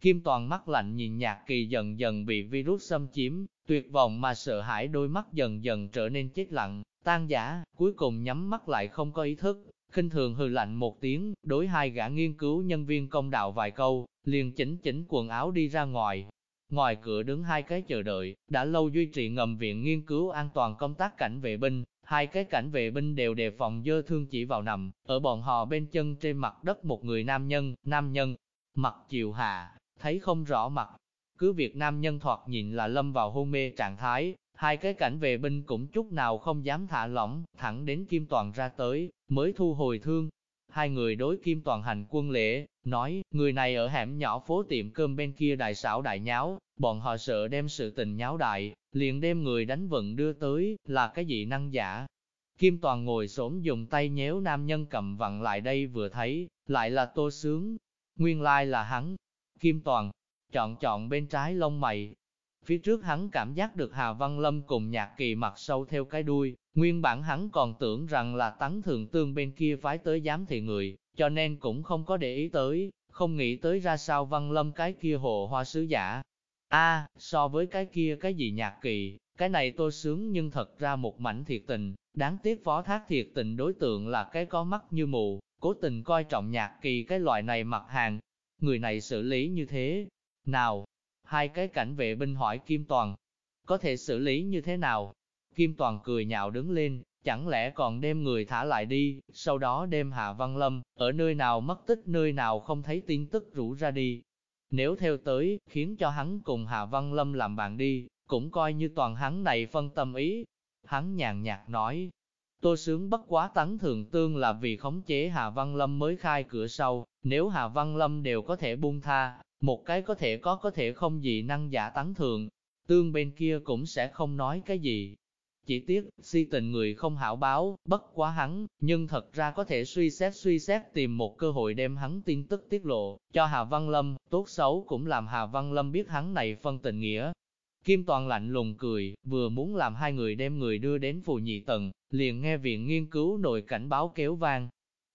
Kim Toàn mắt lạnh nhìn nhạc kỳ dần dần bị virus xâm chiếm, tuyệt vọng mà sợ hãi đôi mắt dần dần trở nên chết lặng, tan giả, cuối cùng nhắm mắt lại không có ý thức, khinh thường hừ lạnh một tiếng, đối hai gã nghiên cứu nhân viên công đạo vài câu, liền chỉnh chỉnh quần áo đi ra ngoài. Ngoài cửa đứng hai cái chờ đợi, đã lâu duy trì ngầm viện nghiên cứu an toàn công tác cảnh vệ binh, hai cái cảnh vệ binh đều đề phòng dơ thương chỉ vào nằm, ở bọn họ bên chân trên mặt đất một người nam nhân, nam nhân, mặt chiều hạ, thấy không rõ mặt. Cứ việc nam nhân thoạt nhìn là lâm vào hôn mê trạng thái, hai cái cảnh vệ binh cũng chút nào không dám thả lỏng, thẳng đến Kim Toàn ra tới, mới thu hồi thương. Hai người đối Kim Toàn hành quân lễ, nói, người này ở hẻm nhỏ phố tiệm cơm bên kia đại xảo đại nháo, bọn họ sợ đem sự tình nháo đại, liền đem người đánh vận đưa tới, là cái gì năng giả. Kim Toàn ngồi xổm dùng tay nhéo nam nhân cầm vặn lại đây vừa thấy, lại là tô sướng. Nguyên lai là hắn. Kim Toàn, chọn chọn bên trái lông mày. Phía trước hắn cảm giác được Hà Văn Lâm cùng nhạc kỳ mặt sâu theo cái đuôi, nguyên bản hắn còn tưởng rằng là tấn thường tương bên kia phái tới giám thị người, cho nên cũng không có để ý tới, không nghĩ tới ra sao Văn Lâm cái kia hồ hoa sứ giả. a so với cái kia cái gì nhạc kỳ, cái này tôi sướng nhưng thật ra một mảnh thiệt tình, đáng tiếc phó thác thiệt tình đối tượng là cái có mắt như mù, cố tình coi trọng nhạc kỳ cái loại này mặt hàng. Người này xử lý như thế, nào? Hai cái cảnh vệ binh hỏi Kim Toàn, có thể xử lý như thế nào? Kim Toàn cười nhạo đứng lên, chẳng lẽ còn đem người thả lại đi, sau đó đem Hạ Văn Lâm, ở nơi nào mất tích nơi nào không thấy tin tức rủ ra đi. Nếu theo tới, khiến cho hắn cùng Hạ Văn Lâm làm bạn đi, cũng coi như toàn hắn này phân tâm ý. Hắn nhàn nhạt nói, tôi sướng bất quá tấn thường tương là vì khống chế Hà Văn Lâm mới khai cửa sau, nếu Hà Văn Lâm đều có thể buông tha, một cái có thể có có thể không gì năng giả tấn thường, tương bên kia cũng sẽ không nói cái gì. Chỉ tiếc, si tình người không hảo báo, bất quá hắn, nhưng thật ra có thể suy xét suy xét tìm một cơ hội đem hắn tin tức tiết lộ, cho Hà Văn Lâm, tốt xấu cũng làm Hà Văn Lâm biết hắn này phân tình nghĩa. Kim Toàn lạnh lùng cười, vừa muốn làm hai người đem người đưa đến phù nhị tầng, liền nghe viện nghiên cứu nội cảnh báo kéo vang.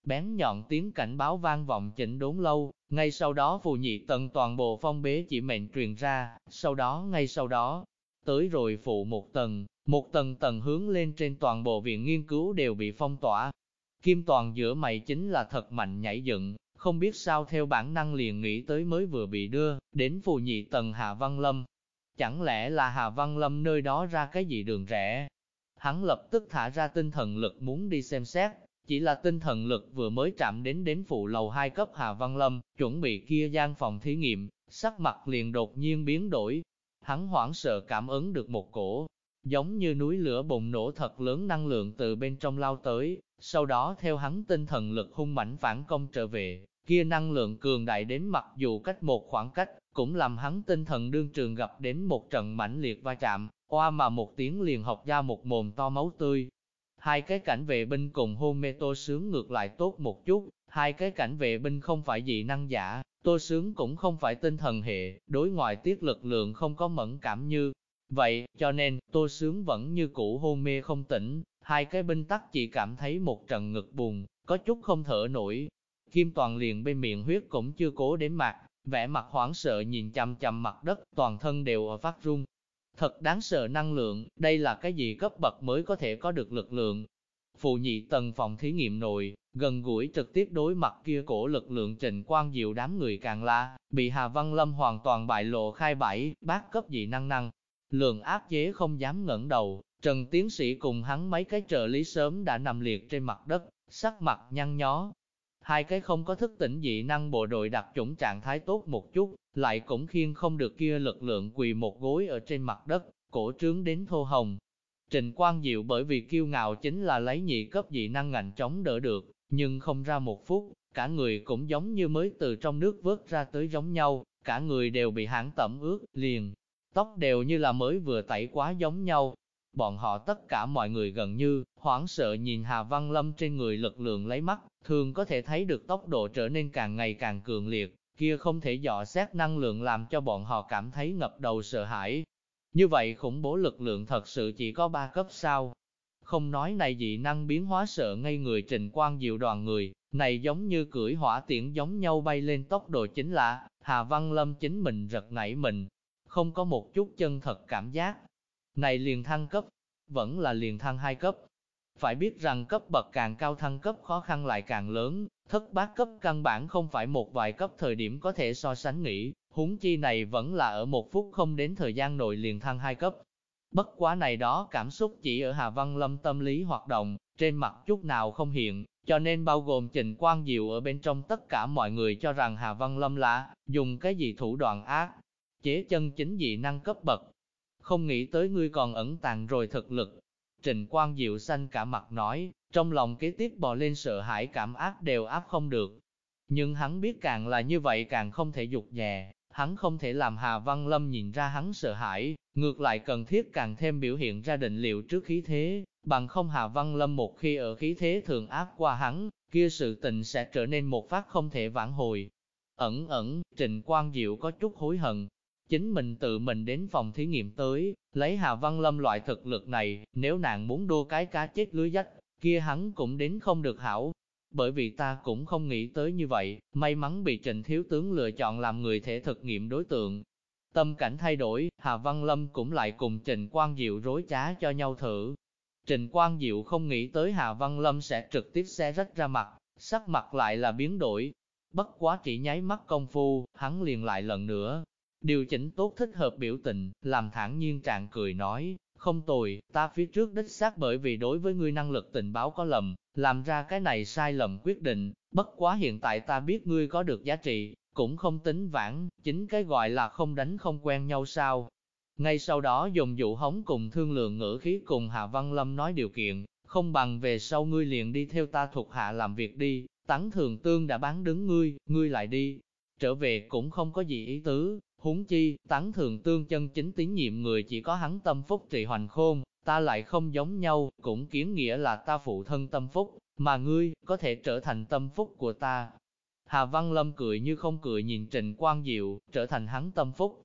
Bén nhọn tiếng cảnh báo vang vọng chỉnh đốn lâu, ngay sau đó phù nhị tầng toàn bộ phong bế chỉ mệnh truyền ra, sau đó ngay sau đó, tới rồi phụ một tầng, một tầng tầng hướng lên trên toàn bộ viện nghiên cứu đều bị phong tỏa. Kim toàn giữa mày chính là thật mạnh nhảy dựng, không biết sao theo bản năng liền nghĩ tới mới vừa bị đưa, đến phù nhị tầng Hạ Văn Lâm. Chẳng lẽ là Hà Văn Lâm nơi đó ra cái gì đường rẽ? Hắn lập tức thả ra tinh thần lực muốn đi xem xét, chỉ là tinh thần lực vừa mới chạm đến đến phụ lầu 2 cấp Hà Văn Lâm, chuẩn bị kia gian phòng thí nghiệm, sắc mặt liền đột nhiên biến đổi. Hắn hoảng sợ cảm ứng được một cổ, giống như núi lửa bùng nổ thật lớn năng lượng từ bên trong lao tới, sau đó theo hắn tinh thần lực hung mãnh phản công trở về, kia năng lượng cường đại đến mặc dù cách một khoảng cách, cũng làm hắn tinh thần đương trường gặp đến một trận mãnh liệt va chạm, oa mà một tiếng liền học ra một mồm to máu tươi, Hai cái cảnh vệ binh cùng hôn mê tô sướng ngược lại tốt một chút, hai cái cảnh vệ binh không phải dị năng giả, tô sướng cũng không phải tinh thần hệ, đối ngoại tiết lực lượng không có mẫn cảm như. Vậy, cho nên, tô sướng vẫn như cũ hôn mê không tỉnh, hai cái binh tắc chỉ cảm thấy một trận ngực buồn, có chút không thở nổi. Kim Toàn liền bên miệng huyết cũng chưa cố đến mặt, vẻ mặt hoảng sợ nhìn chằm chằm mặt đất, toàn thân đều ở phát run. Thật đáng sợ năng lượng, đây là cái gì cấp bậc mới có thể có được lực lượng. Phụ nhị tầng phòng thí nghiệm nội, gần gũi trực tiếp đối mặt kia cổ lực lượng trình quang diệu đám người càng la, bị Hà Văn Lâm hoàn toàn bại lộ khai bảy, bác cấp dị năng năng. Lượng áp chế không dám ngẩng đầu, Trần Tiến Sĩ cùng hắn mấy cái trợ lý sớm đã nằm liệt trên mặt đất, sắc mặt nhăn nhó, hai cái không có thức tỉnh dị năng bộ đội đặc chủng trạng thái tốt một chút, lại cũng khiên không được kia lực lượng quỳ một gối ở trên mặt đất, cổ trướng đến thô hồng. Trình Quang Diệu bởi vì kiêu ngạo chính là lấy nhị cấp dị năng ngạnh chống đỡ được, nhưng không ra một phút, cả người cũng giống như mới từ trong nước vớt ra tới giống nhau, cả người đều bị hãng tẩm ướt, liền, tóc đều như là mới vừa tẩy quá giống nhau. Bọn họ tất cả mọi người gần như, hoảng sợ nhìn Hà Văn Lâm trên người lực lượng lấy mắt, thường có thể thấy được tốc độ trở nên càng ngày càng cường liệt, kia không thể dò xét năng lượng làm cho bọn họ cảm thấy ngập đầu sợ hãi. Như vậy khủng bố lực lượng thật sự chỉ có ba cấp sao. Không nói này dị năng biến hóa sợ ngay người trình quan diệu đoàn người, này giống như cưỡi hỏa tiễn giống nhau bay lên tốc độ chính là, Hà Văn Lâm chính mình giật nảy mình, không có một chút chân thật cảm giác. Này liền thăng cấp, vẫn là liền thăng hai cấp. Phải biết rằng cấp bậc càng cao thăng cấp khó khăn lại càng lớn, thất bát cấp căn bản không phải một vài cấp thời điểm có thể so sánh nghĩ, huống chi này vẫn là ở một phút không đến thời gian nội liền thăng hai cấp. Bất quá này đó cảm xúc chỉ ở Hà Văn Lâm tâm lý hoạt động, trên mặt chút nào không hiện, cho nên bao gồm Trình Quang Diệu ở bên trong tất cả mọi người cho rằng Hà Văn Lâm là dùng cái gì thủ đoạn ác, chế chân chính dị năng cấp bậc. Không nghĩ tới ngươi còn ẩn tàng rồi thực lực. Trình Quang Diệu xanh cả mặt nói, trong lòng kế tiếp bò lên sợ hãi cảm ác đều áp không được. Nhưng hắn biết càng là như vậy càng không thể dục nhẹ, hắn không thể làm Hà Văn Lâm nhìn ra hắn sợ hãi, ngược lại cần thiết càng thêm biểu hiện ra định liệu trước khí thế, bằng không Hà Văn Lâm một khi ở khí thế thường áp qua hắn, kia sự tình sẽ trở nên một phát không thể vãn hồi. Ẩn ẩn, Trịnh Quang Diệu có chút hối hận, chính mình tự mình đến phòng thí nghiệm tới, lấy Hà Văn Lâm loại thực lực này, nếu nàng muốn đua cái cá chết lưới dách, kia hắn cũng đến không được hảo. Bởi vì ta cũng không nghĩ tới như vậy, may mắn bị Trịnh Thiếu Tướng lựa chọn làm người thể thực nghiệm đối tượng. Tâm cảnh thay đổi, Hà Văn Lâm cũng lại cùng Trịnh Quang Diệu rối trá cho nhau thử. Trịnh Quang Diệu không nghĩ tới Hà Văn Lâm sẽ trực tiếp xe rách ra mặt, sắc mặt lại là biến đổi. Bất quá chỉ nháy mắt công phu, hắn liền lại lần nữa, điều chỉnh tốt thích hợp biểu tình, làm thản nhiên trạng cười nói, không tồi, ta phía trước đích xác bởi vì đối với ngươi năng lực tình báo có lầm, làm ra cái này sai lầm quyết định, bất quá hiện tại ta biết ngươi có được giá trị, cũng không tính vãn, chính cái gọi là không đánh không quen nhau sao. Ngay sau đó dùng dụ hống cùng thương lượng ngữ khí cùng Hạ Văn Lâm nói điều kiện, không bằng về sau ngươi liền đi theo ta thuộc hạ làm việc đi, tắng thường tương đã bán đứng ngươi, ngươi lại đi. Trở về cũng không có gì ý tứ, Huống chi, tán thường tương chân chính tín nhiệm người chỉ có hắn tâm phúc trị hoành khôn, ta lại không giống nhau, cũng kiến nghĩa là ta phụ thân tâm phúc, mà ngươi, có thể trở thành tâm phúc của ta. Hà Văn Lâm cười như không cười nhìn trịnh Quang Diệu, trở thành hắn tâm phúc.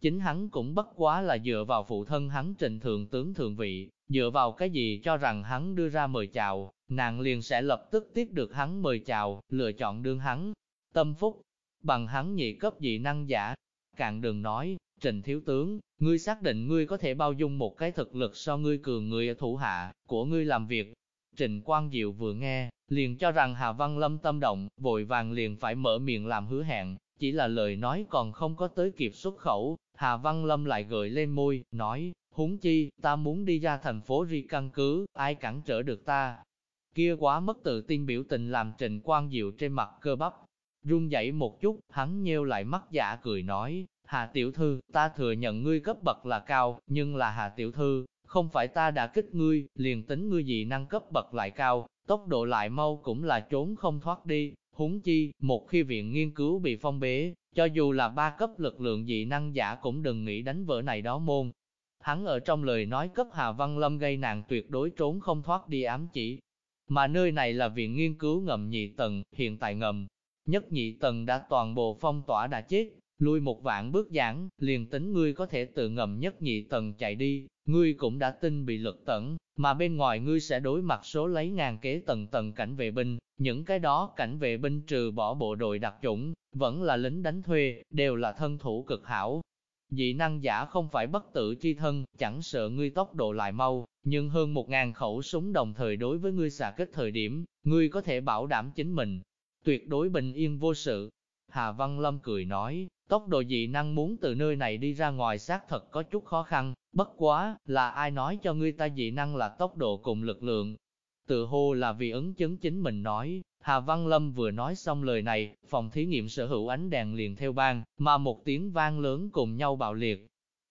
Chính hắn cũng bất quá là dựa vào phụ thân hắn trịnh Thượng Tướng Thượng Vị, dựa vào cái gì cho rằng hắn đưa ra mời chào, nàng liền sẽ lập tức tiếp được hắn mời chào, lựa chọn đương hắn. Tâm phúc, bằng hắn nhị cấp dị năng giả, Càng đừng nói, Trình Thiếu Tướng, ngươi xác định ngươi có thể bao dung một cái thực lực so ngươi cường người ở thủ hạ, của ngươi làm việc. Trình Quang Diệu vừa nghe, liền cho rằng Hà Văn Lâm tâm động, vội vàng liền phải mở miệng làm hứa hẹn, chỉ là lời nói còn không có tới kịp xuất khẩu, Hà Văn Lâm lại gợi lên môi, nói, huống chi, ta muốn đi ra thành phố Ri căn cứ, ai cản trở được ta. Kia quá mất tự tin biểu tình làm Trình Quang Diệu trên mặt cơ bắp, run dậy một chút, hắn nheo lại mắt giả cười nói, Hà Tiểu Thư, ta thừa nhận ngươi cấp bậc là cao, nhưng là Hà Tiểu Thư, không phải ta đã kích ngươi, liền tính ngươi dị năng cấp bậc lại cao, tốc độ lại mau cũng là trốn không thoát đi. Húng chi, một khi viện nghiên cứu bị phong bế, cho dù là ba cấp lực lượng dị năng giả cũng đừng nghĩ đánh vỡ này đó môn. Hắn ở trong lời nói cấp Hà Văn Lâm gây nàng tuyệt đối trốn không thoát đi ám chỉ. Mà nơi này là viện nghiên cứu ngầm nhị tầng, hiện tại ngầm, nhất nhị tầng đã toàn bộ phong tỏa đã chết, lui một vạn bước giảng, liền tính ngươi có thể tự ngầm nhất nhị tầng chạy đi, ngươi cũng đã tin bị lực tẩn, mà bên ngoài ngươi sẽ đối mặt số lấy ngàn kế tầng tầng cảnh vệ binh, những cái đó cảnh vệ binh trừ bỏ bộ đội đặc chủng, vẫn là lính đánh thuê, đều là thân thủ cực hảo. Dị năng giả không phải bất tử chi thân, chẳng sợ ngươi tốc độ lại mau, nhưng hơn một ngàn khẩu súng đồng thời đối với ngươi xả kích thời điểm, ngươi có thể bảo đảm chính mình, tuyệt đối bình yên vô sự. Hà Văn Lâm cười nói, tốc độ dị năng muốn từ nơi này đi ra ngoài xác thật có chút khó khăn, bất quá, là ai nói cho ngươi ta dị năng là tốc độ cùng lực lượng. Tự hô là vì ứng chứng chính mình nói, Hà Văn Lâm vừa nói xong lời này, phòng thí nghiệm sở hữu ánh đèn liền theo ban, mà một tiếng vang lớn cùng nhau bạo liệt.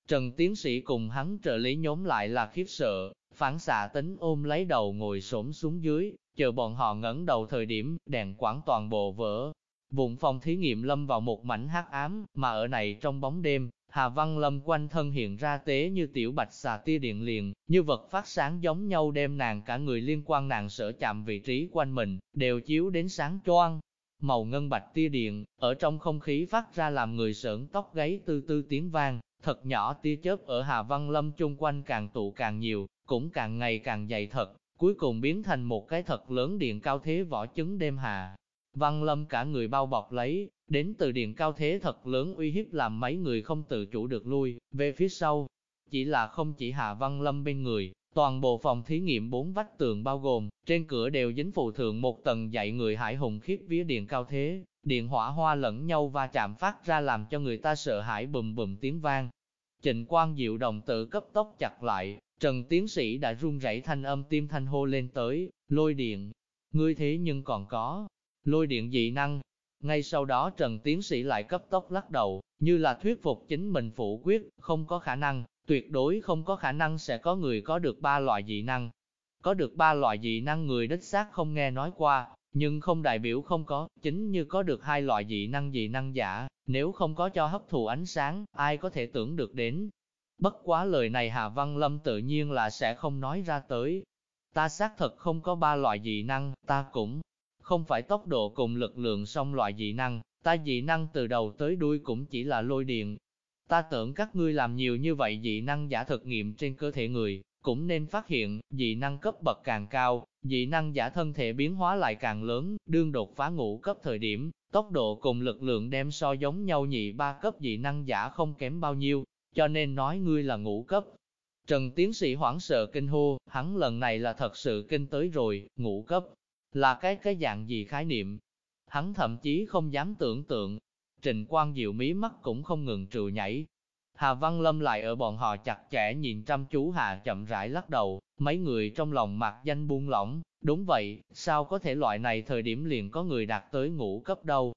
Trần tiến sĩ cùng hắn trợ lý nhóm lại là khiếp sợ, phản xạ tính ôm lấy đầu ngồi xổm xuống dưới, chờ bọn họ ngẩng đầu thời điểm, đèn quảng toàn bộ vỡ. Vùng phòng thí nghiệm lâm vào một mảnh hắc ám, mà ở này trong bóng đêm, Hà Văn Lâm quanh thân hiện ra tế như tiểu bạch xà tia điện liền, như vật phát sáng giống nhau đem nàng cả người liên quan nàng sở chạm vị trí quanh mình, đều chiếu đến sáng choang. Màu ngân bạch tia điện, ở trong không khí phát ra làm người sởn tóc gáy tư tư tiếng vang, thật nhỏ tia chớp ở Hà Văn Lâm chung quanh càng tụ càng nhiều, cũng càng ngày càng dày thật, cuối cùng biến thành một cái thật lớn điện cao thế vỏ trứng đêm hà. Văn Lâm cả người bao bọc lấy, đến từ điện cao thế thật lớn uy hiếp làm mấy người không tự chủ được lui, về phía sau. Chỉ là không chỉ Hạ Văn Lâm bên người, toàn bộ phòng thí nghiệm bốn vách tường bao gồm, trên cửa đều dính phụ thượng một tầng dạy người hải hùng khiếp vía điện cao thế, điện hỏa hoa lẫn nhau va chạm phát ra làm cho người ta sợ hãi bùm bùm tiếng vang. Trịnh quan diệu đồng tự cấp tốc chặt lại, Trần tiến sĩ đã run rẩy thanh âm tim thanh hô lên tới, lôi điện, ngươi thế nhưng còn có, lôi điện dị năng. Ngay sau đó Trần tiến sĩ lại cấp tốc lắc đầu, như là thuyết phục chính mình phủ quyết, không có khả năng, tuyệt đối không có khả năng sẽ có người có được ba loại dị năng. Có được ba loại dị năng người đích xác không nghe nói qua, nhưng không đại biểu không có, chính như có được hai loại dị năng dị năng giả, nếu không có cho hấp thụ ánh sáng, ai có thể tưởng được đến. Bất quá lời này Hà Văn Lâm tự nhiên là sẽ không nói ra tới. Ta xác thật không có ba loại dị năng, ta cũng không phải tốc độ cùng lực lượng song loại dị năng, ta dị năng từ đầu tới đuôi cũng chỉ là lôi điện. Ta tưởng các ngươi làm nhiều như vậy dị năng giả thực nghiệm trên cơ thể người, cũng nên phát hiện, dị năng cấp bậc càng cao, dị năng giả thân thể biến hóa lại càng lớn, đương đột phá ngũ cấp thời điểm, tốc độ cùng lực lượng đem so giống nhau nhị ba cấp dị năng giả không kém bao nhiêu, cho nên nói ngươi là ngũ cấp. Trần tiến sĩ hoảng sợ kinh hô, hắn lần này là thật sự kinh tới rồi, ngũ cấp, là cái cái dạng gì khái niệm. Hắn thậm chí không dám tưởng tượng, trình quan diệu mí mắt cũng không ngừng trừ nhảy, Hà Văn Lâm lại ở bọn họ chặt chẽ nhìn chăm chú Hà chậm rãi lắc đầu, mấy người trong lòng mặt danh buông lỏng, đúng vậy, sao có thể loại này thời điểm liền có người đạt tới ngũ cấp đâu.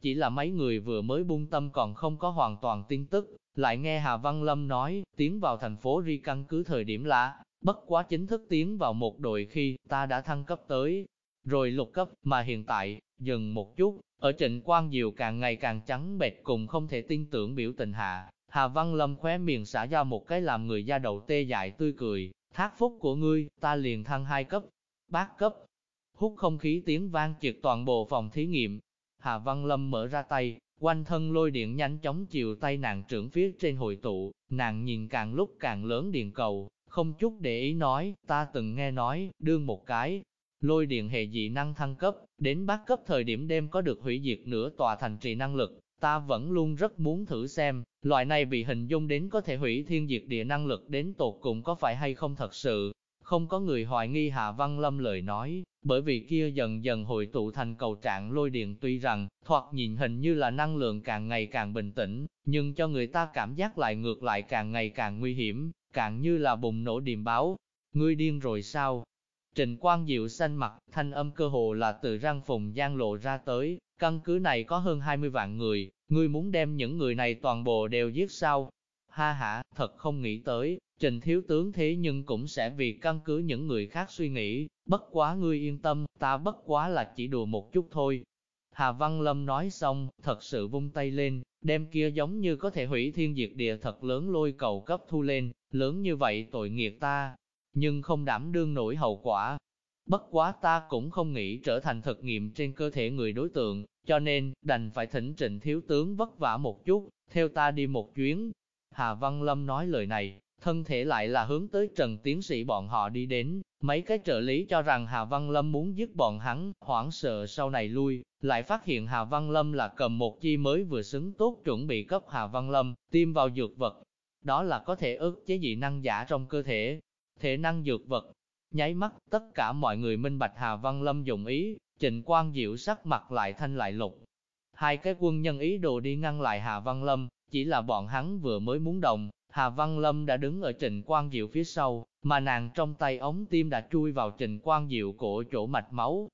Chỉ là mấy người vừa mới buông tâm còn không có hoàn toàn tin tức, lại nghe Hà Văn Lâm nói, tiến vào thành phố Ri căn cứ thời điểm lạ, bất quá chính thức tiến vào một đội khi ta đã thăng cấp tới, rồi lục cấp, mà hiện tại, dừng một chút, ở trịnh quan diệu càng ngày càng trắng bệch cùng không thể tin tưởng biểu tình hạ, Hà Văn Lâm khóe miệng xả ra một cái làm người da đầu tê dại tươi cười, thác phúc của ngươi, ta liền thăng hai cấp, bát cấp. Hút không khí tiếng vang triệt toàn bộ phòng thí nghiệm. Hà Văn Lâm mở ra tay, quanh thân lôi điện nhanh chóng chiều tay nàng trưởng phía trên hội tụ, nàng nhìn càng lúc càng lớn điện cầu, không chút để ý nói, ta từng nghe nói, đương một cái, lôi điện hệ dị năng thăng cấp, đến bát cấp thời điểm đêm có được hủy diệt nửa tòa thành trì năng lực, ta vẫn luôn rất muốn thử xem, loại này bị hình dung đến có thể hủy thiên diệt địa năng lực đến tột cùng có phải hay không thật sự. Không có người hoài nghi Hạ Văn Lâm lời nói, bởi vì kia dần dần hội tụ thành cầu trạng lôi điện tuy rằng, thoạt nhìn hình như là năng lượng càng ngày càng bình tĩnh, nhưng cho người ta cảm giác lại ngược lại càng ngày càng nguy hiểm, càng như là bùng nổ điềm báo. Ngươi điên rồi sao? Trình Quang Diệu xanh mặt, thanh âm cơ hồ là từ răng phùng gian lộ ra tới, căn cứ này có hơn 20 vạn người, ngươi muốn đem những người này toàn bộ đều giết sao? Ha ha, thật không nghĩ tới, Trình Thiếu Tướng thế nhưng cũng sẽ vì căn cứ những người khác suy nghĩ, bất quá ngươi yên tâm, ta bất quá là chỉ đùa một chút thôi. Hà Văn Lâm nói xong, thật sự vung tay lên, đem kia giống như có thể hủy thiên diệt địa thật lớn lôi cầu cấp thu lên, lớn như vậy tội nghiệp ta, nhưng không đảm đương nổi hậu quả. Bất quá ta cũng không nghĩ trở thành thực nghiệm trên cơ thể người đối tượng, cho nên, đành phải thỉnh trịnh thiếu tướng vất vả một chút, theo ta đi một chuyến. Hà Văn Lâm nói lời này, thân thể lại là hướng tới trần tiến sĩ bọn họ đi đến, mấy cái trợ lý cho rằng Hà Văn Lâm muốn giết bọn hắn, hoảng sợ sau này lui, lại phát hiện Hà Văn Lâm là cầm một chi mới vừa xứng tốt chuẩn bị cấp Hà Văn Lâm, tiêm vào dược vật. Đó là có thể ức chế dị năng giả trong cơ thể, thể năng dược vật. Nháy mắt, tất cả mọi người minh bạch Hà Văn Lâm dùng ý, trịnh quang diệu sắc mặt lại thanh lại lục. Hai cái quân nhân ý đồ đi ngăn lại Hà Văn Lâm, chỉ là bọn hắn vừa mới muốn đồng, Hà Văn Lâm đã đứng ở trịnh Quang diệu phía sau, mà nàng trong tay ống tim đã chui vào trịnh Quang diệu cổ chỗ mạch máu.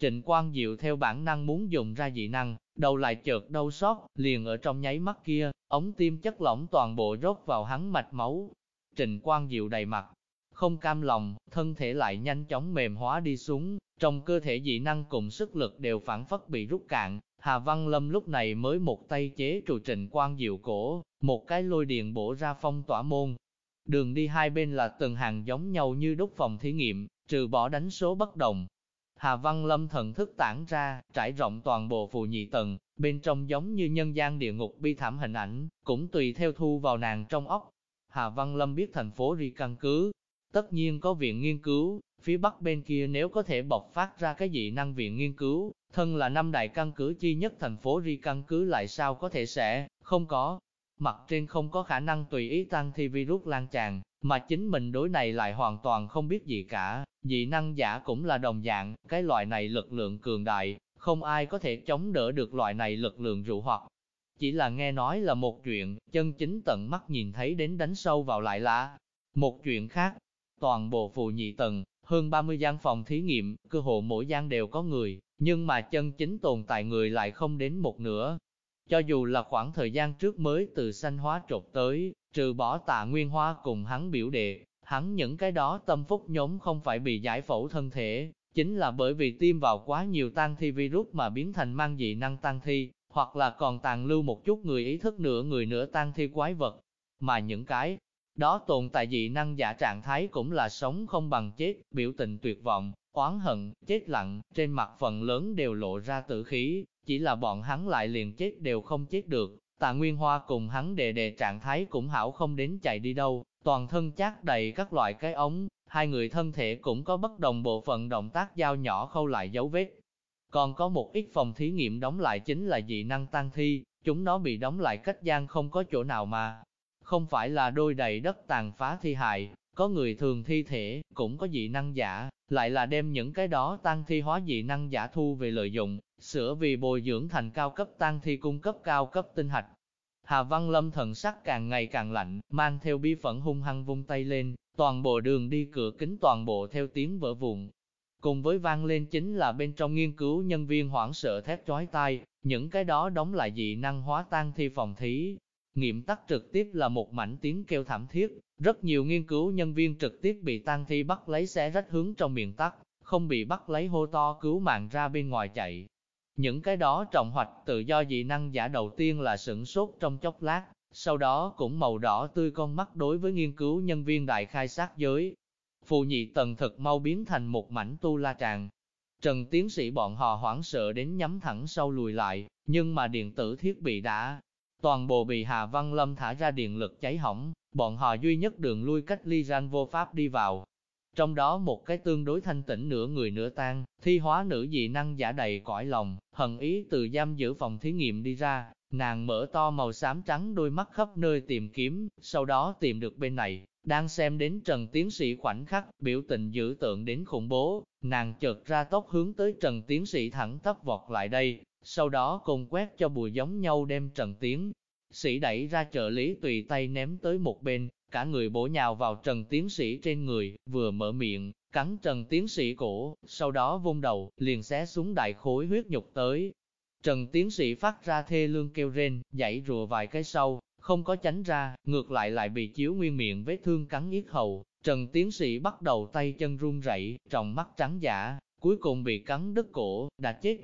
Trịnh Quang diệu theo bản năng muốn dùng ra dị năng, đầu lại chợt đau xót, liền ở trong nháy mắt kia, ống tim chất lỏng toàn bộ rót vào hắn mạch máu. Trịnh Quang diệu đầy mặt, không cam lòng, thân thể lại nhanh chóng mềm hóa đi xuống, trong cơ thể dị năng cùng sức lực đều phản phất bị rút cạn. Hà Văn Lâm lúc này mới một tay chế trụ trình quan diệu cổ, một cái lôi điện bổ ra phong tỏa môn. Đường đi hai bên là từng hàng giống nhau như đúc phòng thí nghiệm, trừ bỏ đánh số bất đồng. Hà Văn Lâm thần thức tản ra, trải rộng toàn bộ phù nhị tầng, bên trong giống như nhân gian địa ngục bi thảm hình ảnh, cũng tùy theo thu vào nàng trong óc. Hà Văn Lâm biết thành phố Ri căn cứ, Tất nhiên có viện nghiên cứu, phía bắc bên kia nếu có thể bộc phát ra cái dị năng viện nghiên cứu, thân là năm đại căn cứ chi nhất thành phố ri căn cứ lại sao có thể sẽ, không có. Mặt trên không có khả năng tùy ý tăng thi virus lan tràn, mà chính mình đối này lại hoàn toàn không biết gì cả, dị năng giả cũng là đồng dạng, cái loại này lực lượng cường đại, không ai có thể chống đỡ được loại này lực lượng dụ hoặc. Chỉ là nghe nói là một chuyện, chân chính tận mắt nhìn thấy đến đánh sâu vào lại là một chuyện khác. Toàn bộ phù nhị tầng, hơn 30 gian phòng thí nghiệm, cơ hồ mỗi gian đều có người, nhưng mà chân chính tồn tại người lại không đến một nửa. Cho dù là khoảng thời gian trước mới từ sanh hóa trột tới, trừ bỏ tạ nguyên hoa cùng hắn biểu đệ, hắn những cái đó tâm phúc nhóm không phải bị giải phẫu thân thể, chính là bởi vì tiêm vào quá nhiều tăng thi virus mà biến thành mang dị năng tăng thi, hoặc là còn tàn lưu một chút người ý thức nửa người nửa tăng thi quái vật. Mà những cái đó tồn tại dị năng giả trạng thái cũng là sống không bằng chết, biểu tình tuyệt vọng, oán hận, chết lặng, trên mặt phần lớn đều lộ ra tử khí, chỉ là bọn hắn lại liền chết đều không chết được. Tạ Nguyên Hoa cùng hắn đệ đệ trạng thái cũng hảo không đến chạy đi đâu, toàn thân chát đầy các loại cái ống, hai người thân thể cũng có bất đồng bộ phận động tác dao nhỏ khâu lại dấu vết. Còn có một ít phòng thí nghiệm đóng lại chính là dị năng tăng thi, chúng nó bị đóng lại cách gian không có chỗ nào mà. Không phải là đôi đầy đất tàn phá thi hại, có người thường thi thể, cũng có dị năng giả, lại là đem những cái đó tăng thi hóa dị năng giả thu về lợi dụng, sửa vì bồi dưỡng thành cao cấp tăng thi cung cấp cao cấp tinh hạch. Hà Văn Lâm thần sắc càng ngày càng lạnh, mang theo bi phẫn hung hăng vung tay lên, toàn bộ đường đi cửa kính toàn bộ theo tiếng vỡ vụn. Cùng với vang lên chính là bên trong nghiên cứu nhân viên hoảng sợ thét chói tai, những cái đó đóng lại dị năng hóa tăng thi phòng thí. Nghiệm tắc trực tiếp là một mảnh tiếng kêu thảm thiết, rất nhiều nghiên cứu nhân viên trực tiếp bị tang thi bắt lấy xé rách hướng trong miệng tắc, không bị bắt lấy hô to cứu mạng ra bên ngoài chạy. Những cái đó trọng hoạch tự do dị năng giả đầu tiên là sửng sốt trong chốc lát, sau đó cũng màu đỏ tươi con mắt đối với nghiên cứu nhân viên đại khai sát giới. Phù nhị tần thực mau biến thành một mảnh tu la tràng. Trần tiến sĩ bọn họ hoảng sợ đến nhắm thẳng sau lùi lại, nhưng mà điện tử thiết bị đã toàn bộ bị Hà Văn Lâm thả ra điện lực cháy hỏng, bọn họ duy nhất đường lui cách ly ran vô pháp đi vào. Trong đó một cái tương đối thanh tĩnh nửa người nửa tan, thi hóa nữ dị năng giả đầy cõi lòng, hận ý từ giam giữ phòng thí nghiệm đi ra, nàng mở to màu xám trắng đôi mắt khắp nơi tìm kiếm, sau đó tìm được bên này, đang xem đến Trần Tiến Sĩ khoảnh khắc, biểu tình dữ tượng đến khủng bố, nàng chợt ra tốc hướng tới Trần Tiến Sĩ thẳng tắp vọt lại đây, sau đó cùng quét cho bùi giống nhau đem Trần Tiến Sĩ đẩy ra trợ lý tùy tay ném tới một bên, cả người bổ nhào vào Trần Tiến Sĩ trên người, vừa mở miệng, cắn Trần Tiến Sĩ cổ, sau đó vung đầu, liền xé xuống đại khối huyết nhục tới. Trần Tiến Sĩ phát ra thê lương kêu rên, dãy rùa vài cái sau, không có tránh ra, ngược lại lại bị chiếu nguyên miệng vết thương cắn yết hầu. Trần Tiến Sĩ bắt đầu tay chân run rẩy, trong mắt trắng giả, cuối cùng bị cắn đứt cổ, đã chết.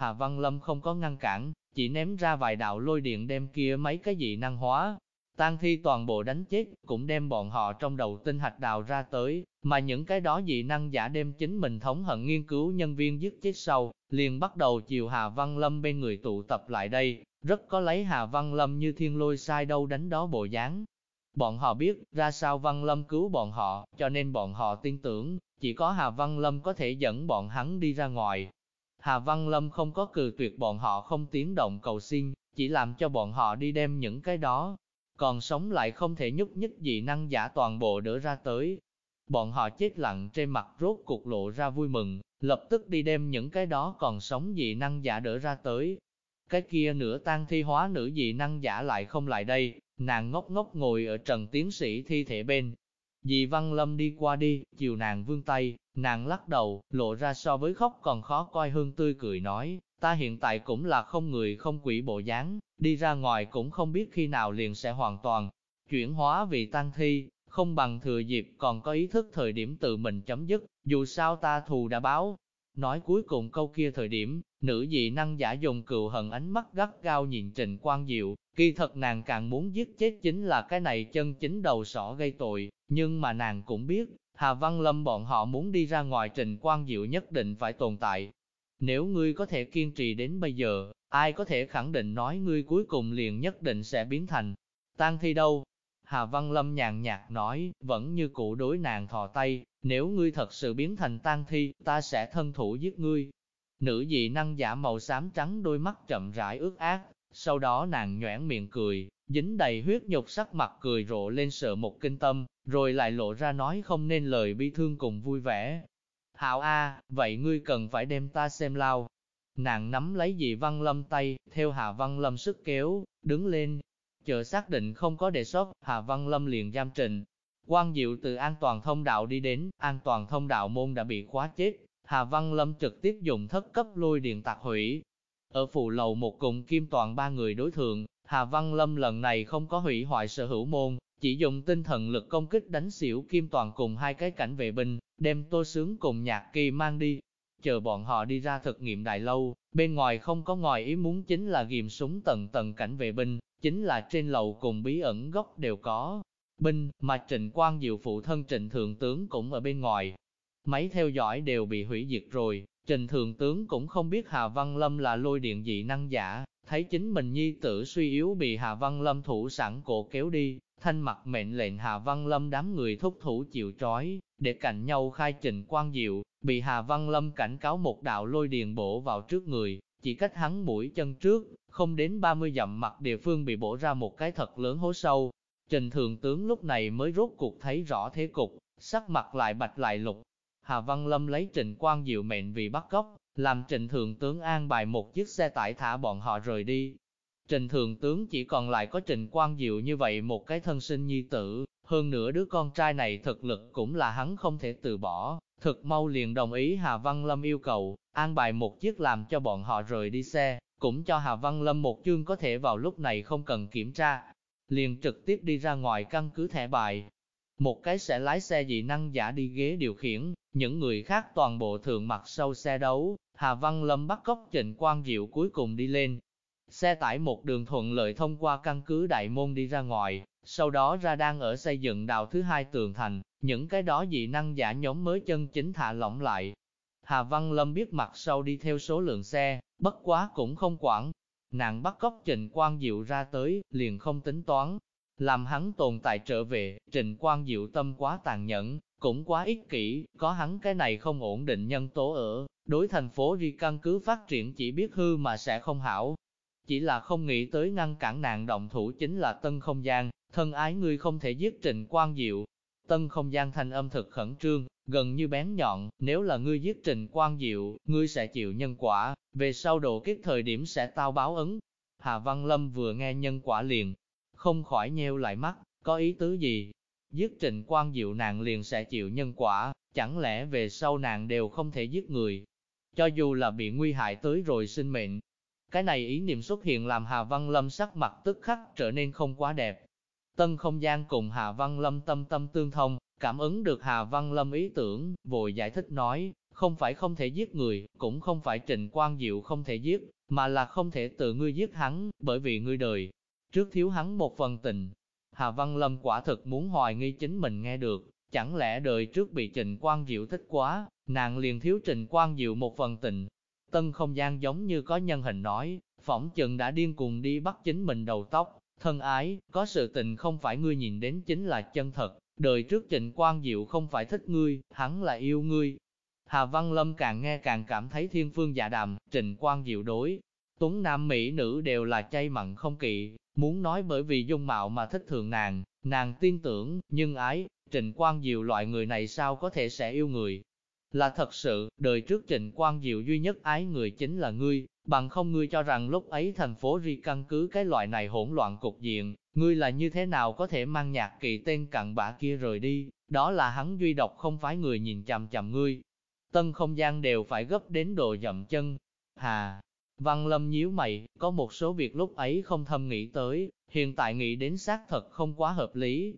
Hà Văn Lâm không có ngăn cản, chỉ ném ra vài đạo lôi điện đem kia mấy cái dị năng hóa. Tang thi toàn bộ đánh chết, cũng đem bọn họ trong đầu tinh hạch đào ra tới, mà những cái đó dị năng giả đem chính mình thống hận nghiên cứu nhân viên giết chết sau, liền bắt đầu chiều Hà Văn Lâm bên người tụ tập lại đây, rất có lấy Hà Văn Lâm như thiên lôi sai đâu đánh đó bộ dáng. Bọn họ biết ra sao Văn Lâm cứu bọn họ, cho nên bọn họ tin tưởng, chỉ có Hà Văn Lâm có thể dẫn bọn hắn đi ra ngoài, Hà Văn Lâm không có cừ tuyệt bọn họ không tiếng động cầu xin, chỉ làm cho bọn họ đi đem những cái đó, còn sống lại không thể nhúc nhích dị năng giả toàn bộ đỡ ra tới. Bọn họ chết lặng trên mặt rốt cục lộ ra vui mừng, lập tức đi đem những cái đó còn sống dị năng giả đỡ ra tới. Cái kia nửa tan thi hóa nữ dị năng giả lại không lại đây, nàng ngốc ngốc ngồi ở trần tiến sĩ thi thể bên, Dì Văn Lâm đi qua đi, chiều nàng vương tay, nàng lắc đầu, lộ ra so với khóc còn khó coi hương tươi cười nói, ta hiện tại cũng là không người không quỷ bộ dáng, đi ra ngoài cũng không biết khi nào liền sẽ hoàn toàn chuyển hóa vì tăng thi, không bằng thừa dịp còn có ý thức thời điểm tự mình chấm dứt, dù sao ta thù đã báo. Nói cuối cùng câu kia thời điểm, nữ dị năng giả dùng cựu hận ánh mắt gắt gao nhìn Trình Quang Diệu, kỳ thật nàng càng muốn giết chết chính là cái này chân chính đầu sỏ gây tội, nhưng mà nàng cũng biết, Hà Văn Lâm bọn họ muốn đi ra ngoài trình quan diệu nhất định phải tồn tại. Nếu ngươi có thể kiên trì đến bây giờ, ai có thể khẳng định nói ngươi cuối cùng liền nhất định sẽ biến thành tan thi đâu? Hà Văn Lâm nhàn nhạt nói, vẫn như cũ đối nàng thò tay, nếu ngươi thật sự biến thành tang thi, ta sẽ thân thủ giết ngươi. Nữ dị năng giả màu xám trắng đôi mắt chậm rãi ướt át, sau đó nàng nhoẻn miệng cười, dính đầy huyết nhục sắc mặt cười rộ lên sợ một kinh tâm, rồi lại lộ ra nói không nên lời bi thương cùng vui vẻ. Hảo A, vậy ngươi cần phải đem ta xem lao. Nàng nắm lấy dị văn lâm tay, theo Hà Văn Lâm sức kéo, đứng lên. Chờ xác định không có đề xuất, Hà Văn Lâm liền giam trình. Quan Diệu từ an toàn thông đạo đi đến, an toàn thông đạo môn đã bị khóa chết. Hà Văn Lâm trực tiếp dùng thất cấp lôi điện tạc hủy. Ở phụ lầu một cùng kim toàn ba người đối thượng, Hà Văn Lâm lần này không có hủy hoại sở hữu môn, chỉ dùng tinh thần lực công kích đánh xỉu Kim Toàn cùng hai cái cảnh vệ binh, đem Tô Sướng cùng Nhạc Kỳ mang đi. Chờ bọn họ đi ra thực nghiệm đại lâu, bên ngoài không có ngoài ý muốn chính là ghim súng tầng tầng cảnh vệ binh, chính là trên lầu cùng bí ẩn góc đều có. Binh, mà Trịnh Quang Diệu phụ thân Trịnh Thượng Tướng cũng ở bên ngoài. Máy theo dõi đều bị hủy diệt rồi, Trịnh Thượng Tướng cũng không biết Hà Văn Lâm là lôi điện dị năng giả, thấy chính mình nhi tử suy yếu bị Hà Văn Lâm thủ sẵn cổ kéo đi, thanh mặt mệnh lệnh Hà Văn Lâm đám người thúc thủ chịu trói, để cạnh nhau khai trình quan diệu, bị Hà Văn Lâm cảnh cáo một đạo lôi điền bổ vào trước người, chỉ cách hắn mũi chân trước, không đến 30 dặm mặt địa phương bị bổ ra một cái thật lớn hố sâu. Trình Thường Tướng lúc này mới rốt cuộc thấy rõ thế cục, sắc mặt lại bạch lại lục. Hà Văn Lâm lấy Trình Quang Diệu mệnh vì bắt cóc, làm Trình Thường Tướng an bài một chiếc xe tải thả bọn họ rời đi. Trình Thường Tướng chỉ còn lại có Trình Quang Diệu như vậy một cái thân sinh nhi tử, hơn nữa đứa con trai này thực lực cũng là hắn không thể từ bỏ, thực mau liền đồng ý Hà Văn Lâm yêu cầu, an bài một chiếc làm cho bọn họ rời đi xe, cũng cho Hà Văn Lâm một chương có thể vào lúc này không cần kiểm tra, liền trực tiếp đi ra ngoài căn cứ thẻ bài. Một cái sẽ lái xe dị năng giả đi ghế điều khiển, những người khác toàn bộ thường mặc sâu xe đấu, Hà Văn Lâm bắt cóc Trịnh Quang Diệu cuối cùng đi lên. Xe tải một đường thuận lợi thông qua căn cứ đại môn đi ra ngoài, sau đó ra đang ở xây dựng đào thứ hai tường thành, những cái đó dị năng giả nhóm mới chân chính thả lỏng lại. Hà Văn Lâm biết mặt sau đi theo số lượng xe, bất quá cũng không quản. Nàng bắt cóc Trịnh Quang Diệu ra tới, liền không tính toán. Làm hắn tồn tại trở về, Trịnh Quang Diệu tâm quá tàn nhẫn, cũng quá ích kỷ, có hắn cái này không ổn định nhân tố ở, đối thành phố Ri căn cứ phát triển chỉ biết hư mà sẽ không hảo. Chỉ là không nghĩ tới ngăn cản nàng động thủ chính là tân không gian, thân ái ngươi không thể giết trịnh quan diệu. Tân không gian thanh âm thực khẩn trương, gần như bén nhọn, nếu là ngươi giết trịnh quan diệu, ngươi sẽ chịu nhân quả, về sau độ kiếp thời điểm sẽ tao báo ứng. Hà Văn Lâm vừa nghe nhân quả liền, không khỏi nheo lại mắt, có ý tứ gì, giết trịnh quan diệu nàng liền sẽ chịu nhân quả, chẳng lẽ về sau nàng đều không thể giết người. Cho dù là bị nguy hại tới rồi sinh mệnh. Cái này ý niệm xuất hiện làm Hà Văn Lâm sắc mặt tức khắc trở nên không quá đẹp. Tân không gian cùng Hà Văn Lâm tâm tâm tương thông, cảm ứng được Hà Văn Lâm ý tưởng, vội giải thích nói, không phải không thể giết người, cũng không phải trịnh quan diệu không thể giết, mà là không thể tự ngươi giết hắn, bởi vì ngươi đời. Trước thiếu hắn một phần tình, Hà Văn Lâm quả thực muốn hoài nghi chính mình nghe được, chẳng lẽ đời trước bị Trình Quang Diệu thích quá, nàng liền thiếu Trình Quang Diệu một phần tình. Tân không gian giống như có nhân hình nói, phỏng chừng đã điên cuồng đi bắt chính mình đầu tóc, thân ái, có sự tình không phải ngươi nhìn đến chính là chân thật, đời trước Trình Quan Diệu không phải thích ngươi, hắn là yêu ngươi. Hà Văn Lâm càng nghe càng cảm thấy thiên phương dạ đàm, Trình Quan Diệu đối. Tuấn Nam Mỹ nữ đều là chay mặn không kỵ, Muốn nói bởi vì dung mạo mà thích thường nàng, nàng tin tưởng, nhưng ái, Trịnh Quan Diệu loại người này sao có thể sẽ yêu người. Là thật sự, đời trước Trịnh quan Diệu duy nhất ái người chính là ngươi, bằng không ngươi cho rằng lúc ấy thành phố Ri căn cứ cái loại này hỗn loạn cục diện, ngươi là như thế nào có thể mang nhạc kỳ tên cặn bã kia rời đi, đó là hắn duy độc không phải người nhìn chằm chằm ngươi. Tân không gian đều phải gấp đến độ dậm chân. Hà, Văn Lâm nhíu mày, có một số việc lúc ấy không thâm nghĩ tới, hiện tại nghĩ đến xác thật không quá hợp lý.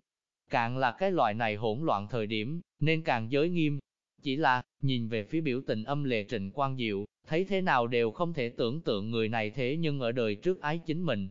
Càng là cái loại này hỗn loạn thời điểm, nên càng giới nghiêm. Chỉ là, nhìn về phía biểu tình âm lệ Trịnh Quang Diệu, thấy thế nào đều không thể tưởng tượng người này thế nhưng ở đời trước ái chính mình.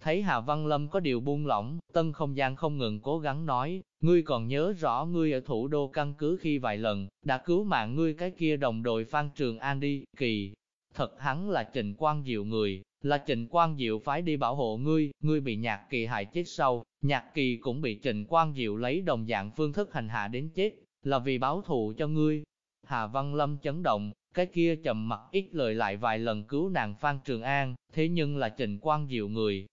Thấy Hà Văn Lâm có điều buông lỏng, tân không gian không ngừng cố gắng nói, ngươi còn nhớ rõ ngươi ở thủ đô căn cứ khi vài lần, đã cứu mạng ngươi cái kia đồng đội Phan Trường An đi, kỳ, Thật hắn là Trình Quang Diệu người, là Trịnh Quang Diệu phái đi bảo hộ ngươi, ngươi bị nhạc kỳ hại chết sau, nhạc kỳ cũng bị Trịnh Quang Diệu lấy đồng dạng phương thức hành hạ đến chết, là vì báo thù cho ngươi. Hà Văn Lâm chấn động, cái kia chậm mặt ít lời lại vài lần cứu nàng Phan Trường An, thế nhưng là Trình Quang Diệu người.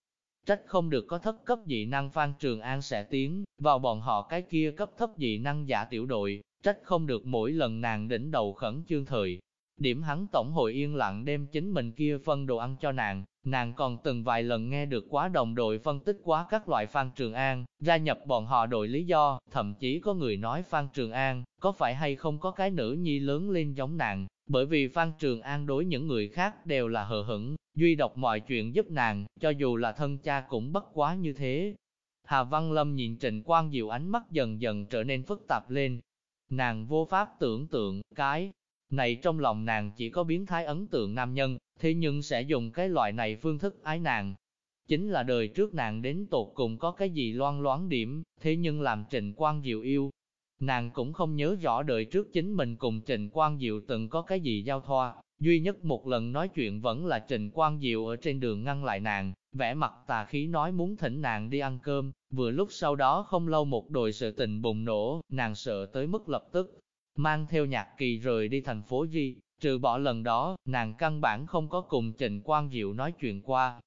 Trách không được có thất cấp dị năng Phan Trường An sẽ tiến vào bọn họ cái kia cấp thấp dị năng giả tiểu đội, trách không được mỗi lần nàng đỉnh đầu khẩn trương thời, Điểm hắn tổng hội yên lặng đem chính mình kia phân đồ ăn cho nàng, nàng còn từng vài lần nghe được quá đồng đội phân tích quá các loại Phan Trường An, gia nhập bọn họ đội lý do, thậm chí có người nói Phan Trường An, có phải hay không có cái nữ nhi lớn lên giống nàng, bởi vì Phan Trường An đối những người khác đều là hờ hững, duy độc mọi chuyện giúp nàng, cho dù là thân cha cũng bất quá như thế. Hà Văn Lâm nhìn Trịnh Quang Diệu ánh mắt dần dần trở nên phức tạp lên. Nàng vô pháp tưởng tượng, cái này trong lòng nàng chỉ có biến thái ấn tượng nam nhân, thế nhưng sẽ dùng cái loại này phương thức ái nàng. Chính là đời trước nàng đến tột cùng có cái gì loan loáng điểm, thế nhưng làm Trịnh Quang Diệu yêu. Nàng cũng không nhớ rõ đời trước chính mình cùng Trịnh Quang Diệu từng có cái gì giao thoa, duy nhất một lần nói chuyện vẫn là Trịnh Quang Diệu ở trên đường ngăn lại nàng, vẻ mặt tà khí nói muốn thỉnh nàng đi ăn cơm, vừa lúc sau đó không lâu một đồi sự tình bùng nổ, nàng sợ tới mức lập tức mang theo nhạc kỳ rời đi thành phố Di, trừ bỏ lần đó, nàng căn bản không có cùng Trịnh Quang Diệu nói chuyện qua.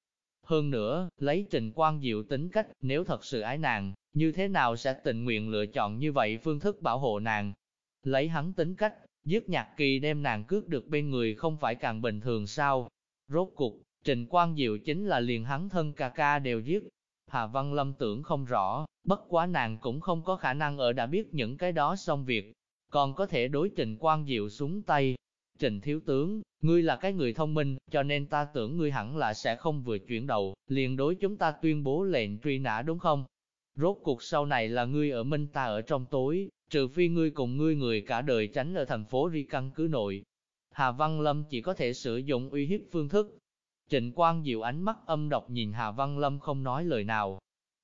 Hơn nữa, lấy Trịnh Quang Diệu tính cách, nếu thật sự ái nàng, như thế nào sẽ tình nguyện lựa chọn như vậy phương thức bảo hộ nàng. Lấy hắn tính cách, giết nhạc kỳ đem nàng cướp được bên người không phải càng bình thường sao. Rốt cục, Trịnh Quang Diệu chính là liền hắn thân ca ca đều giết. Hà Văn Lâm tưởng không rõ, bất quá nàng cũng không có khả năng ở đã biết những cái đó xong việc, còn có thể đối trình Quang Diệu xuống tay. trình Thiếu Tướng, ngươi là cái người thông minh, cho nên ta tưởng ngươi hẳn là sẽ không vừa chuyển đầu, liền đối chúng ta tuyên bố lệnh truy nã đúng không? Rốt cuộc sau này là ngươi ở minh ta ở trong tối, trừ phi ngươi cùng ngươi người cả đời tránh ở thành phố Ri căn cứ nội. Hà Văn Lâm chỉ có thể sử dụng uy hiếp phương thức. Trịnh Quang Diệu ánh mắt âm độc nhìn Hà Văn Lâm không nói lời nào.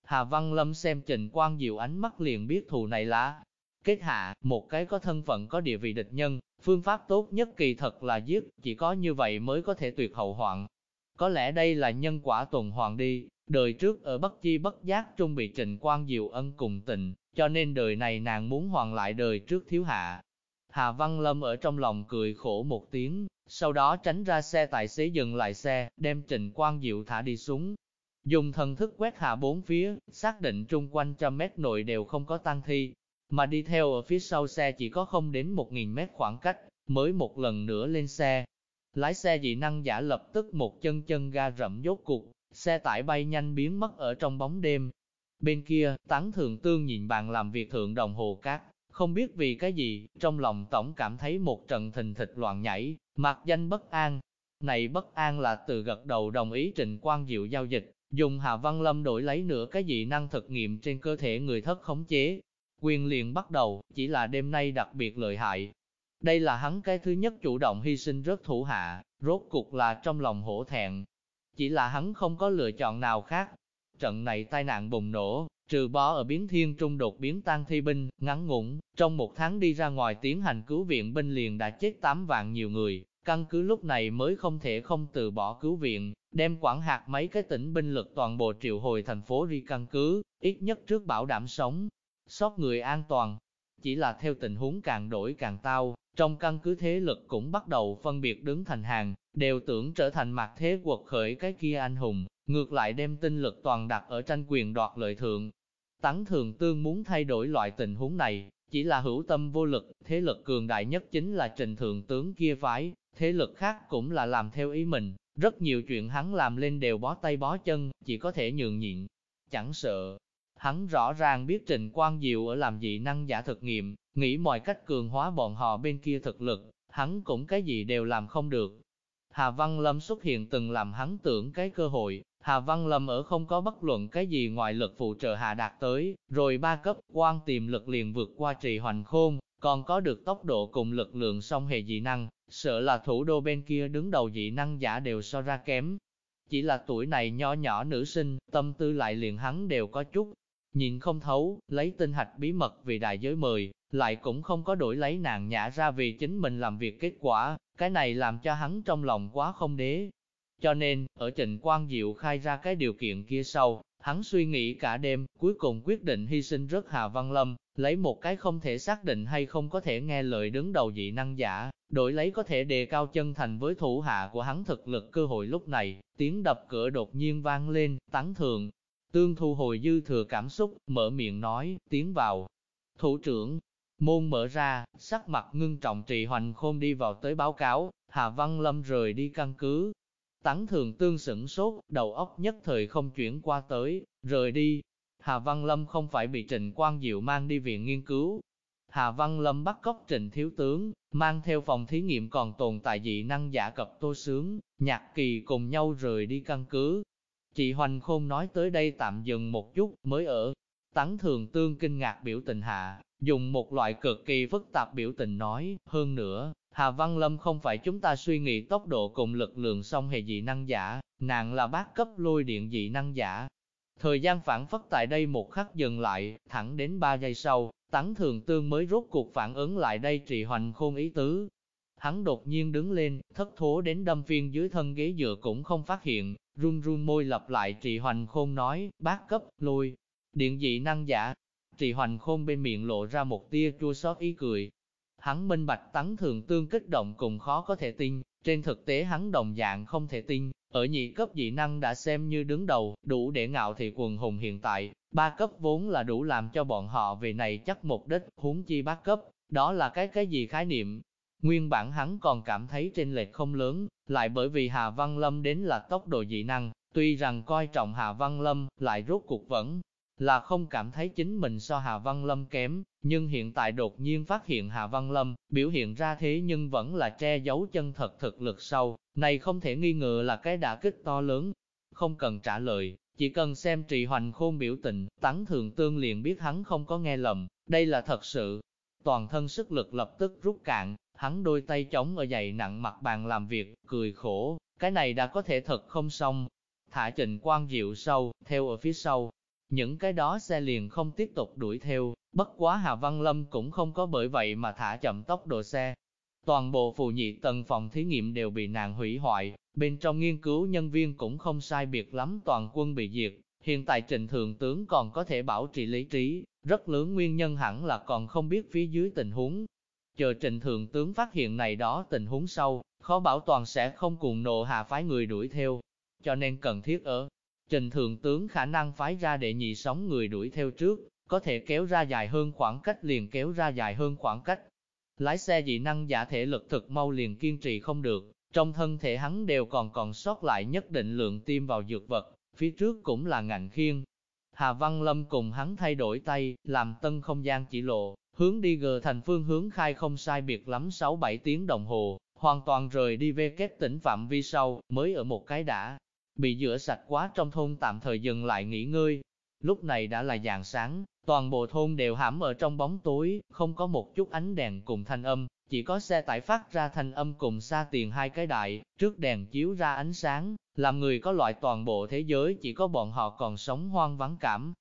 Hà Văn Lâm xem Trịnh Quang Diệu ánh mắt liền biết thù này là Kết hạ, một cái có thân phận có địa vị địch nhân, phương pháp tốt nhất kỳ thật là giết, chỉ có như vậy mới có thể tuyệt hậu hoạn. Có lẽ đây là nhân quả tuần hoàn đi, đời trước ở bất chi bất giác trung bị trịnh quan diệu ân cùng tình, cho nên đời này nàng muốn hoàn lại đời trước thiếu hạ. Hà Văn Lâm ở trong lòng cười khổ một tiếng, sau đó tránh ra xe tài xế dừng lại xe, đem trịnh quan diệu thả đi xuống. Dùng thần thức quét hạ bốn phía, xác định trung quanh trăm mét nội đều không có tăng thi, mà đi theo ở phía sau xe chỉ có không đến 1.000 mét khoảng cách, mới một lần nữa lên xe. Lái xe dị năng giả lập tức một chân chân ga rậm dốt cục, xe tải bay nhanh biến mất ở trong bóng đêm. Bên kia, tán thường tương nhìn bàn làm việc thượng đồng hồ cát, không biết vì cái gì, trong lòng tổng cảm thấy một trận thình thịch loạn nhảy, mặc danh bất an. Này bất an là từ gật đầu đồng ý trình quan diệu giao dịch, dùng Hà Văn Lâm đổi lấy nửa cái dị năng thực nghiệm trên cơ thể người thất khống chế, Quyền liền bắt đầu, chỉ là đêm nay đặc biệt lợi hại. Đây là hắn cái thứ nhất chủ động hy sinh rất thủ hạ, rốt cục là trong lòng hổ thẹn. Chỉ là hắn không có lựa chọn nào khác. Trận này tai nạn bùng nổ, trừ bó ở biến thiên trung đột biến tan thi binh, ngắn ngủn, trong một tháng đi ra ngoài tiến hành cứu viện binh liền đã chết 8 vạn nhiều người, căn cứ lúc này mới không thể không từ bỏ cứu viện, đem quản hạt mấy cái tỉnh binh lực toàn bộ triệu hồi thành phố đi căn cứ, ít nhất trước bảo đảm sống, sót người an toàn. Chỉ là theo tình huống càng đổi càng tao, trong căn cứ thế lực cũng bắt đầu phân biệt đứng thành hàng, đều tưởng trở thành mặt thế quật khởi cái kia anh hùng, ngược lại đem tinh lực toàn đặt ở tranh quyền đoạt lợi thượng. Tắng thường tương muốn thay đổi loại tình huống này, chỉ là hữu tâm vô lực, thế lực cường đại nhất chính là trình thượng tướng kia phái, thế lực khác cũng là làm theo ý mình, rất nhiều chuyện hắn làm lên đều bó tay bó chân, chỉ có thể nhường nhịn, chẳng sợ, Hắn rõ ràng biết Trình Quang Diệu ở làm dị năng giả thực nghiệm, nghĩ mọi cách cường hóa bọn họ bên kia thực lực, hắn cũng cái gì đều làm không được. Hà Văn Lâm xuất hiện từng làm hắn tưởng cái cơ hội, Hà Văn Lâm ở không có bất luận cái gì ngoại lực phụ trợ hạ đạt tới, rồi ba cấp quan tiềm lực liền vượt qua trì hoành khôn, còn có được tốc độ cùng lực lượng song hệ dị năng, sợ là thủ đô bên kia đứng đầu dị năng giả đều so ra kém. Chỉ là tuổi này nho nhỏ nữ sinh, tâm tư lại liền hắn đều có chút, Nhìn không thấu, lấy tinh hạch bí mật vì đại giới mời, lại cũng không có đổi lấy nàng nhã ra vì chính mình làm việc kết quả, cái này làm cho hắn trong lòng quá không đế. Cho nên, ở Trịnh Quang Diệu khai ra cái điều kiện kia sau, hắn suy nghĩ cả đêm, cuối cùng quyết định hy sinh rất Hà Văn Lâm, lấy một cái không thể xác định hay không có thể nghe lời đứng đầu dị năng giả, đổi lấy có thể đề cao chân thành với thủ hạ của hắn thực lực cơ hội lúc này, tiếng đập cửa đột nhiên vang lên, tán thường. Tương thu hồi dư thừa cảm xúc, mở miệng nói, tiến vào. Thủ trưởng, môn mở ra, sắc mặt ngưng trọng trì hoành khôn đi vào tới báo cáo, Hà Văn Lâm rời đi căn cứ. Tắng thường tương sửng sốt, đầu óc nhất thời không chuyển qua tới, rời đi. Hà Văn Lâm không phải bị Trịnh Quang Diệu mang đi viện nghiên cứu. Hà Văn Lâm bắt cóc Trịnh Thiếu Tướng, mang theo phòng thí nghiệm còn tồn tại dị năng giả cập tô sướng, nhạc kỳ cùng nhau rời đi căn cứ. Chị Hoành Khôn nói tới đây tạm dừng một chút, mới ở. Tắng thường tương kinh ngạc biểu tình hạ, dùng một loại cực kỳ phức tạp biểu tình nói, hơn nữa, Hà Văn Lâm không phải chúng ta suy nghĩ tốc độ cùng lực lượng song hề dị năng giả, nàng là bác cấp lôi điện dị năng giả. Thời gian phản phất tại đây một khắc dừng lại, thẳng đến 3 giây sau, tắng thường tương mới rốt cuộc phản ứng lại đây trì hoành khôn ý tứ. Hắn đột nhiên đứng lên, thất thố đến đâm viên dưới thân ghế dựa cũng không phát hiện, run run môi lặp lại trì hoành khôn nói, bác cấp, lôi, điện dị năng giả. Trì hoành khôn bên miệng lộ ra một tia chua xót ý cười, Hắn minh bạch tấn thường tương kích động cùng khó có thể tin, trên thực tế hắn đồng dạng không thể tin, ở nhị cấp dị năng đã xem như đứng đầu, đủ để ngạo thị quần hùng hiện tại, ba cấp vốn là đủ làm cho bọn họ về này chắc mục đích, huống chi bát cấp, đó là cái cái gì khái niệm. Nguyên bản hắn còn cảm thấy trên lệch không lớn, lại bởi vì Hà Văn Lâm đến là tốc độ dị năng, tuy rằng coi trọng Hà Văn Lâm, lại rốt cuộc vẫn là không cảm thấy chính mình so Hà Văn Lâm kém, nhưng hiện tại đột nhiên phát hiện Hà Văn Lâm, biểu hiện ra thế nhưng vẫn là che giấu chân thật thực lực sâu, này không thể nghi ngờ là cái đả kích to lớn. Không cần trả lời, chỉ cần xem trì hoành khôn biểu tình, tắng thường tương liền biết hắn không có nghe lầm, đây là thật sự. Toàn thân sức lực lập tức rút cạn, hắn đôi tay chống ở dày nặng mặt bàn làm việc, cười khổ, cái này đã có thể thật không xong. Thả trình quan diệu sâu, theo ở phía sau, những cái đó xe liền không tiếp tục đuổi theo, bất quá Hà Văn Lâm cũng không có bởi vậy mà thả chậm tốc độ xe. Toàn bộ phù nhị tầng phòng thí nghiệm đều bị nàng hủy hoại, bên trong nghiên cứu nhân viên cũng không sai biệt lắm toàn quân bị diệt. Hiện tại trình thượng tướng còn có thể bảo trì lý trí, rất lớn nguyên nhân hẳn là còn không biết phía dưới tình huống. Chờ trình thượng tướng phát hiện này đó tình huống sau, khó bảo toàn sẽ không cùng nộ hạ phái người đuổi theo. Cho nên cần thiết ở Trình Thượng Tướng khả năng phái ra để nhị sóng người đuổi theo trước, có thể kéo ra dài hơn khoảng cách liền kéo ra dài hơn khoảng cách. Lái xe dị năng giả thể lực thực mau liền kiên trì không được, trong thân thể hắn đều còn còn sót lại nhất định lượng tiêm vào dược vật, phía trước cũng là ngạnh khiên. Hà Văn Lâm cùng hắn thay đổi tay, làm tân không gian chỉ lộ, hướng đi gờ thành phương hướng khai không sai biệt lắm 6-7 tiếng đồng hồ, hoàn toàn rời đi về các tỉnh phạm vi sau, mới ở một cái đã, bị rửa sạch quá trong thôn tạm thời dừng lại nghỉ ngơi. Lúc này đã là dạng sáng, toàn bộ thôn đều hãm ở trong bóng tối, không có một chút ánh đèn cùng thanh âm, chỉ có xe tải phát ra thanh âm cùng xa tiền hai cái đại, trước đèn chiếu ra ánh sáng, làm người có loại toàn bộ thế giới chỉ có bọn họ còn sống hoang vắng cảm.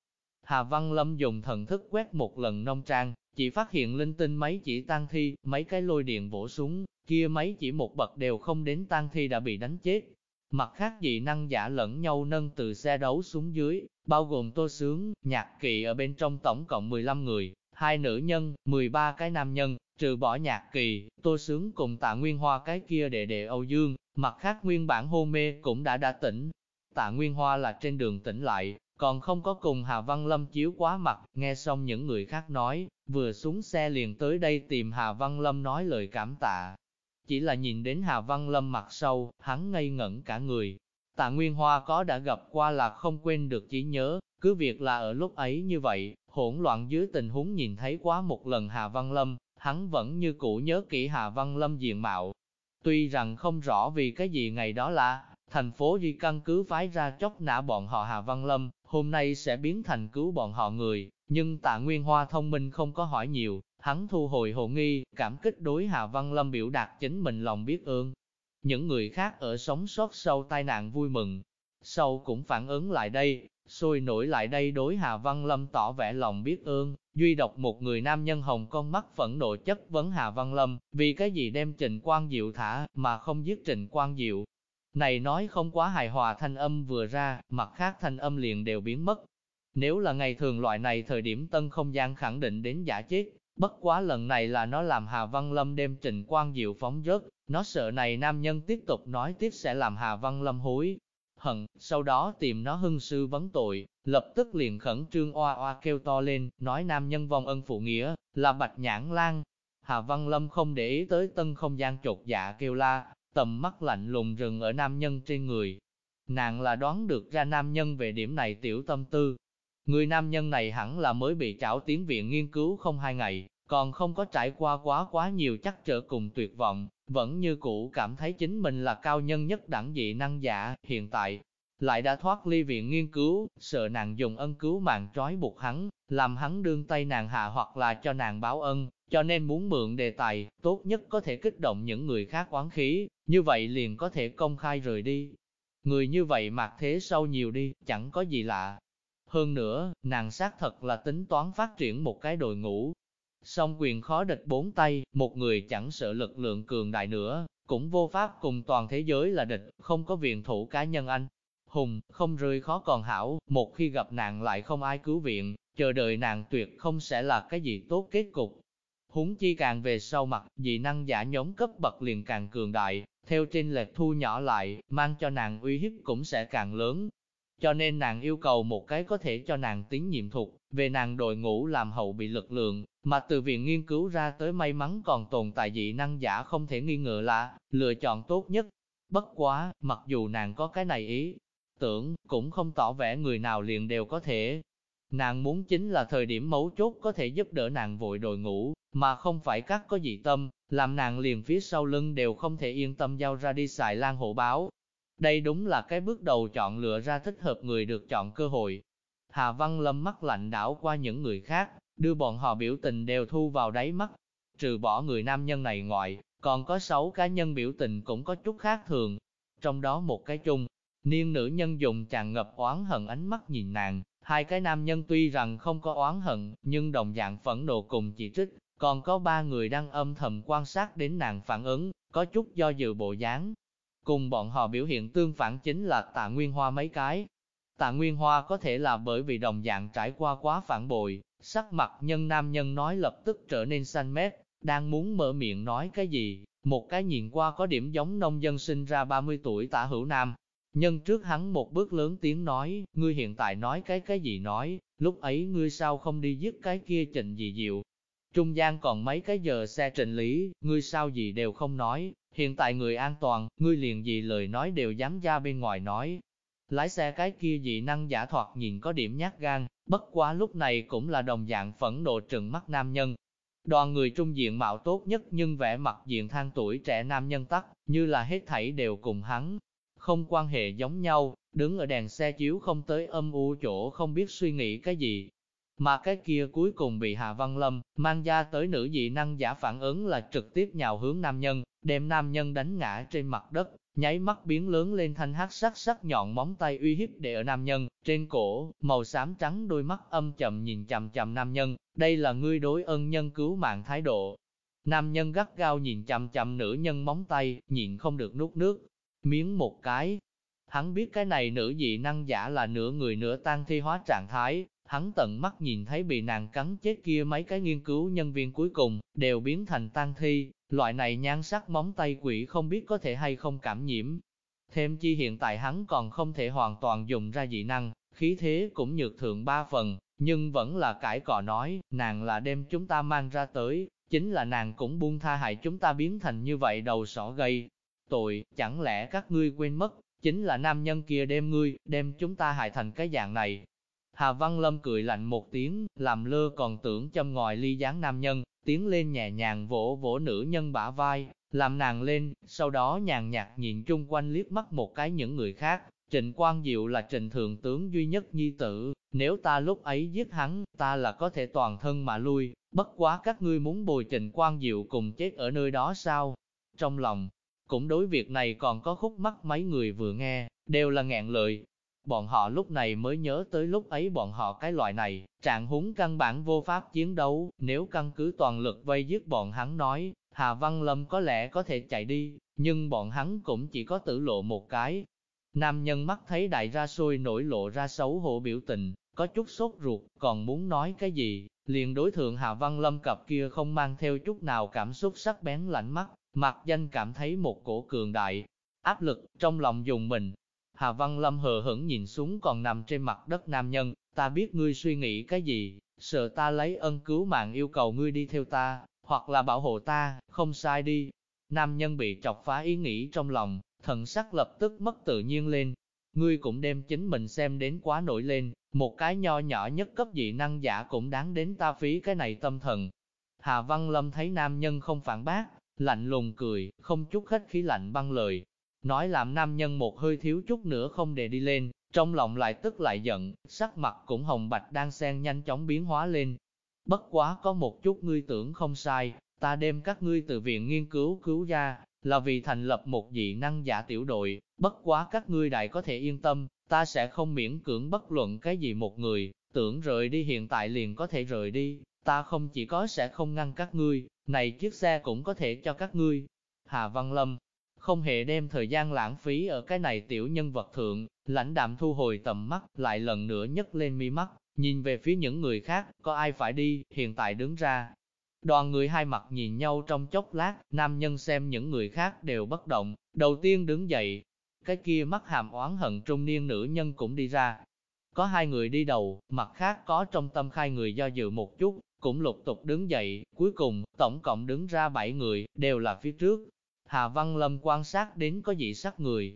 Hà Văn Lâm dùng thần thức quét một lần nông trang, chỉ phát hiện linh tinh mấy chỉ tang thi, mấy cái lôi điện bổ xuống kia mấy chỉ một bậc đều không đến tang thi đã bị đánh chết, Mặt khác dị năng giả lẫn nhau nâng từ xe đấu xuống dưới, bao gồm tô sướng, nhạc kỳ ở bên trong tổng cộng 15 người, hai nữ nhân, 13 cái nam nhân, trừ bỏ nhạc kỳ, tô sướng cùng tạ nguyên hoa cái kia đệ đệ Âu Dương, mặt khác nguyên bản hôn mê cũng đã đã tỉnh. Tạ Nguyên Hoa là trên đường tỉnh lại, còn không có cùng Hà Văn Lâm chiếu quá mặt, nghe xong những người khác nói, vừa xuống xe liền tới đây tìm Hà Văn Lâm nói lời cảm tạ, chỉ là nhìn đến Hà Văn Lâm mặt sâu, hắn ngây ngẩn cả người. Tạ Nguyên Hoa có đã gặp qua là không quên được chỉ nhớ, cứ việc là ở lúc ấy như vậy, hỗn loạn dưới tình huống nhìn thấy quá một lần Hà Văn Lâm, hắn vẫn như cũ nhớ kỹ Hà Văn Lâm diện mạo. Tuy rằng không rõ vì cái gì ngày đó là, thành phố Di căn cứ phái ra chóc nã bọn họ Hà Văn Lâm, hôm nay sẽ biến thành cứu bọn họ người, nhưng tạ Nguyên Hoa thông minh không có hỏi nhiều, Hắn thu hồi hồ nghi, cảm kích đối Hà Văn Lâm biểu đạt chính mình lòng biết ơn. Những người khác ở sống sót sau tai nạn vui mừng. Sau cũng phản ứng lại đây, sôi nổi lại đây đối Hà Văn Lâm tỏ vẻ lòng biết ơn. Duy độc một người nam nhân hồng con mắt phẫn nộ chất vấn Hà Văn Lâm, vì cái gì đem Trình Quang Diệu thả, mà không giết Trình Quang Diệu. Này nói không quá hài hòa thanh âm vừa ra, mặt khác thanh âm liền đều biến mất. Nếu là ngày thường loại này thời điểm tân không gian khẳng định đến giả chết, bất quá lần này là nó làm Hà Văn Lâm đem trình quan diệu phóng rớt, nó sợ này nam nhân tiếp tục nói tiếp sẽ làm Hà Văn Lâm hối, hận, sau đó tìm nó hưng sư vấn tội, lập tức liền khẩn trương oa oa kêu to lên, nói nam nhân vong ân phụ nghĩa, là bạch nhãn lan. Hà Văn Lâm không để ý tới tân không gian chột dạ kêu la, tầm mắt lạnh lùng rừng ở nam nhân trên người. Nàng là đoán được ra nam nhân về điểm này tiểu tâm tư. Người nam nhân này hẳn là mới bị trảo tiến viện nghiên cứu không hai ngày, còn không có trải qua quá quá nhiều chắc trở cùng tuyệt vọng, vẫn như cũ cảm thấy chính mình là cao nhân nhất đẳng dị năng giả, hiện tại, lại đã thoát ly viện nghiên cứu, sợ nàng dùng ân cứu mạng trói buộc hắn, làm hắn đương tay nàng hạ hoặc là cho nàng báo ân, cho nên muốn mượn đề tài, tốt nhất có thể kích động những người khác oán khí, như vậy liền có thể công khai rời đi. Người như vậy mặc thế sâu nhiều đi, chẳng có gì lạ. Hơn nữa, nàng xác thật là tính toán phát triển một cái đội ngũ, Song quyền khó địch bốn tay, một người chẳng sợ lực lượng cường đại nữa, cũng vô pháp cùng toàn thế giới là địch, không có viện thủ cá nhân anh. Hùng, không rơi khó còn hảo, một khi gặp nạn lại không ai cứu viện, chờ đợi nàng tuyệt không sẽ là cái gì tốt kết cục. Húng chi càng về sau mặt, dị năng giả nhóm cấp bậc liền càng cường đại, theo trên lệch thu nhỏ lại, mang cho nàng uy hiếp cũng sẽ càng lớn. Cho nên nàng yêu cầu một cái có thể cho nàng tín nhiệm thuộc, về nàng đội ngũ làm hậu bị lực lượng, mà từ viện nghiên cứu ra tới may mắn còn tồn tại dị năng giả không thể nghi ngờ là lựa chọn tốt nhất. Bất quá, mặc dù nàng có cái này ý, tưởng, cũng không tỏ vẻ người nào liền đều có thể. Nàng muốn chính là thời điểm mấu chốt có thể giúp đỡ nàng vội đội ngũ, mà không phải các có dị tâm, làm nàng liền phía sau lưng đều không thể yên tâm giao ra đi xài lan hộ báo. Đây đúng là cái bước đầu chọn lựa ra thích hợp người được chọn cơ hội. Hà Văn Lâm mắt lạnh đảo qua những người khác, đưa bọn họ biểu tình đều thu vào đáy mắt. Trừ bỏ người nam nhân này ngoại, còn có sáu cá nhân biểu tình cũng có chút khác thường. Trong đó một cái chung, niên nữ nhân dùng tràn ngập oán hận ánh mắt nhìn nàng, hai cái nam nhân tuy rằng không có oán hận, nhưng đồng dạng phẫn nộ cùng chỉ trích, còn có ba người đang âm thầm quan sát đến nàng phản ứng, có chút do dự bộ dáng. Cùng bọn họ biểu hiện tương phản chính là tạ nguyên hoa mấy cái. Tạ nguyên hoa có thể là bởi vì đồng dạng trải qua quá phản bội, Sắc mặt nhân nam nhân nói lập tức trở nên xanh mét, đang muốn mở miệng nói cái gì, một cái nhìn qua có điểm giống nông dân sinh ra 30 tuổi tạ hữu nam. Nhân trước hắn một bước lớn tiếng nói, ngươi hiện tại nói cái cái gì nói, lúc ấy ngươi sao không đi dứt cái kia trình gì diệu. Trung gian còn mấy cái giờ xe trình lý, ngươi sao gì đều không nói, hiện tại người an toàn, ngươi liền gì lời nói đều dám ra bên ngoài nói, Lái xe cái kia dị năng giả thoạt nhìn có điểm nhát gan, bất quá lúc này cũng là đồng dạng phẫn nộ trừng mắt nam nhân. Đoàn người trung diện mạo tốt nhất nhưng vẻ mặt diện than tuổi trẻ nam nhân tắc, như là hết thảy đều cùng hắn. Không quan hệ giống nhau, đứng ở đèn xe chiếu không tới âm u chỗ không biết suy nghĩ cái gì. Mà cái kia cuối cùng bị Hà Văn Lâm, mang ra tới nữ dị năng giả phản ứng là trực tiếp nhào hướng nam nhân, đem nam nhân đánh ngã trên mặt đất, nháy mắt biến lớn lên thanh hát sắc sắc nhọn móng tay uy hiếp để ở nam nhân, trên cổ, màu xám trắng đôi mắt âm chậm nhìn chằm chằm nam nhân, đây là ngươi đối ân nhân cứu mạng thái độ. Nam nhân gắt gao nhìn chằm chằm nữ nhân móng tay, nhịn không được nuốt nước, miếng một cái. Hắn biết cái này nữ dị năng giả là nửa người nửa tan thi hóa trạng thái, hắn tận mắt nhìn thấy bị nàng cắn chết kia mấy cái nghiên cứu nhân viên cuối cùng, đều biến thành tan thi, Loại này nhan sắc móng tay quỷ không biết có thể hay không cảm nhiễm. Thêm chi hiện tại hắn còn không thể hoàn toàn dùng ra dị năng, khí thế cũng nhược thượng ba phần, nhưng vẫn là cãi cọ nói, nàng là đem chúng ta mang ra tới, chính là nàng cũng buông tha hại chúng ta biến thành như vậy đầu sỏ gây. Tội, chẳng lẽ các ngươi quên mất, chính là nam nhân kia đem ngươi, đem chúng ta hại thành cái dạng này. Hà Văn Lâm cười lạnh một tiếng, làm lơ còn tưởng châm ngòi ly gián nam nhân, tiến lên nhẹ nhàng vỗ vỗ nữ nhân bả vai, làm nàng lên, sau đó nhàn nhạt nhìn chung quanh liếc mắt một cái những người khác. Trịnh Quang Diệu là trịnh thượng tướng duy nhất nhi tử, nếu ta lúc ấy giết hắn, ta là có thể toàn thân mà lui, bất quá các ngươi muốn bồi trịnh Quang Diệu cùng chết ở nơi đó sao? Trong lòng, cũng đối việc này còn có khúc mắc mấy người vừa nghe, đều là ngạn lời, Bọn họ lúc này mới nhớ tới lúc ấy bọn họ cái loại này, trạng húng căn bản vô pháp chiến đấu, nếu căn cứ toàn lực vây giết bọn hắn nói, Hà Văn Lâm có lẽ có thể chạy đi, nhưng bọn hắn cũng chỉ có tử lộ một cái. Nam nhân mắt thấy đại ra sôi nổi lộ ra xấu hổ biểu tình, có chút sốt ruột, còn muốn nói cái gì, liền đối thượng Hà Văn Lâm cặp kia không mang theo chút nào cảm xúc sắc bén lạnh mắt, Mạc danh cảm thấy một cổ cường đại, áp lực, trong lòng dùng mình. Hà Văn Lâm hờ hững nhìn xuống còn nằm trên mặt đất nam nhân, ta biết ngươi suy nghĩ cái gì, sợ ta lấy ân cứu mạng yêu cầu ngươi đi theo ta, hoặc là bảo hộ ta, không sai đi. Nam nhân bị chọc phá ý nghĩ trong lòng, thần sắc lập tức mất tự nhiên lên. Ngươi cũng đem chính mình xem đến quá nổi lên, một cái nho nhỏ nhất cấp dị năng giả cũng đáng đến ta phí cái này tâm thần. Hà Văn Lâm thấy nam nhân không phản bác, lạnh lùng cười, không chút khách khí lạnh băng lời. Nói làm nam nhân một hơi thiếu chút nữa không để đi lên, trong lòng lại tức lại giận, sắc mặt cũng hồng bạch đang xen nhanh chóng biến hóa lên. Bất quá có một chút ngươi tưởng không sai, ta đem các ngươi từ viện nghiên cứu cứu ra, là vì thành lập một dị năng giả tiểu đội, bất quá các ngươi đại có thể yên tâm, ta sẽ không miễn cưỡng bất luận cái gì một người, tưởng rời đi hiện tại liền có thể rời đi, ta không chỉ có sẽ không ngăn các ngươi, này chiếc xe cũng có thể cho các ngươi. Hà Văn Lâm không hề đem thời gian lãng phí ở cái này tiểu nhân vật thượng, lãnh đạm thu hồi tầm mắt, lại lần nữa nhấc lên mi mắt, nhìn về phía những người khác, có ai phải đi, hiện tại đứng ra. Đoàn người hai mặt nhìn nhau trong chốc lát, nam nhân xem những người khác đều bất động, đầu tiên đứng dậy. Cái kia mắt hàm oán hận trung niên nữ nhân cũng đi ra. Có hai người đi đầu, mặt khác có trong tâm khai người do dự một chút, cũng lục tục đứng dậy, cuối cùng, tổng cộng đứng ra bảy người, đều là phía trước. Hà Văn Lâm quan sát đến có dị sắc người.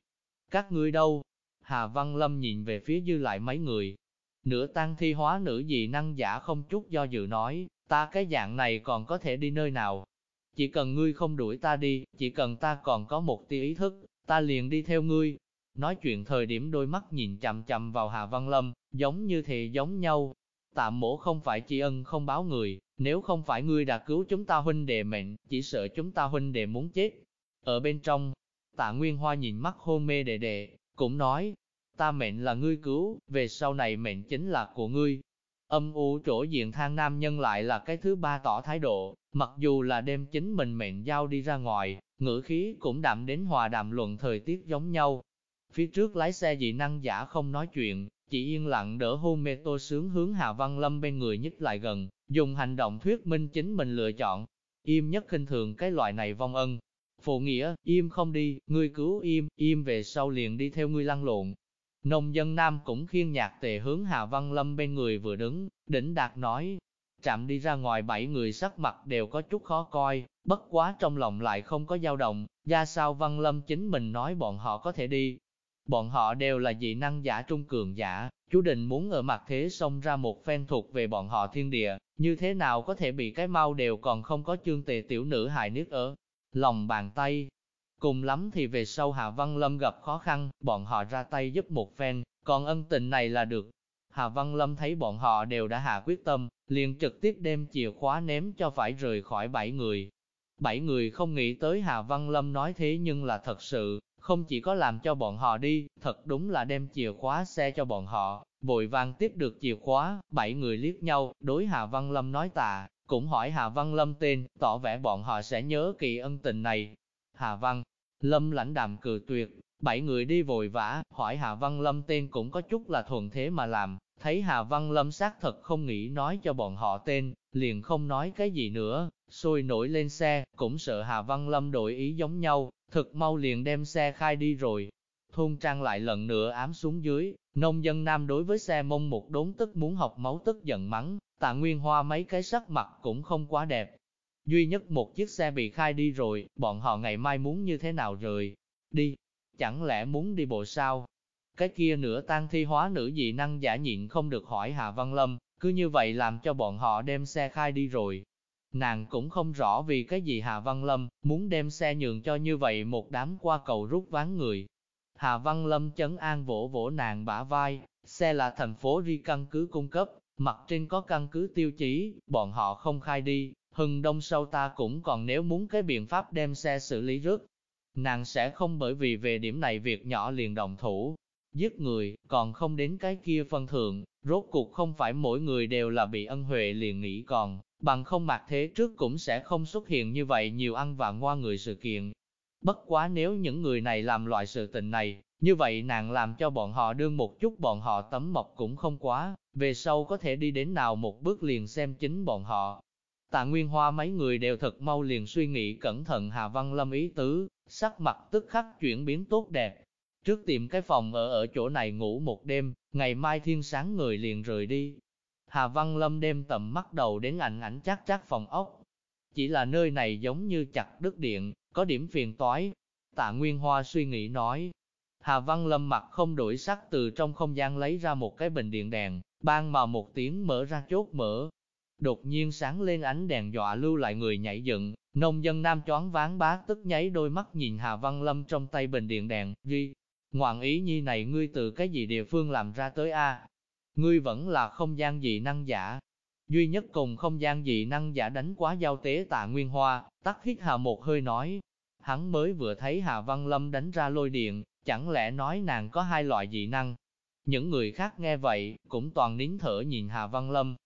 Các ngươi đâu? Hà Văn Lâm nhìn về phía dư lại mấy người. Nửa tăng thi hóa nữ dị năng giả không chút do dự nói, ta cái dạng này còn có thể đi nơi nào? Chỉ cần ngươi không đuổi ta đi, chỉ cần ta còn có một tia ý thức, ta liền đi theo ngươi. Nói chuyện thời điểm đôi mắt nhìn chậm chậm vào Hà Văn Lâm, giống như thể giống nhau, Tạm mổ không phải chi ân không báo người, nếu không phải ngươi đã cứu chúng ta huynh đệ mệnh, chỉ sợ chúng ta huynh đệ muốn chết. Ở bên trong, tạ Nguyên Hoa nhìn mắt hôn mê đệ đệ, cũng nói, ta mệnh là ngươi cứu, về sau này mệnh chính là của ngươi. Âm u chỗ diện thang nam nhân lại là cái thứ ba tỏ thái độ, mặc dù là đem chính mình mệnh giao đi ra ngoài, ngữ khí cũng đạm đến hòa đàm luận thời tiết giống nhau. Phía trước lái xe dị năng giả không nói chuyện, chỉ yên lặng đỡ hôn mê tô sướng hướng Hà Văn Lâm bên người nhích lại gần, dùng hành động thuyết minh chính mình lựa chọn. Im nhất khinh thường cái loại này vong ân. Phụ nghĩa, im không đi, ngươi cứu im, im về sau liền đi theo ngươi lăn lộn. Nông dân nam cũng khiên nhạc tề hướng Hà Văn Lâm bên người vừa đứng, đỉnh đạt nói. Chạm đi ra ngoài bảy người sắc mặt đều có chút khó coi, bất quá trong lòng lại không có dao động, ra sao Văn Lâm chính mình nói bọn họ có thể đi, Bọn họ đều là dị năng giả trung cường giả, chú định muốn ở mặt thế xông ra một phen thuộc về bọn họ thiên địa, như thế nào có thể bị cái mau đều còn không có chương tề tiểu nữ hại nước ở lòng bàn tay. Cùng lắm thì về sau Hà Văn Lâm gặp khó khăn, bọn họ ra tay giúp một phen, còn ân tình này là được. Hà Văn Lâm thấy bọn họ đều đã hạ quyết tâm, liền trực tiếp đem chìa khóa ném cho phải rời khỏi bảy người. Bảy người không nghĩ tới Hà Văn Lâm nói thế nhưng là thật sự, không chỉ có làm cho bọn họ đi, thật đúng là đem chìa khóa xe cho bọn họ, vội vàng tiếp được chìa khóa, bảy người liếc nhau, đối Hà Văn Lâm nói tạ, cũng hỏi Hà Văn Lâm tên, tỏ vẻ bọn họ sẽ nhớ kỳ ân tình này. Hà Văn Lâm lãnh đạm cười tuyệt, bảy người đi vội vã, hỏi Hà Văn Lâm tên cũng có chút là thuận thế mà làm, thấy Hà Văn Lâm xác thật không nghĩ nói cho bọn họ tên, liền không nói cái gì nữa, sôi nổi lên xe, cũng sợ Hà Văn Lâm đổi ý giống nhau, thực mau liền đem xe khai đi rồi. Thôn trang lại lần nữa ám xuống dưới, nông dân nam đối với xe mông một đốn tức muốn học máu tức giận mắng, tạ nguyên hoa mấy cái sắc mặt cũng không quá đẹp. Duy nhất một chiếc xe bị khai đi rồi, bọn họ ngày mai muốn như thế nào rời? Đi, chẳng lẽ muốn đi bộ sao? Cái kia nửa tan thi hóa nữ dị năng giả nhịn không được hỏi Hà Văn Lâm, cứ như vậy làm cho bọn họ đem xe khai đi rồi. Nàng cũng không rõ vì cái gì Hà Văn Lâm muốn đem xe nhường cho như vậy một đám qua cầu rút ván người. Hà Văn Lâm chấn an vỗ vỗ nàng bả vai, xe là thành phố ri căn cứ cung cấp, mặt trên có căn cứ tiêu chí, bọn họ không khai đi, hừng đông sau ta cũng còn nếu muốn cái biện pháp đem xe xử lý rước. Nàng sẽ không bởi vì về điểm này việc nhỏ liền đồng thủ, giết người, còn không đến cái kia phân thượng, rốt cuộc không phải mỗi người đều là bị ân huệ liền nghĩ còn, bằng không mặc thế trước cũng sẽ không xuất hiện như vậy nhiều ăn và ngoa người sự kiện. Bất quá nếu những người này làm loại sự tình này, như vậy nàng làm cho bọn họ đương một chút bọn họ tấm mộc cũng không quá, về sau có thể đi đến nào một bước liền xem chính bọn họ. Tạ Nguyên Hoa mấy người đều thật mau liền suy nghĩ cẩn thận Hà Văn Lâm ý tứ, sắc mặt tức khắc chuyển biến tốt đẹp. Trước tìm cái phòng ở ở chỗ này ngủ một đêm, ngày mai thiên sáng người liền rời đi. Hà Văn Lâm đem tầm mắt đầu đến ảnh ảnh chắc chắc phòng ốc. Chỉ là nơi này giống như chặt đứt điện, có điểm phiền toái. Tạ Nguyên Hoa suy nghĩ nói. Hà Văn Lâm mặt không đổi sắc từ trong không gian lấy ra một cái bình điện đèn, ban mà một tiếng mở ra chốt mở. Đột nhiên sáng lên ánh đèn dọa lưu lại người nhảy dựng, nông dân nam choáng ván bá tức nháy đôi mắt nhìn Hà Văn Lâm trong tay bình điện đèn, ghi. Ngoạn ý nhi này ngươi từ cái gì địa phương làm ra tới a? Ngươi vẫn là không gian dị năng giả. Duy nhất cùng không gian dị năng giả đánh quá giao tế tạ Nguyên Hoa, tắt hít hà một hơi nói. Hắn mới vừa thấy Hà Văn Lâm đánh ra lôi điện, chẳng lẽ nói nàng có hai loại dị năng. Những người khác nghe vậy, cũng toàn nín thở nhìn Hà Văn Lâm.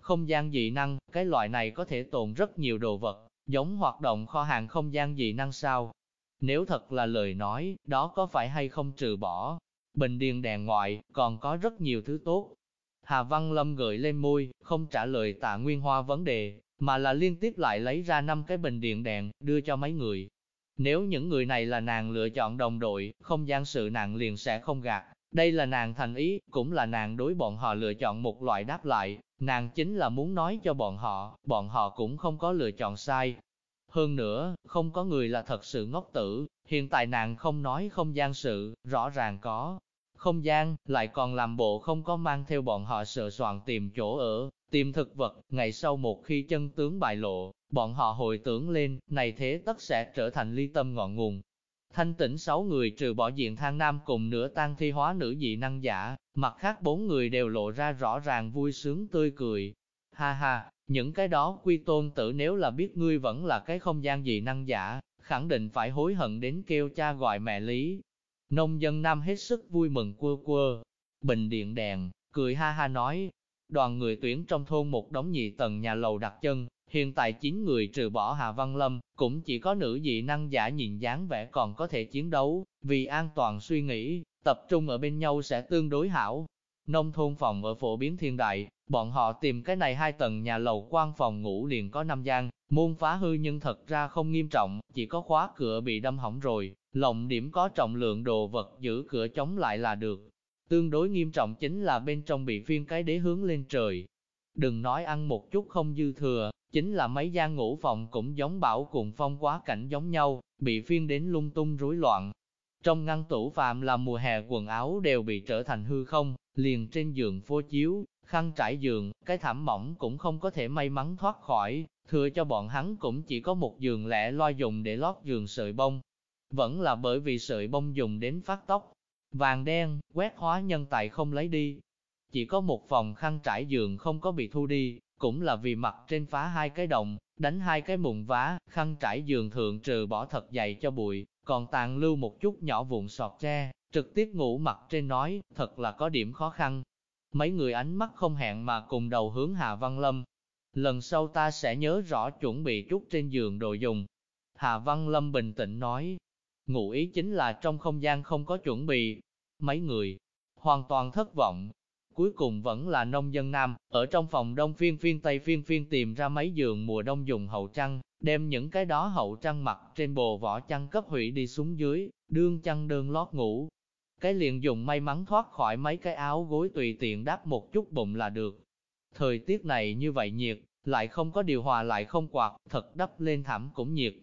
Không gian dị năng, cái loại này có thể tồn rất nhiều đồ vật, giống hoạt động kho hàng không gian dị năng sao. Nếu thật là lời nói, đó có phải hay không trừ bỏ. Bình điền đèn ngoại, còn có rất nhiều thứ tốt, Hà Văn Lâm gợi lên môi, không trả lời tạ Nguyên Hoa vấn đề, mà là liên tiếp lại lấy ra năm cái bình điện đèn, đưa cho mấy người. Nếu những người này là nàng lựa chọn đồng đội, không gian sự nàng liền sẽ không gạt. Đây là nàng thành ý, cũng là nàng đối bọn họ lựa chọn một loại đáp lại, nàng chính là muốn nói cho bọn họ, bọn họ cũng không có lựa chọn sai. Hơn nữa, không có người là thật sự ngốc tử, hiện tại nàng không nói không gian sự, rõ ràng có, không gian, lại còn làm bộ không có mang theo bọn họ sợ soạn tìm chỗ ở, tìm thực vật, ngày sau một khi chân tướng bại lộ, bọn họ hồi tưởng lên, này thế tất sẽ trở thành ly tâm ngọn nguồn. Thanh tỉnh sáu người trừ bỏ diện thang nam cùng nửa tan thi hóa nữ dị năng giả, mặt khác bốn người đều lộ ra rõ ràng vui sướng tươi cười. Ha ha, những cái đó quy tôn tử nếu là biết ngươi vẫn là cái không gian dị năng giả, khẳng định phải hối hận đến kêu cha gọi mẹ lý, Nông dân nam hết sức vui mừng quơ quơ, bình điện đèn, cười ha ha nói, đoàn người tuyển trong thôn một đống nhị tầng nhà lầu đặt chân, hiện tại chín người trừ bỏ Hà Văn Lâm, cũng chỉ có nữ dị năng giả nhìn dáng vẻ còn có thể chiến đấu, vì an toàn suy nghĩ, tập trung ở bên nhau sẽ tương đối hảo. Nông thôn phòng ở phổ biến thiên đại, bọn họ tìm cái này hai tầng nhà lầu quan phòng ngủ liền có năm gian, môn phá hư nhưng thật ra không nghiêm trọng, chỉ có khóa cửa bị đâm hỏng rồi, lộng điểm có trọng lượng đồ vật giữ cửa chống lại là được. Tương đối nghiêm trọng chính là bên trong bị phiên cái đế hướng lên trời. Đừng nói ăn một chút không dư thừa, chính là mấy gian ngủ phòng cũng giống bảo cùng phong quá cảnh giống nhau, bị phiên đến lung tung rối loạn. Trong ngăn tủ phạm là mùa hè quần áo đều bị trở thành hư không, liền trên giường phô chiếu, khăn trải giường, cái thảm mỏng cũng không có thể may mắn thoát khỏi, thừa cho bọn hắn cũng chỉ có một giường lẻ loa dùng để lót giường sợi bông, vẫn là bởi vì sợi bông dùng đến phát tóc. Vàng đen, quét hóa nhân tài không lấy đi. Chỉ có một phòng khăn trải giường không có bị thu đi, cũng là vì mặt trên phá hai cái đồng, đánh hai cái mụn vá, khăn trải giường thượng trừ bỏ thật dày cho bụi, còn tàn lưu một chút nhỏ vụn sọt tre, trực tiếp ngủ mặt trên nói, thật là có điểm khó khăn. Mấy người ánh mắt không hẹn mà cùng đầu hướng Hà Văn Lâm. Lần sau ta sẽ nhớ rõ chuẩn bị chút trên giường đồ dùng. Hà Văn Lâm bình tĩnh nói, ngụ ý chính là trong không gian không có chuẩn bị. Mấy người hoàn toàn thất vọng. Cuối cùng vẫn là nông dân nam, ở trong phòng đông phiên phiên tây phiên phiên tìm ra mấy giường mùa đông dùng hậu trăng, đem những cái đó hậu trăng mặc trên bồ vỏ chăn cấp hủy đi xuống dưới, đương chăn đơn lót ngủ. Cái liền dùng may mắn thoát khỏi mấy cái áo gối tùy tiện đáp một chút bụng là được. Thời tiết này như vậy nhiệt, lại không có điều hòa lại không quạt, thật đắp lên thảm cũng nhiệt,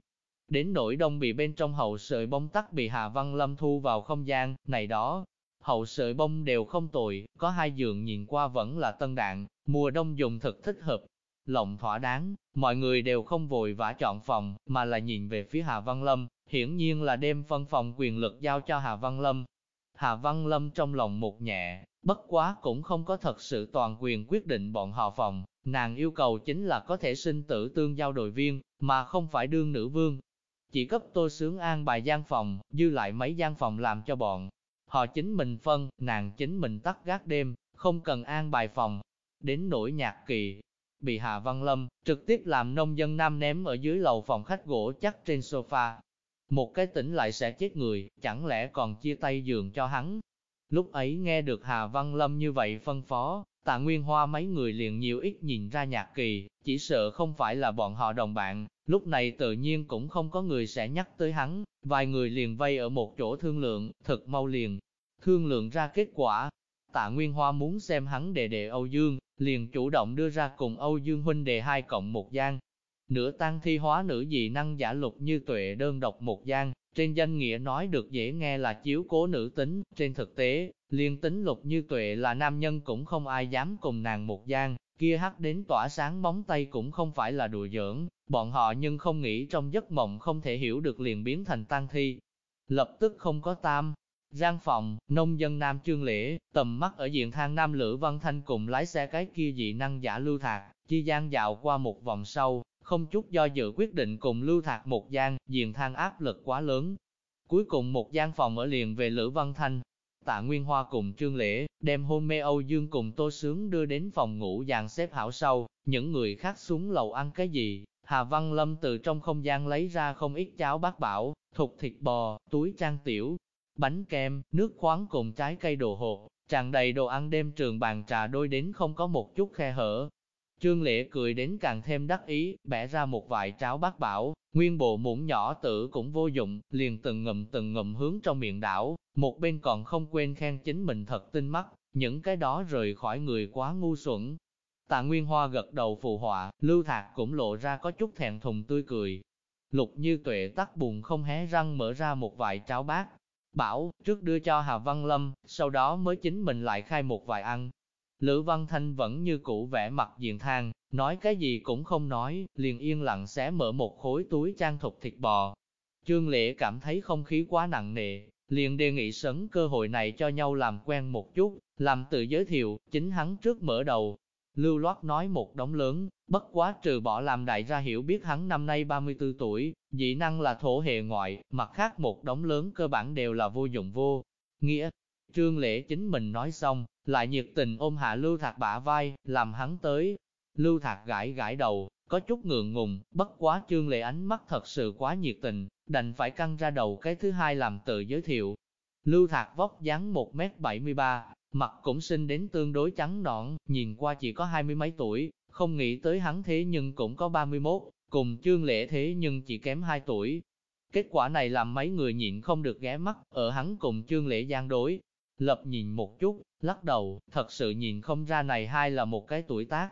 Đến nỗi đông bị bên trong hậu sợi bông tắc bị Hà Văn Lâm thu vào không gian, này đó, hậu sợi bông đều không tồi, có hai giường nhìn qua vẫn là tân đạn, mùa đông dùng thật thích hợp, lộng thỏa đáng, mọi người đều không vội vã chọn phòng, mà là nhìn về phía Hà Văn Lâm, hiển nhiên là đem phân phòng quyền lực giao cho Hà Văn Lâm. Hà Văn Lâm trong lòng một nhẹ, bất quá cũng không có thật sự toàn quyền quyết định bọn họ phòng, nàng yêu cầu chính là có thể sinh tử tương giao đội viên, mà không phải đương nữ vương, chỉ cấp tô sướng an bài gian phòng, dư lại mấy gian phòng làm cho bọn. Họ chính mình phân, nàng chính mình tắt gác đêm, không cần an bài phòng. Đến nỗi nhạc kỳ, bị Hạ Văn Lâm trực tiếp làm nông dân nam ném ở dưới lầu phòng khách gỗ chắc trên sofa một cái tỉnh lại sẽ chết người, chẳng lẽ còn chia tay giường cho hắn. Lúc ấy nghe được Hà Văn Lâm như vậy phân phó, tạ Nguyên Hoa mấy người liền nhiều ít nhìn ra nhạc kỳ, chỉ sợ không phải là bọn họ đồng bạn, lúc này tự nhiên cũng không có người sẽ nhắc tới hắn, vài người liền vây ở một chỗ thương lượng, thật mau liền, thương lượng ra kết quả. Tạ Nguyên Hoa muốn xem hắn đệ đệ Âu Dương, liền chủ động đưa ra cùng Âu Dương huynh đệ hai cộng một gian, Nửa tang thi hóa nữ dị năng giả lục như tuệ đơn độc một gian, trên danh nghĩa nói được dễ nghe là chiếu cố nữ tính, trên thực tế, liên tính lục như tuệ là nam nhân cũng không ai dám cùng nàng một gian, kia hắt đến tỏa sáng móng tay cũng không phải là đùa giỡn, bọn họ nhưng không nghĩ trong giấc mộng không thể hiểu được liền biến thành tang thi. Lập tức không có tam, Giang phòng, nông dân Nam Trương Lễ, tầm mắt ở diện thang Nam Lữ Văn Thanh cùng lái xe cái kia dị năng giả lưu thạc, chi gian dạo qua một vòng sau, không chút do dự quyết định cùng lưu thạc một gian, diện thang áp lực quá lớn. Cuối cùng một gian phòng ở liền về Lữ Văn Thanh, Tạ Nguyên Hoa cùng Trương Lễ, đem hôn mê Âu Dương cùng Tô Sướng đưa đến phòng ngủ dàn xếp hảo sau, những người khác xuống lầu ăn cái gì, Hà Văn Lâm từ trong không gian lấy ra không ít cháo bát bảo, thục thịt bò, túi trang tiểu, bánh kem, nước khoáng cùng trái cây đồ hộp, tràn đầy đồ ăn đêm trường bàn trà đôi đến không có một chút khe hở, Trương Lễ cười đến càng thêm đắc ý, bẻ ra một vài cháo bát bảo, nguyên bộ muỗng nhỏ tử cũng vô dụng, liền từng ngậm từng ngậm hướng trong miệng đảo, một bên còn không quên khen chính mình thật tinh mắt, những cái đó rời khỏi người quá ngu xuẩn. Tạ Nguyên Hoa gật đầu phù họa, Lưu Thạc cũng lộ ra có chút thẹn thùng tươi cười. Lục Như Tuệ tắt bùn không hé răng mở ra một vài cháo bát, bảo, trước đưa cho Hà Văn Lâm, sau đó mới chính mình lại khai một vài ăn, Lữ Văn Thanh vẫn như cũ vẻ mặt diện thang, nói cái gì cũng không nói, liền yên lặng xé mở một khối túi trang thục thịt bò. Trương Lễ cảm thấy không khí quá nặng nề, liền đề nghị sấn cơ hội này cho nhau làm quen một chút, làm tự giới thiệu, chính hắn trước mở đầu. Lưu loát nói một đống lớn, bất quá trừ bỏ làm đại ra hiểu biết hắn năm nay 34 tuổi, dị năng là thổ hệ ngoại, mặt khác một đống lớn cơ bản đều là vô dụng vô. Nghĩa, Trương Lễ chính mình nói xong, lại nhiệt tình ôm hạ Lưu Thạc bả vai, làm hắn tới. Lưu Thạc gãi gãi đầu, có chút ngượng ngùng, bất quá Trương Lệ ánh mắt thật sự quá nhiệt tình, đành phải căng ra đầu cái thứ hai làm tự giới thiệu. Lưu Thạc vóc dáng 1m73, mặt cũng xinh đến tương đối trắng nõn, nhìn qua chỉ có hai mươi mấy tuổi, không nghĩ tới hắn thế nhưng cũng có 31, cùng Trương Lệ thế nhưng chỉ kém 2 tuổi. Kết quả này làm mấy người nhịn không được ghé mắt, ở hắn cùng Trương Lễ gian đối, Lập nhìn một chút, lắc đầu, thật sự nhìn không ra này hai là một cái tuổi tác.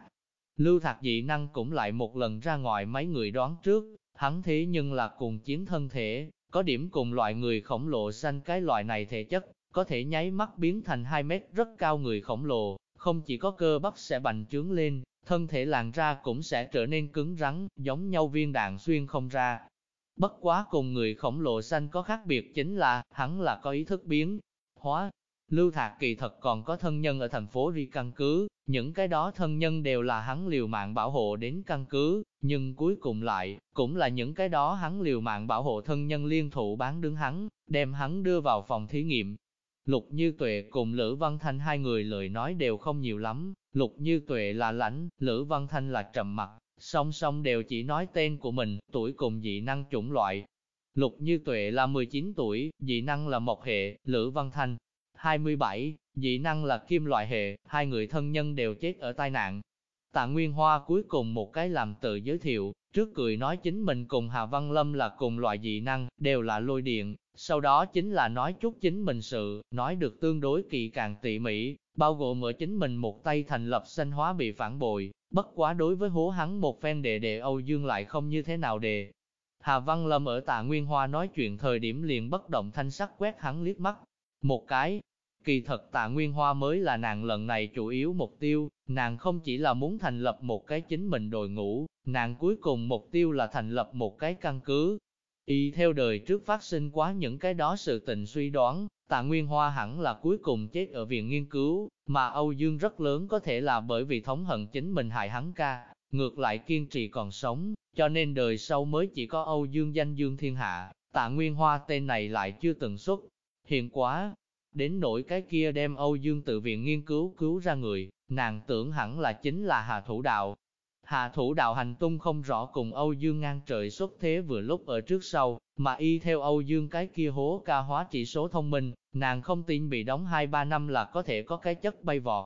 Lưu Thạc dị năng cũng lại một lần ra ngoài mấy người đoán trước, hắn thế nhưng là cùng chiến thân thể, có điểm cùng loại người khổng lồ xanh cái loại này thể chất, có thể nháy mắt biến thành 2 mét rất cao người khổng lồ, không chỉ có cơ bắp sẽ bành trướng lên, thân thể làn ra cũng sẽ trở nên cứng rắn, giống nhau viên đạn xuyên không ra. Bất quá cùng người khổng lồ xanh có khác biệt chính là, hắn là có ý thức biến hóa, Lưu Thạc kỳ thật còn có thân nhân ở thành phố Ri căn cứ, những cái đó thân nhân đều là hắn liều mạng bảo hộ đến căn cứ, nhưng cuối cùng lại, cũng là những cái đó hắn liều mạng bảo hộ thân nhân liên thủ bán đứng hắn, đem hắn đưa vào phòng thí nghiệm. Lục Như Tuệ cùng Lữ Văn Thanh hai người lời nói đều không nhiều lắm, Lục Như Tuệ là lãnh, Lữ Văn Thanh là trầm mặc, song song đều chỉ nói tên của mình, tuổi cùng dị năng chủng loại. Lục Như Tuệ là 19 tuổi, dị năng là một hệ, Lữ Văn Thanh 27, dị năng là kim loại hệ, hai người thân nhân đều chết ở tai nạn. Tạ Nguyên Hoa cuối cùng một cái làm tự giới thiệu, trước cười nói chính mình cùng Hà Văn Lâm là cùng loại dị năng, đều là lôi điện, sau đó chính là nói chút chính mình sự, nói được tương đối kỳ càng tỉ mỉ, bao gồm ở chính mình một tay thành lập sanh hóa bị phản bội, bất quá đối với hố hắn một phen đệ đệ Âu Dương lại không như thế nào đề. Hà Văn Lâm ở tạ Nguyên Hoa nói chuyện thời điểm liền bất động thanh sắc quét hắn liếc mắt, một cái, Kỳ thật tạ Nguyên Hoa mới là nàng lần này chủ yếu mục tiêu, nàng không chỉ là muốn thành lập một cái chính mình đội ngũ, nàng cuối cùng mục tiêu là thành lập một cái căn cứ. Y theo đời trước phát sinh quá những cái đó sự tình suy đoán, tạ Nguyên Hoa hẳn là cuối cùng chết ở viện nghiên cứu, mà Âu Dương rất lớn có thể là bởi vì thống hận chính mình hại hắn ca, ngược lại kiên trì còn sống, cho nên đời sau mới chỉ có Âu Dương danh Dương thiên hạ, tạ Nguyên Hoa tên này lại chưa từng xuất hiện quá, Đến nỗi cái kia đem Âu Dương tự viện nghiên cứu cứu ra người, nàng tưởng hẳn là chính là Hà Thủ Đạo. Hà thủ đạo hành tung không rõ cùng Âu Dương ngang trời xuất thế vừa lúc ở trước sau, mà y theo Âu Dương cái kia hố ca hóa chỉ số thông minh, nàng không tin bị đóng 2-3 năm là có thể có cái chất bay vọt.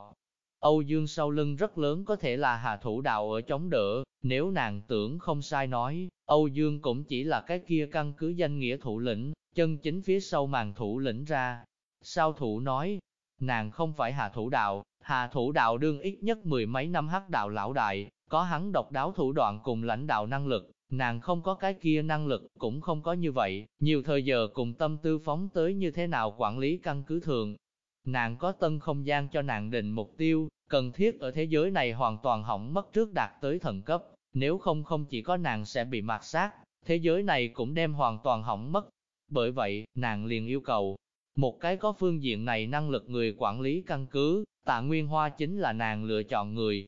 Âu Dương sau lưng rất lớn có thể là Hà thủ đạo ở chống đỡ, nếu nàng tưởng không sai nói, Âu Dương cũng chỉ là cái kia căn cứ danh nghĩa thủ lĩnh, chân chính phía sau màn thủ lĩnh ra. Sao thủ nói, nàng không phải hạ thủ đạo, hạ thủ đạo đương ít nhất mười mấy năm hắc đạo lão đại, có hắn độc đáo thủ đoạn cùng lãnh đạo năng lực, nàng không có cái kia năng lực, cũng không có như vậy, nhiều thời giờ cùng tâm tư phóng tới như thế nào quản lý căn cứ thường. Nàng có tân không gian cho nàng định mục tiêu, cần thiết ở thế giới này hoàn toàn hỏng mất trước đạt tới thần cấp, nếu không không chỉ có nàng sẽ bị mạt sát, thế giới này cũng đem hoàn toàn hỏng mất. Bởi vậy, nàng liền yêu cầu, một cái có phương diện này năng lực người quản lý căn cứ, tạ Nguyên Hoa chính là nàng lựa chọn người,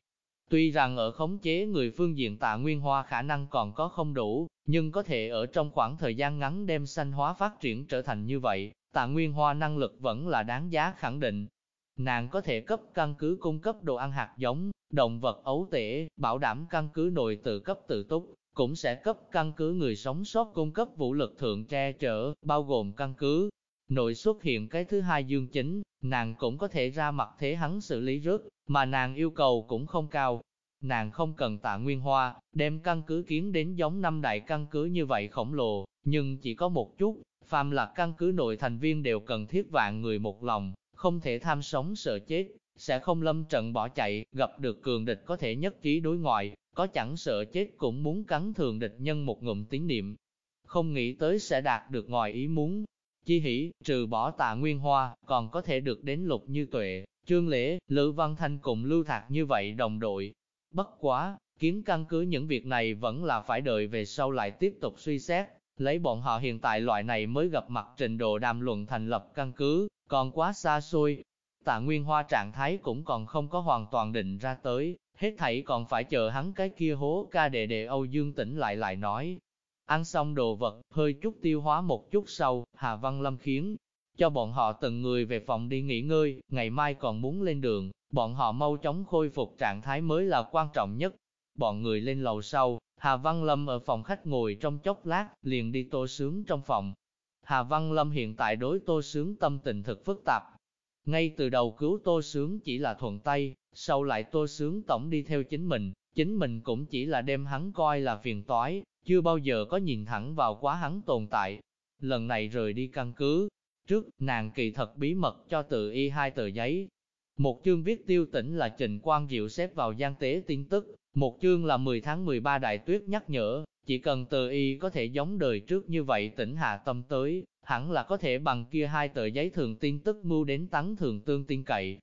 Tuy rằng ở khống chế người phương diện tạ nguyên hoa khả năng còn có không đủ, nhưng có thể ở trong khoảng thời gian ngắn đem sanh hóa phát triển trở thành như vậy, tạ nguyên hoa năng lực vẫn là đáng giá khẳng định. Nàng có thể cấp căn cứ cung cấp đồ ăn hạt giống, động vật ấu tể, bảo đảm căn cứ nội tự cấp tự túc, cũng sẽ cấp căn cứ người sống sót cung cấp vũ lực thượng tre chở, bao gồm căn cứ. Nội xuất hiện cái thứ hai dương chính, nàng cũng có thể ra mặt thế hắn xử lý rớt, mà nàng yêu cầu cũng không cao. Nàng không cần tạ nguyên hoa, đem căn cứ kiến đến giống năm đại căn cứ như vậy khổng lồ, nhưng chỉ có một chút, phàm là căn cứ nội thành viên đều cần thiết vạn người một lòng, không thể tham sống sợ chết, sẽ không lâm trận bỏ chạy, gặp được cường địch có thể nhất trí đối ngoại, có chẳng sợ chết cũng muốn cắn thường địch nhân một ngụm tín niệm. Không nghĩ tới sẽ đạt được ngoài ý muốn. Chi hỉ, trừ bỏ tạ nguyên hoa, còn có thể được đến lục như tuệ, trương lễ, lữ văn thanh cùng lưu thạc như vậy đồng đội. Bất quá, kiến căn cứ những việc này vẫn là phải đợi về sau lại tiếp tục suy xét, lấy bọn họ hiện tại loại này mới gặp mặt trình độ đàm luận thành lập căn cứ, còn quá xa xôi. Tạ Nguyên Hoa trạng thái cũng còn không có hoàn toàn định ra tới, hết thảy còn phải chờ hắn cái kia hố ca đệ đệ Âu Dương tỉnh lại lại nói. Ăn xong đồ vật, hơi chút tiêu hóa một chút sau, Hà Văn Lâm khiến cho bọn họ từng người về phòng đi nghỉ ngơi, ngày mai còn muốn lên đường, bọn họ mau chóng khôi phục trạng thái mới là quan trọng nhất. Bọn người lên lầu sau, Hà Văn Lâm ở phòng khách ngồi trong chốc lát, liền đi tô sướng trong phòng. Hà Văn Lâm hiện tại đối tô sướng tâm tình thực phức tạp. Ngay từ đầu cứu tô sướng chỉ là thuận tay, sau lại tô sướng tổng đi theo chính mình, chính mình cũng chỉ là đem hắn coi là phiền toái, chưa bao giờ có nhìn thẳng vào quá hắn tồn tại. Lần này rời đi căn cứ, trước, nàng kỳ thật bí mật cho tự y hai tờ giấy, một chương viết tiêu tỉnh là Trình Quang Diệu xếp vào gian tế tin tức, một chương là 10 tháng 13 đại tuyết nhắc nhở, chỉ cần tự y có thể giống đời trước như vậy tỉnh hạ tâm tới, hẳn là có thể bằng kia hai tờ giấy thường tin tức mưu đến tắng thường tương tin cậy.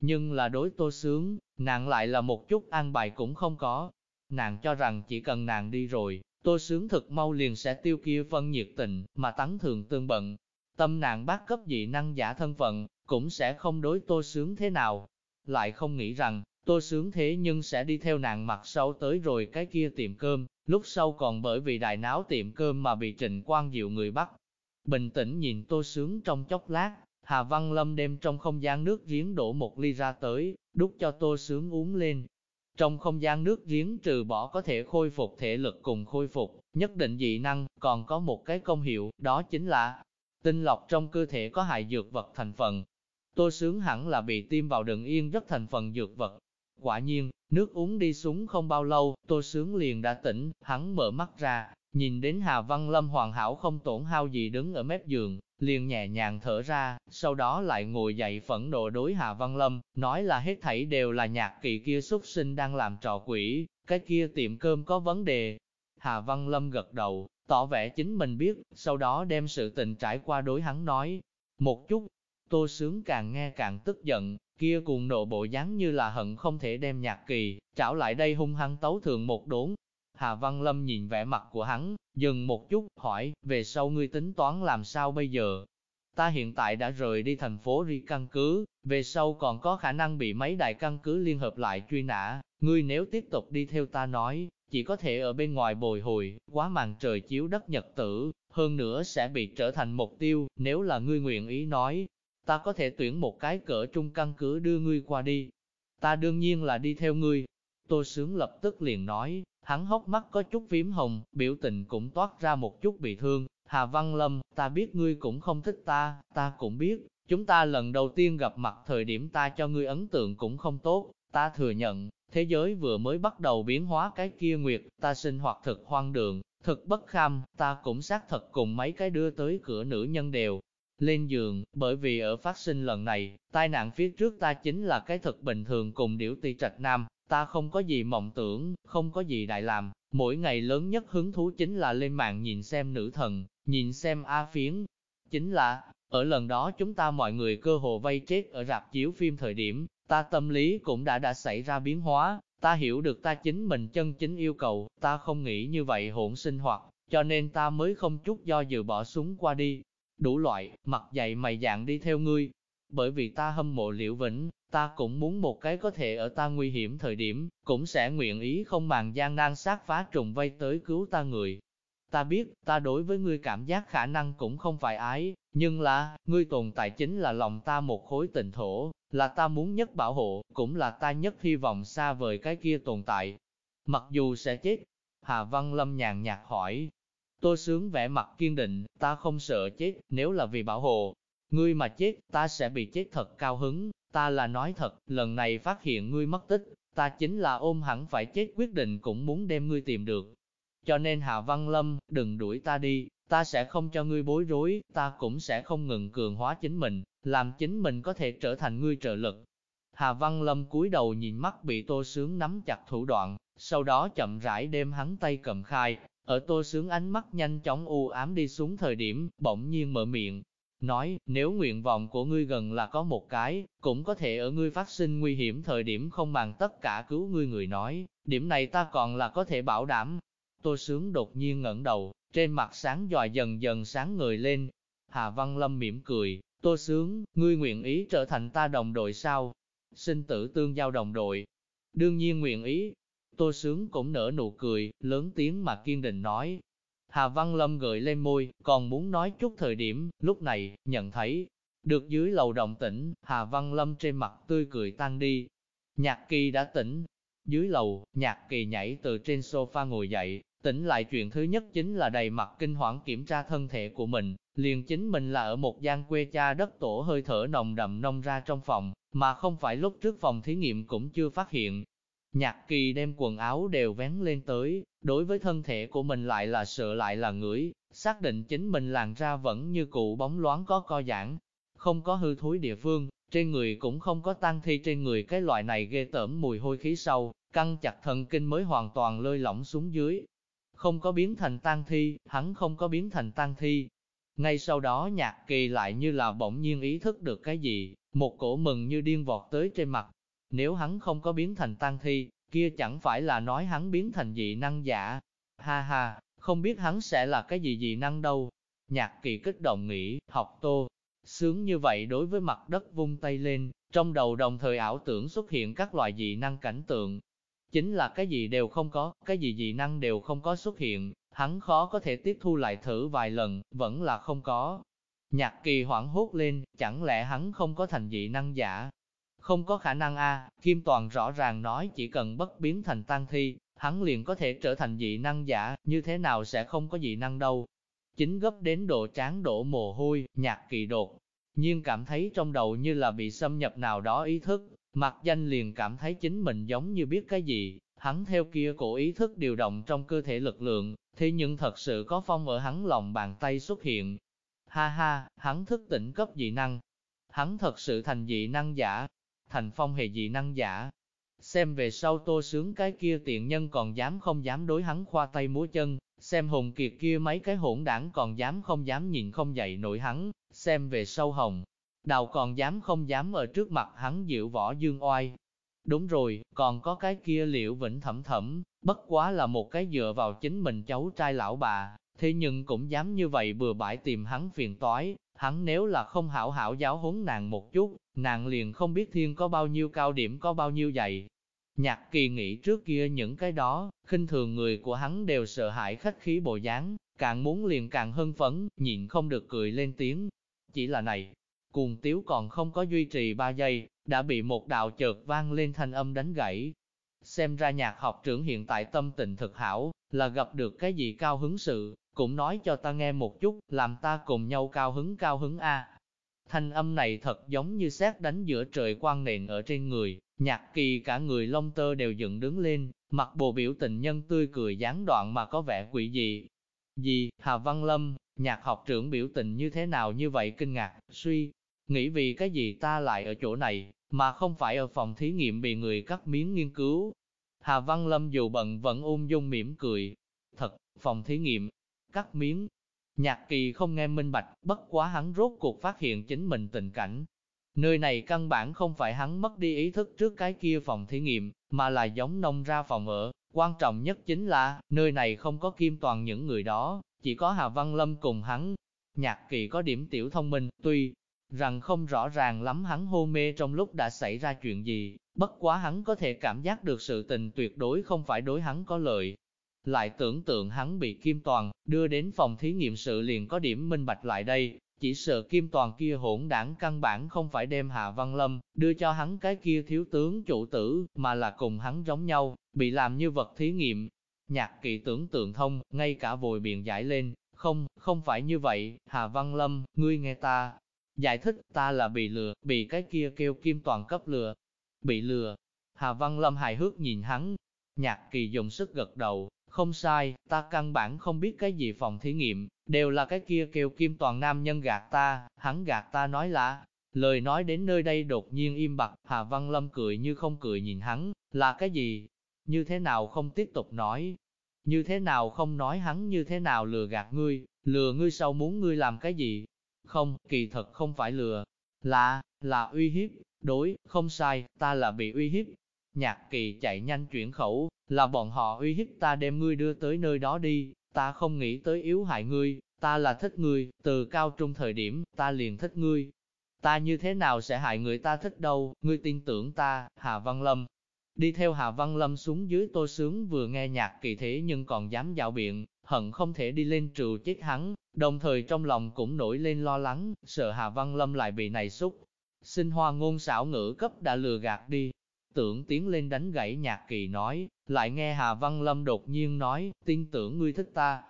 Nhưng là đối tô sướng, nàng lại là một chút an bài cũng không có. Nàng cho rằng chỉ cần nàng đi rồi, Tôi sướng thực mau liền sẽ tiêu kia phân nhiệt tình, mà tắng thường tương bận. Tâm nàng bác cấp dị năng giả thân phận, cũng sẽ không đối tôi sướng thế nào. Lại không nghĩ rằng, tôi sướng thế nhưng sẽ đi theo nàng mặt sau tới rồi cái kia tiệm cơm, lúc sau còn bởi vì đại náo tiệm cơm mà bị Trịnh Quang Diệu người bắt. Bình tĩnh nhìn tôi sướng trong chốc lát, Hà Văn Lâm đem trong không gian nước giếng đổ một ly ra tới, đút cho tô sướng uống lên. Trong không gian nước giếng trừ bỏ có thể khôi phục thể lực cùng khôi phục, nhất định dị năng, còn có một cái công hiệu, đó chính là tinh lọc trong cơ thể có hại dược vật thành phần, Tô sướng hẳn là bị tiêm vào đựng yên rất thành phần dược vật. Quả nhiên, nước uống đi xuống không bao lâu, tô sướng liền đã tỉnh, hắn mở mắt ra, nhìn đến Hà Văn Lâm hoàn hảo không tổn hao gì đứng ở mép giường, liền nhẹ nhàng thở ra, sau đó lại ngồi dậy phẫn nộ đối Hà Văn Lâm, nói là hết thảy đều là nhạc kỳ kia xuất sinh đang làm trò quỷ, cái kia tiệm cơm có vấn đề. Hà Văn Lâm gật đầu, tỏ vẻ chính mình biết, sau đó đem sự tình trải qua đối hắn nói. Một chút, Tô Sướng càng nghe càng tức giận, kia cuồng nộ bộ dáng như là hận không thể đem nhạc kỳ, trảo lại đây hung hăng tấu thường một đốn. Hà Văn Lâm nhìn vẻ mặt của hắn, dừng một chút, hỏi, về sau ngươi tính toán làm sao bây giờ? Ta hiện tại đã rời đi thành phố Ri căn cứ, về sau còn có khả năng bị mấy đại căn cứ liên hợp lại truy nã, ngươi nếu tiếp tục đi theo ta nói, chỉ có thể ở bên ngoài bồi hồi, quá màn trời chiếu đất nhật tử, hơn nữa sẽ bị trở thành mục tiêu, nếu là ngươi nguyện ý nói, ta có thể tuyển một cái cỡ trung căn cứ đưa ngươi qua đi. Ta đương nhiên là đi theo ngươi. Tô Sướng lập tức liền nói, hắn hốc mắt có chút phím hồng, biểu tình cũng toát ra một chút bị thương. Hà Văn Lâm, ta biết ngươi cũng không thích ta, ta cũng biết, chúng ta lần đầu tiên gặp mặt thời điểm ta cho ngươi ấn tượng cũng không tốt, ta thừa nhận, thế giới vừa mới bắt đầu biến hóa cái kia nguyệt, ta sinh hoạt thực hoang đường, thực bất kham, ta cũng xác thật cùng mấy cái đưa tới cửa nữ nhân đều lên giường, bởi vì ở phát sinh lần này, tai nạn phía trước ta chính là cái thực bình thường cùng điểu ti trạch nam, ta không có gì mộng tưởng, không có gì đại làm, mỗi ngày lớn nhất hứng thú chính là lên mạng nhìn xem nữ thần, nhìn xem A phiến. Chính là, ở lần đó chúng ta mọi người cơ hồ vây chết ở rạp chiếu phim thời điểm, ta tâm lý cũng đã đã xảy ra biến hóa, ta hiểu được ta chính mình chân chính yêu cầu, ta không nghĩ như vậy hỗn sinh hoạt, cho nên ta mới không chút do dự bỏ súng qua đi. Đủ loại, mặt dày mày dạng đi theo ngươi, bởi vì ta hâm mộ liễu vĩnh, ta cũng muốn một cái có thể ở ta nguy hiểm thời điểm, cũng sẽ nguyện ý không màng gian nan sát phá trùng vây tới cứu ta người. Ta biết, ta đối với ngươi cảm giác khả năng cũng không phải ái, nhưng là, ngươi tồn tại chính là lòng ta một khối tình thổ, là ta muốn nhất bảo hộ, cũng là ta nhất hy vọng xa vời cái kia tồn tại. Mặc dù sẽ chết, Hà Văn Lâm nhàn nhạt hỏi, Tô Sướng vẻ mặt kiên định, ta không sợ chết, nếu là vì bảo hộ, ngươi mà chết, ta sẽ bị chết thật cao hứng, ta là nói thật, lần này phát hiện ngươi mất tích, ta chính là ôm hẳn phải chết quyết định cũng muốn đem ngươi tìm được. Cho nên Hà Văn Lâm, đừng đuổi ta đi, ta sẽ không cho ngươi bối rối, ta cũng sẽ không ngừng cường hóa chính mình, làm chính mình có thể trở thành ngươi trợ lực. Hà Văn Lâm cúi đầu nhìn mắt bị Tô Sướng nắm chặt thủ đoạn, sau đó chậm rãi đem hắn tay cầm khai, ở Tô Sướng ánh mắt nhanh chóng u ám đi xuống thời điểm, bỗng nhiên mở miệng, nói, nếu nguyện vọng của ngươi gần là có một cái, cũng có thể ở ngươi phát sinh nguy hiểm thời điểm không bằng tất cả cứu ngươi người nói, điểm này ta còn là có thể bảo đảm. Tô Sướng đột nhiên ngẩng đầu, trên mặt sáng dòi dần dần sáng người lên. Hà Văn Lâm mỉm cười, Tô Sướng, ngươi nguyện ý trở thành ta đồng đội sao? Sinh tử tương giao đồng đội. Đương nhiên nguyện ý. Tô Sướng cũng nở nụ cười, lớn tiếng mà kiên định nói, Hà Văn Lâm gợi lên môi, còn muốn nói chút thời điểm, lúc này, nhận thấy, được dưới lầu động tĩnh, Hà Văn Lâm trên mặt tươi cười tan đi. Nhạc kỳ đã tỉnh. Dưới lầu, nhạc kỳ nhảy từ trên sofa ngồi dậy, tỉnh lại chuyện thứ nhất chính là đầy mặt kinh hoảng kiểm tra thân thể của mình, liền chính mình là ở một gian quê cha đất tổ hơi thở nồng đậm nông ra trong phòng, mà không phải lúc trước phòng thí nghiệm cũng chưa phát hiện, Nhạc kỳ đem quần áo đều vén lên tới, đối với thân thể của mình lại là sợ lại là ngửi, xác định chính mình làn ra vẫn như cụ bóng loáng có co giãn, không có hư thối địa phương, trên người cũng không có tan thi trên người cái loại này ghê tởm mùi hôi khí sâu, căng chặt thần kinh mới hoàn toàn lơi lỏng xuống dưới. Không có biến thành tan thi, hắn không có biến thành tan thi. Ngay sau đó nhạc kỳ lại như là bỗng nhiên ý thức được cái gì, một cổ mừng như điên vọt tới trên mặt, nếu hắn không có biến thành tan thi, kia chẳng phải là nói hắn biến thành dị năng giả. Ha ha, không biết hắn sẽ là cái gì dị năng đâu. Nhạc kỳ kích động nghĩ, học tô, sướng như vậy đối với mặt đất vung tay lên, trong đầu đồng thời ảo tưởng xuất hiện các loại dị năng cảnh tượng. Chính là cái gì đều không có, cái gì dị năng đều không có xuất hiện, hắn khó có thể tiếp thu lại thử vài lần, vẫn là không có. Nhạc kỳ hoảng hốt lên, chẳng lẽ hắn không có thành dị năng giả, không có khả năng a Kim Toàn rõ ràng nói chỉ cần bất biến thành tăng thi, hắn liền có thể trở thành dị năng giả, như thế nào sẽ không có dị năng đâu. Chính gấp đến độ tráng đổ mồ hôi, nhạc kỳ đột, nhưng cảm thấy trong đầu như là bị xâm nhập nào đó ý thức, mặt danh liền cảm thấy chính mình giống như biết cái gì, hắn theo kia cổ ý thức điều động trong cơ thể lực lượng, thế nhưng thật sự có phong ở hắn lòng bàn tay xuất hiện. Ha ha, hắn thức tỉnh cấp dị năng. Hắn thật sự thành dị năng giả, thành phong hề dị năng giả. Xem về sau tô sướng cái kia tiện nhân còn dám không dám đối hắn khoa tay múa chân, xem hùng kiệt kia mấy cái hỗn đảng còn dám không dám nhìn không dậy nổi hắn, xem về sau hồng. Đào còn dám không dám ở trước mặt hắn dịu võ dương oai. Đúng rồi, còn có cái kia liệu vĩnh thẩm thẩm, bất quá là một cái dựa vào chính mình cháu trai lão bà, thế nhưng cũng dám như vậy bừa bãi tìm hắn phiền toái, hắn nếu là không hảo hảo giáo huấn nàng một chút, nàng liền không biết thiên có bao nhiêu cao điểm có bao nhiêu dày. Nhạc kỳ nghĩ trước kia những cái đó, khinh thường người của hắn đều sợ hãi khách khí bộ dáng, càng muốn liền càng hân phấn, nhịn không được cười lên tiếng. Chỉ là này, cuồng tiếu còn không có duy trì ba giây, đã bị một đạo chợt vang lên thanh âm đánh gãy. Xem ra nhạc học trưởng hiện tại tâm tình thực hảo, là gặp được cái gì cao hứng sự, cũng nói cho ta nghe một chút, làm ta cùng nhau cao hứng cao hứng a. Thanh âm này thật giống như xét đánh giữa trời quang nền ở trên người, nhạc kỳ cả người lông tơ đều dựng đứng lên, mặt bộ biểu tình nhân tươi cười gián đoạn mà có vẻ quỷ dị. Gì, Hà Văn Lâm, nhạc học trưởng biểu tình như thế nào như vậy kinh ngạc, suy, nghĩ vì cái gì ta lại ở chỗ này, mà không phải ở phòng thí nghiệm bị người cắt miếng nghiên cứu. Hà Văn Lâm dù bận vẫn ung dung mỉm cười. Thật, phòng thí nghiệm, cắt miếng. Nhạc kỳ không nghe minh bạch, bất quá hắn rốt cuộc phát hiện chính mình tình cảnh. Nơi này căn bản không phải hắn mất đi ý thức trước cái kia phòng thí nghiệm, mà là giống nông ra phòng ở. Quan trọng nhất chính là, nơi này không có kim toàn những người đó, chỉ có Hà Văn Lâm cùng hắn. Nhạc kỳ có điểm tiểu thông minh, tuy rằng không rõ ràng lắm hắn hôn mê trong lúc đã xảy ra chuyện gì, bất quá hắn có thể cảm giác được sự tình tuyệt đối không phải đối hắn có lợi. Lại tưởng tượng hắn bị Kim Toàn đưa đến phòng thí nghiệm sự liền có điểm minh bạch lại đây, chỉ sợ Kim Toàn kia hỗn đảng căn bản không phải đem Hạ Văn Lâm đưa cho hắn cái kia thiếu tướng chủ tử, mà là cùng hắn giống nhau, bị làm như vật thí nghiệm. Nhạc kỳ tưởng tượng thông, ngay cả vội biện giải lên, không, không phải như vậy, Hà Văn Lâm, ngươi nghe ta, Giải thích ta là bị lừa, bị cái kia kêu kim toàn cấp lừa. Bị lừa. Hà Văn Lâm hài hước nhìn hắn. Nhạc kỳ dùng sức gật đầu. Không sai, ta căn bản không biết cái gì phòng thí nghiệm, đều là cái kia kêu kim toàn nam nhân gạt ta, hắn gạt ta nói là, lời nói đến nơi đây đột nhiên im bặt, Hà Văn Lâm cười như không cười nhìn hắn, là cái gì? Như thế nào không tiếp tục nói? Như thế nào không nói hắn như thế nào lừa gạt ngươi, lừa ngươi sau muốn ngươi làm cái gì? Không, kỳ thật không phải lừa, là, là uy hiếp, đối, không sai, ta là bị uy hiếp. Nhạc kỳ chạy nhanh chuyển khẩu, là bọn họ uy hiếp ta đem ngươi đưa tới nơi đó đi, ta không nghĩ tới yếu hại ngươi, ta là thích ngươi, từ cao trung thời điểm, ta liền thích ngươi. Ta như thế nào sẽ hại người ta thích đâu, ngươi tin tưởng ta, Hà Văn Lâm. Đi theo Hà Văn Lâm xuống dưới tô sướng vừa nghe nhạc kỳ thế nhưng còn dám dạo biện, hận không thể đi lên trừ chết hắn, đồng thời trong lòng cũng nổi lên lo lắng, sợ Hà Văn Lâm lại bị này xúc. Sinh hoa ngôn xảo ngữ cấp đã lừa gạt đi, tưởng tiến lên đánh gãy nhạc kỳ nói, lại nghe Hà Văn Lâm đột nhiên nói, tin tưởng ngươi thích ta.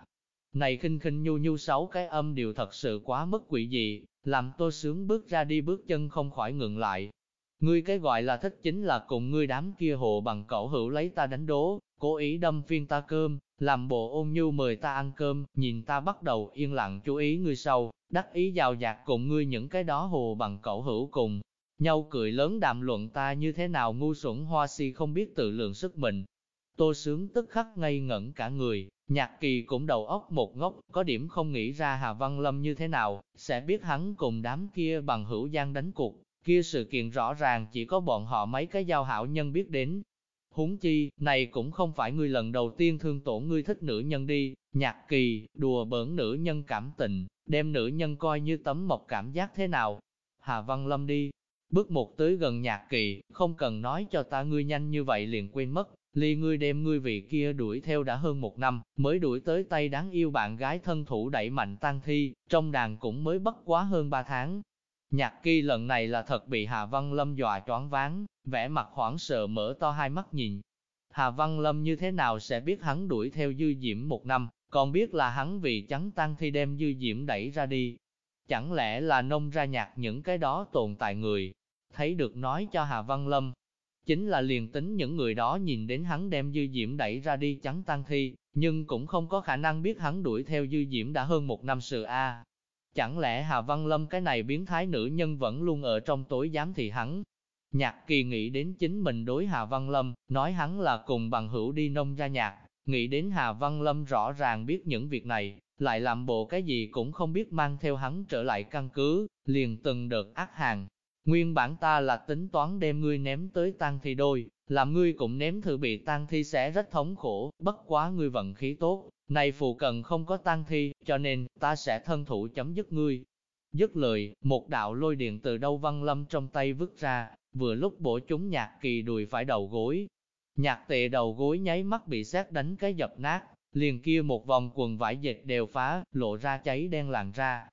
Này khinh khinh nhu nhu sáu cái âm điều thật sự quá mất quỷ dị, làm tôi sướng bước ra đi bước chân không khỏi ngừng lại. Ngươi cái gọi là thích chính là cùng ngươi đám kia hộ bằng cậu hữu lấy ta đánh đố, cố ý đâm phiên ta cơm, làm bộ ôn nhu mời ta ăn cơm, nhìn ta bắt đầu yên lặng chú ý ngươi sau, đắc ý giàu dạt cùng ngươi những cái đó hồ bằng cậu hữu cùng. Nhau cười lớn đàm luận ta như thế nào ngu xuẩn hoa si không biết tự lượng sức mình. Tô sướng tức khắc ngây ngẩn cả người, nhạc kỳ cũng đầu óc một ngốc, có điểm không nghĩ ra Hà Văn Lâm như thế nào, sẽ biết hắn cùng đám kia bằng hữu gian đánh cuộc, kia sự kiện rõ ràng chỉ có bọn họ mấy cái giao hảo nhân biết đến, Huống chi, này cũng không phải người lần đầu tiên thương tổn ngươi thích nữ nhân đi, nhạc kỳ, đùa bỡn nữ nhân cảm tình, đem nữ nhân coi như tấm mộc cảm giác thế nào. Hà Văn Lâm đi, bước một tới gần nhạc kỳ, không cần nói cho ta ngươi nhanh như vậy liền quên mất, ly ngươi đem ngươi vị kia đuổi theo đã hơn một năm, mới đuổi tới tay đáng yêu bạn gái thân thủ đẩy mạnh tăng thi, trong đàn cũng mới bất quá hơn ba tháng, Nhạc kỳ lần này là thật bị Hà Văn Lâm dọa choáng váng, vẻ mặt hoảng sợ mở to hai mắt nhìn. Hà Văn Lâm như thế nào sẽ biết hắn đuổi theo dư diễm một năm, còn biết là hắn vì trắng tăng thi đem dư diễm đẩy ra đi. Chẳng lẽ là nông ra nhạc những cái đó tồn tại người, thấy được nói cho Hà Văn Lâm. Chính là liền tính những người đó nhìn đến hắn đem dư diễm đẩy ra đi trắng tăng thi, nhưng cũng không có khả năng biết hắn đuổi theo dư diễm đã hơn một năm sự A. Chẳng lẽ Hà Văn Lâm cái này biến thái nữ nhân vẫn luôn ở trong tối giám thị hắn? Nhạc kỳ nghĩ đến chính mình đối Hà Văn Lâm, nói hắn là cùng bằng hữu đi nông ra nhạc, nghĩ đến Hà Văn Lâm rõ ràng biết những việc này, lại làm bộ cái gì cũng không biết mang theo hắn trở lại căn cứ, liền từng đợt ác hàng. Nguyên bản ta là tính toán đem ngươi ném tới tang thi đôi, làm ngươi cũng ném thử bị tang thi sẽ rất thống khổ, bất quá ngươi vận khí tốt, này phụ cận không có tang thi, cho nên, ta sẽ thân thủ chấm dứt ngươi. Dứt lời, một đạo lôi điện từ đâu văn lâm trong tay vứt ra, vừa lúc bổ chúng nhạc kỳ đùi phải đầu gối. Nhạc tệ đầu gối nháy mắt bị xét đánh cái dập nát, liền kia một vòng quần vải dệt đều phá, lộ ra cháy đen làn ra.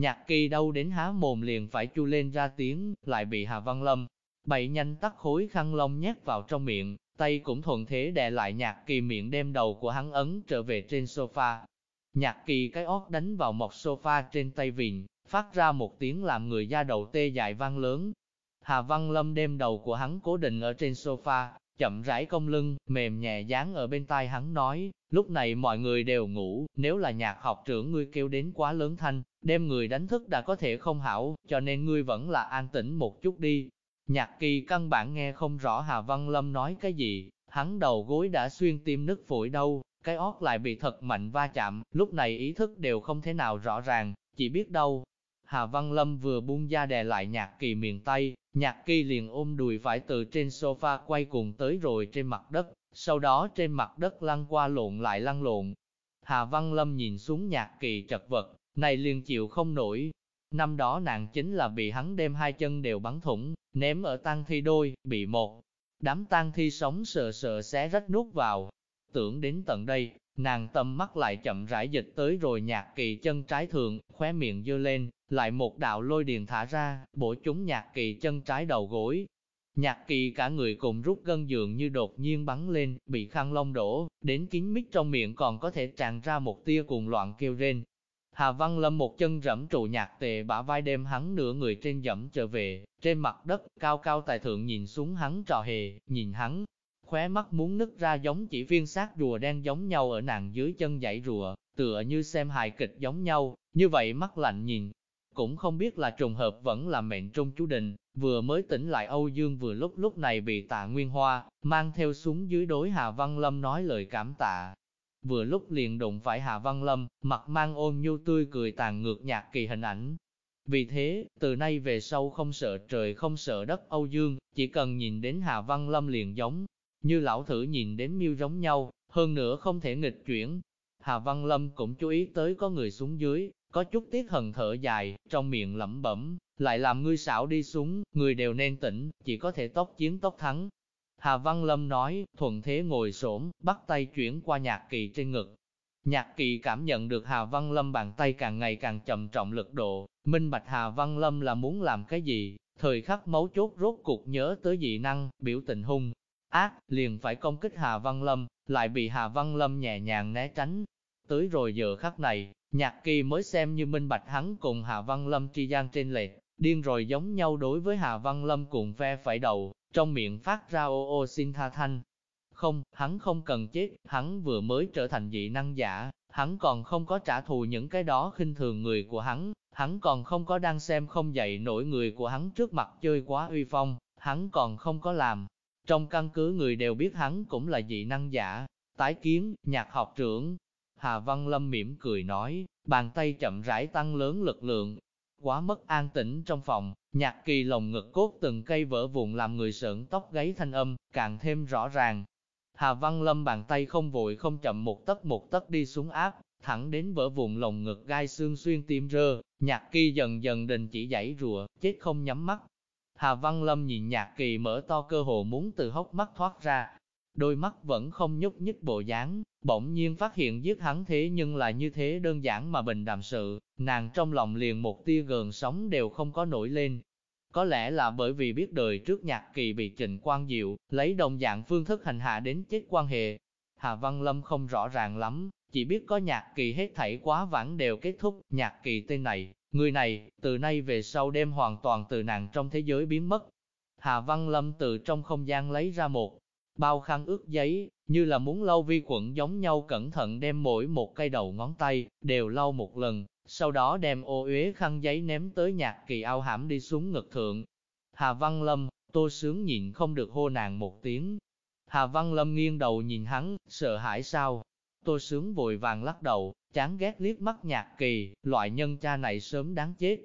Nhạc kỳ đâu đến há mồm liền phải chu lên ra tiếng, lại bị Hà Văn Lâm, bậy nhanh tắt khối khăn lông nhét vào trong miệng, tay cũng thuận thế đè lại nhạc kỳ miệng đem đầu của hắn ấn trở về trên sofa. Nhạc kỳ cái ót đánh vào một sofa trên tay vịn, phát ra một tiếng làm người da đầu tê dại vang lớn. Hà Văn Lâm đem đầu của hắn cố định ở trên sofa, chậm rãi cong lưng, mềm nhẹ dán ở bên tai hắn nói, lúc này mọi người đều ngủ, nếu là nhạc học trưởng ngươi kêu đến quá lớn thanh, đem người đánh thức đã có thể không hảo, cho nên ngươi vẫn là an tĩnh một chút đi. Nhạc kỳ căn bản nghe không rõ Hà Văn Lâm nói cái gì, hắn đầu gối đã xuyên tim nứt phổi đâu, cái ót lại bị thật mạnh va chạm, lúc này ý thức đều không thể nào rõ ràng, chỉ biết đâu. Hà Văn Lâm vừa buông ra đè lại nhạc kỳ miền tay, nhạc kỳ liền ôm đùi phải từ trên sofa quay cùng tới rồi trên mặt đất, sau đó trên mặt đất lăn qua lộn lại lăn lộn. Hà Văn Lâm nhìn xuống nhạc kỳ chật vật, này liền chịu không nổi. Năm đó nàng chính là bị hắn đem hai chân đều bắn thủng, ném ở tang thi đôi, bị một đám tang thi sống sờ sờ xé rách nuốt vào. Tưởng đến tận đây, nàng tâm mắt lại chậm rãi dịch tới rồi nhạc kỳ chân trái thượng, khóe miệng dơ lên, lại một đạo lôi điền thả ra, bổ chúng nhạc kỳ chân trái đầu gối. Nhạc kỳ cả người cùng rút gân giường như đột nhiên bắn lên, bị khăn lông đổ, đến kín mít trong miệng còn có thể tràn ra một tia cuồng loạn kêu rên. Hà Văn Lâm một chân rẫm trụ nhạc tề bả vai đem hắn nửa người trên dẫm trở về, trên mặt đất, cao cao tài thượng nhìn xuống hắn trò hề, nhìn hắn, khóe mắt muốn nứt ra giống chỉ viên xác rùa đen giống nhau ở nàng dưới chân dãy rùa, tựa như xem hài kịch giống nhau, như vậy mắt lạnh nhìn. Cũng không biết là trùng hợp vẫn là mệnh trung chú định, vừa mới tỉnh lại Âu Dương vừa lúc lúc này bị tạ Nguyên Hoa, mang theo xuống dưới đối Hà Văn Lâm nói lời cảm tạ. Vừa lúc liền đụng phải Hà Văn Lâm, mặt mang ôn nhu tươi cười tàn ngược nhạc kỳ hình ảnh, vì thế, từ nay về sau không sợ trời không sợ đất Âu Dương, chỉ cần nhìn đến Hà Văn Lâm liền giống, như lão thử nhìn đến miêu giống nhau, hơn nữa không thể nghịch chuyển. Hà Văn Lâm cũng chú ý tới có người xuống dưới, có chút tiếc hận thở dài, trong miệng lẩm bẩm, lại làm ngươi xảo đi xuống, người đều nên tỉnh, chỉ có thể tốc chiến tốc thắng. Hà Văn Lâm nói, thuận thế ngồi xổm, bắt tay chuyển qua nhạc kỳ trên ngực. Nhạc kỳ cảm nhận được Hà Văn Lâm bàn tay càng ngày càng chậm trọng lực độ, minh bạch Hà Văn Lâm là muốn làm cái gì, thời khắc mấu chốt rốt cục nhớ tới dị năng, biểu tình hung, ác, liền phải công kích Hà Văn Lâm, lại bị Hà Văn Lâm nhẹ nhàng né tránh. Tới rồi giờ khắc này, nhạc kỳ mới xem như minh bạch hắn cùng Hà Văn Lâm tri gian trên lệch, điên rồi giống nhau đối với Hà Văn Lâm cùng ve phải đầu, trong miệng phát ra ô ô xin tha thanh. Không, hắn không cần chết, hắn vừa mới trở thành dị năng giả, hắn còn không có trả thù những cái đó khinh thường người của hắn, hắn còn không có đang xem không dạy nổi người của hắn trước mặt chơi quá uy phong, hắn còn không có làm, trong căn cứ người đều biết hắn cũng là dị năng giả, tái kiến, nhạc học trưởng. Hà Văn Lâm mỉm cười nói, bàn tay chậm rãi tăng lớn lực lượng. Quá mất an tĩnh trong phòng, nhạc kỳ lồng ngực cốt từng cây vỡ vụn làm người sợn tóc gáy thanh âm, càng thêm rõ ràng. Hà Văn Lâm bàn tay không vội không chậm một tấc một tấc đi xuống áp, thẳng đến vỡ vụn lồng ngực gai xương xuyên tim rơ, nhạc kỳ dần dần đình chỉ dãy rùa, chết không nhắm mắt, Hà Văn Lâm nhìn nhạc kỳ mở to cơ hồ muốn từ hốc mắt thoát ra. Đôi mắt vẫn không nhúc nhích bộ dáng, bỗng nhiên phát hiện giết hắn thế nhưng là như thế đơn giản mà bình đạm sự, nàng trong lòng liền một tia gần sóng đều không có nổi lên. Có lẽ là bởi vì biết đời trước nhạc kỳ bị trình quan diệu, lấy đồng dạng phương thức hành hạ đến chết quan hệ. Hà Văn Lâm không rõ ràng lắm, chỉ biết có nhạc kỳ hết thảy quá vãng đều kết thúc, nhạc kỳ tên này, Người này, từ nay về sau đêm hoàn toàn từ nàng trong thế giới biến mất. Hà Văn Lâm từ trong không gian lấy ra một bao khăn ướt giấy, như là muốn lau vi khuẩn giống nhau cẩn thận đem mỗi một cây đầu ngón tay, đều lau một lần, sau đó đem ô uế khăn giấy ném tới nhạc kỳ ao hãm đi xuống ngực thượng. Hà Văn Lâm, tô sướng nhịn không được hô nàng một tiếng. Hà Văn Lâm nghiêng đầu nhìn hắn, sợ hãi sao? Tô sướng vội vàng lắc đầu, chán ghét liếc mắt nhạc kỳ, loại nhân cha này sớm đáng chết.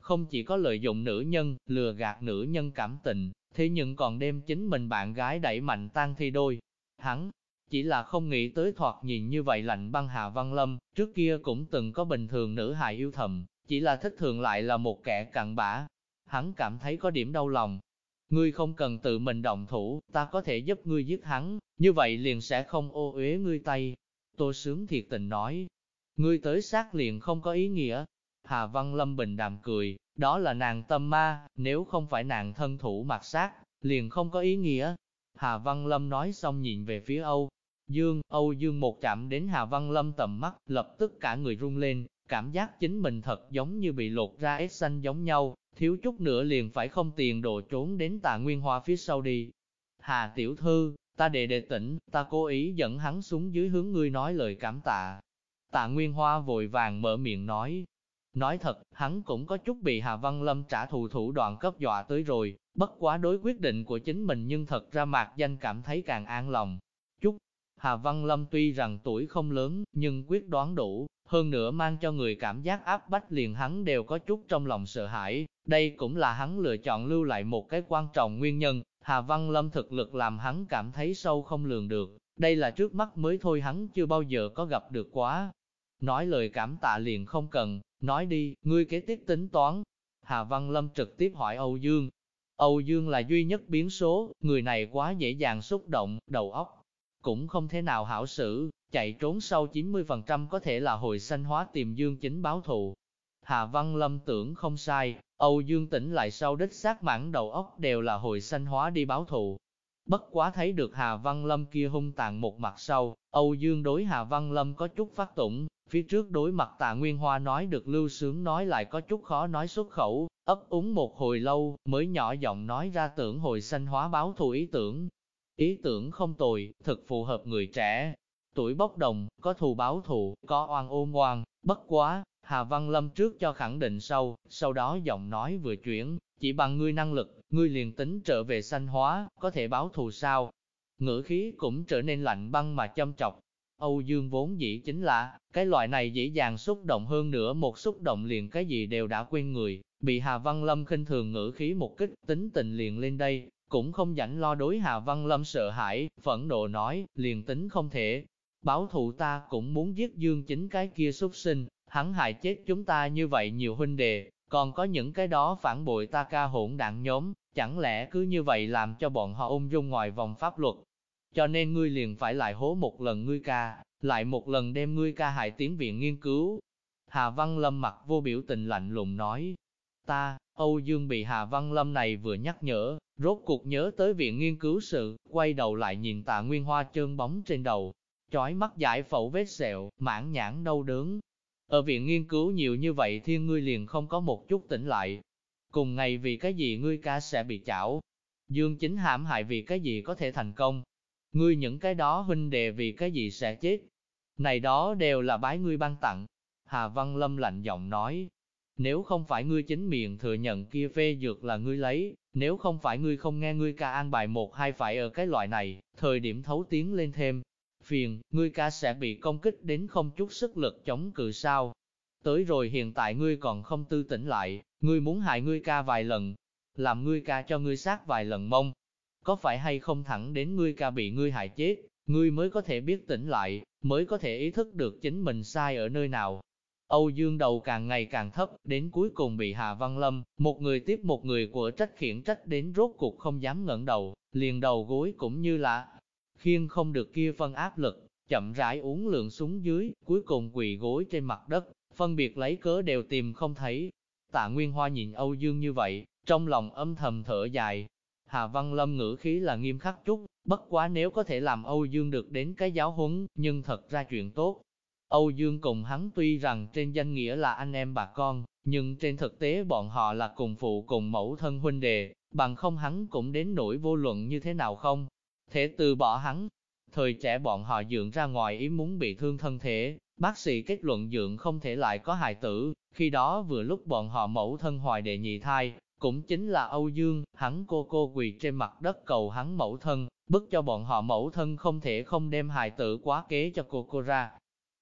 Không chỉ có lợi dụng nữ nhân, lừa gạt nữ nhân cảm tình, thế nhưng còn đem chính mình bạn gái đẩy mạnh tan thi đôi. Hắn, chỉ là không nghĩ tới thoạt nhìn như vậy lạnh băng Hà Văn Lâm, trước kia cũng từng có bình thường nữ hài yêu thầm, chỉ là thích thường lại là một kẻ cặn bã. Hắn cảm thấy có điểm đau lòng. Ngươi không cần tự mình động thủ, ta có thể giúp ngươi giết hắn, như vậy liền sẽ không ô uế ngươi tay. Tô Sướng thiệt tình nói, ngươi tới sát liền không có ý nghĩa. Hà Văn Lâm bình đạm cười, đó là nàng tâm ma, nếu không phải nàng thân thủ mặc sát, liền không có ý nghĩa. Hà Văn Lâm nói xong nhìn về phía Âu Dương, Âu Dương một chạm đến Hà Văn Lâm tầm mắt, lập tức cả người run lên, cảm giác chính mình thật giống như bị lột ra ếch xanh giống nhau, thiếu chút nữa liền phải không tiền đồ trốn đến tạ nguyên hoa phía sau đi. Hà tiểu thư, ta đệ đệ tỉnh, ta cố ý dẫn hắn xuống dưới hướng ngươi nói lời cảm tạ. Tạ Nguyên Hoa vội vàng mở miệng nói. Nói thật, hắn cũng có chút bị Hà Văn Lâm trả thù thủ đoạn cấp dọa tới rồi, bất quá đối quyết định của chính mình nhưng thật ra mạc danh cảm thấy càng an lòng. Chút, Hà Văn Lâm tuy rằng tuổi không lớn, nhưng quyết đoán đủ, hơn nữa mang cho người cảm giác áp bách liền hắn đều có chút trong lòng sợ hãi, đây cũng là hắn lựa chọn lưu lại một cái quan trọng nguyên nhân, Hà Văn Lâm thực lực làm hắn cảm thấy sâu không lường được, đây là trước mắt mới thôi hắn chưa bao giờ có gặp được quá. Nói lời cảm tạ liền không cần, nói đi, ngươi kế tiếp tính toán. Hà Văn Lâm trực tiếp hỏi Âu Dương. Âu Dương là duy nhất biến số, người này quá dễ dàng xúc động, đầu óc. Cũng không thể nào hảo xử, chạy trốn sau 90% có thể là hồi sanh hóa tìm Dương chính báo thù. Hà Văn Lâm tưởng không sai, Âu Dương tỉnh lại sau đích xác mãn đầu óc đều là hồi sanh hóa đi báo thù. Bất quá thấy được Hà Văn Lâm kia hung tàn một mặt sau, Âu Dương đối Hà Văn Lâm có chút phát tủng, phía trước đối mặt tạ Nguyên Hoa nói được lưu sướng nói lại có chút khó nói xuất khẩu, ấp úng một hồi lâu, mới nhỏ giọng nói ra tưởng hồi sanh hóa báo thù ý tưởng. Ý tưởng không tồi, thực phù hợp người trẻ, tuổi bốc đồng, có thù báo thù, có oan ôm oan, bất quá, Hà Văn Lâm trước cho khẳng định sau, sau đó giọng nói vừa chuyển, chỉ bằng ngươi năng lực, ngươi liền tính trở về sanh hóa, có thể báo thù sao. Ngữ khí cũng trở nên lạnh băng mà châm chọc. Âu Dương vốn dĩ chính là, cái loại này dễ dàng xúc động hơn nữa một xúc động liền cái gì đều đã quên người, bị Hà Văn Lâm khinh thường ngữ khí một kích, tính tình liền lên đây, cũng không rảnh lo đối Hà Văn Lâm sợ hãi, phẫn nộ nói, liền tính không thể. Báo thù ta cũng muốn giết Dương chính cái kia xuất sinh, hắn hại chết chúng ta như vậy nhiều huynh đệ, còn có những cái đó phản bội ta ca hỗn đạn nhóm, chẳng lẽ cứ như vậy làm cho bọn họ ung dung ngoài vòng pháp luật. Cho nên ngươi liền phải lại hố một lần ngươi ca, lại một lần đem ngươi ca hại tiến viện nghiên cứu. Hà Văn Lâm mặt vô biểu tình lạnh lùng nói, ta, Âu Dương bị Hà Văn Lâm này vừa nhắc nhở, rốt cuộc nhớ tới viện nghiên cứu sự, quay đầu lại nhìn tạ nguyên hoa trơn bóng trên đầu, chói mắt giải phẫu vết sẹo, mãn nhãn đau đớn, ở viện nghiên cứu nhiều như vậy thiên ngươi liền không có một chút tỉnh lại. Cùng ngày vì cái gì ngươi ca sẽ bị chảo. Dương chính hãm hại vì cái gì có thể thành công. Ngươi những cái đó huynh đệ vì cái gì sẽ chết. Này đó đều là bái ngươi ban tặng. Hà Văn Lâm lạnh giọng nói. Nếu không phải ngươi chính miệng thừa nhận kia phê dược là ngươi lấy, nếu không phải ngươi không nghe ngươi ca an bài một hai phải ở cái loại này, thời điểm thấu tiếng lên thêm, phiền, ngươi ca sẽ bị công kích đến không chút sức lực chống cự sao. Tới rồi hiện tại ngươi còn không tư tỉnh lại, ngươi muốn hại ngươi ca vài lần, làm ngươi ca cho ngươi sát vài lần mông. Có phải hay không thẳng đến ngươi ca bị ngươi hại chết, ngươi mới có thể biết tỉnh lại, mới có thể ý thức được chính mình sai ở nơi nào. Âu Dương đầu càng ngày càng thấp, đến cuối cùng bị Hà Văn Lâm, một người tiếp một người của trách khiển trách đến rốt cuộc không dám ngẩng đầu, liền đầu gối cũng như là khiêng không được kia phân áp lực, chậm rãi uống lượng xuống dưới, cuối cùng quỳ gối trên mặt đất, phân biệt lấy cớ đều tìm không thấy. Tạ Nguyên Hoa nhìn Âu Dương như vậy, trong lòng âm thầm thở dài. Hà Văn Lâm ngữ khí là nghiêm khắc chút, bất quá nếu có thể làm Âu Dương được đến cái giáo huấn, nhưng thật ra chuyện tốt. Âu Dương cùng hắn tuy rằng trên danh nghĩa là anh em bà con, nhưng trên thực tế bọn họ là cùng phụ cùng mẫu thân huynh đệ, bằng không hắn cũng đến nỗi vô luận như thế nào không, thể từ bỏ hắn. Thời trẻ bọn họ dưỡng ra ngoài ý muốn bị thương thân thể, bác sĩ kết luận dưỡng không thể lại có hài tử, khi đó vừa lúc bọn họ mẫu thân hoài đệ nhị thai, cũng chính là Âu Dương, hắn cô cô quỳ trên mặt đất cầu hắn mẫu thân, bức cho bọn họ mẫu thân không thể không đem hài tử quá kế cho cô cô ra.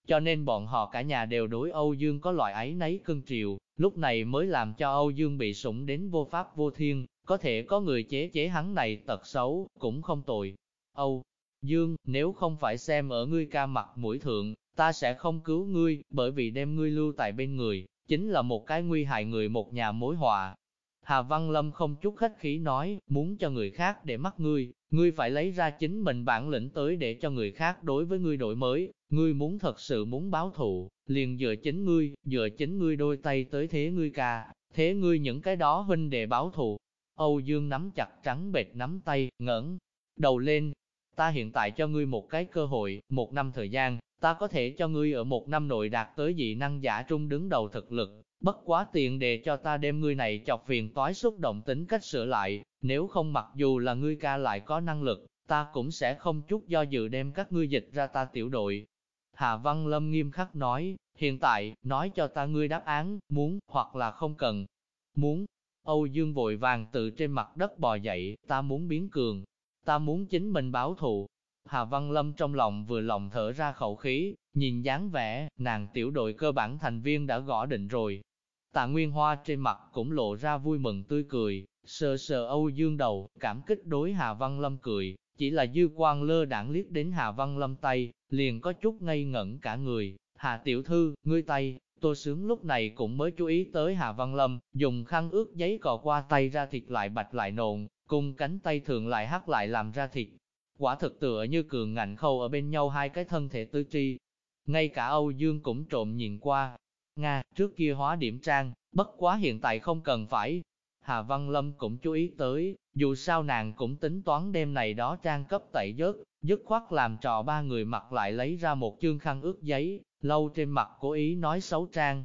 Cho nên bọn họ cả nhà đều đối Âu Dương có loại ấy nấy cưng triều, lúc này mới làm cho Âu Dương bị sủng đến vô pháp vô thiên, có thể có người chế chế hắn này tật xấu, cũng không tội Âu, Dương, nếu không phải xem ở ngươi ca mặt mũi thượng, ta sẽ không cứu ngươi, bởi vì đem ngươi lưu tại bên người, chính là một cái nguy hại người một nhà mối họa. Hà Văn Lâm không chút khách khí nói, muốn cho người khác để mắt ngươi, ngươi phải lấy ra chính mình bản lĩnh tới để cho người khác đối với ngươi đổi mới, ngươi muốn thật sự muốn báo thù, liền dựa chính ngươi, dựa chính ngươi đôi tay tới thế ngươi ca, thế ngươi những cái đó huynh đệ báo thù, Âu Dương nắm chặt trắng bệt nắm tay, ngẩng đầu lên. Ta hiện tại cho ngươi một cái cơ hội, một năm thời gian, ta có thể cho ngươi ở một năm nội đạt tới dị năng giả trung đứng đầu thực lực, bất quá tiền đề cho ta đem ngươi này chọc phiền toái xúc động tính cách sửa lại, nếu không mặc dù là ngươi ca lại có năng lực, ta cũng sẽ không chút do dự đem các ngươi dịch ra ta tiểu đội. Hà Văn Lâm nghiêm khắc nói, hiện tại, nói cho ta ngươi đáp án, muốn, hoặc là không cần. Muốn, Âu Dương vội vàng từ trên mặt đất bò dậy, ta muốn biến cường, ta muốn chính mình báo thù. Hà Văn Lâm trong lòng vừa lòng thở ra khẩu khí, nhìn dáng vẻ, nàng tiểu đội cơ bản thành viên đã gõ định rồi. Tạ Nguyên Hoa trên mặt cũng lộ ra vui mừng tươi cười, sờ sờ Âu Dương đầu, cảm kích đối Hà Văn Lâm cười, chỉ là dư quan lơ đảng liếc đến Hà Văn Lâm tay, liền có chút ngây ngẩn cả người. Hà tiểu thư, ngươi tay, Tô Sướng lúc này cũng mới chú ý tới Hà Văn Lâm, dùng khăn ướt giấy cò qua tay ra thịt lại bạch lại nộn, cùng cánh tay thường lại hắt lại làm ra thịt. Quả thực tựa như cường ngạnh khâu ở bên nhau hai cái thân thể tư tri. Ngay cả Âu Dương cũng trộm nhìn qua. Nga, trước kia hóa điểm trang, bất quá hiện tại không cần phải. Hà Văn Lâm cũng chú ý tới, dù sao nàng cũng tính toán đêm này đó trang cấp tẩy dớt, dứt khoát làm trò ba người mặc lại lấy ra một chương khăn ướt giấy, lâu trên mặt cố ý nói xấu trang.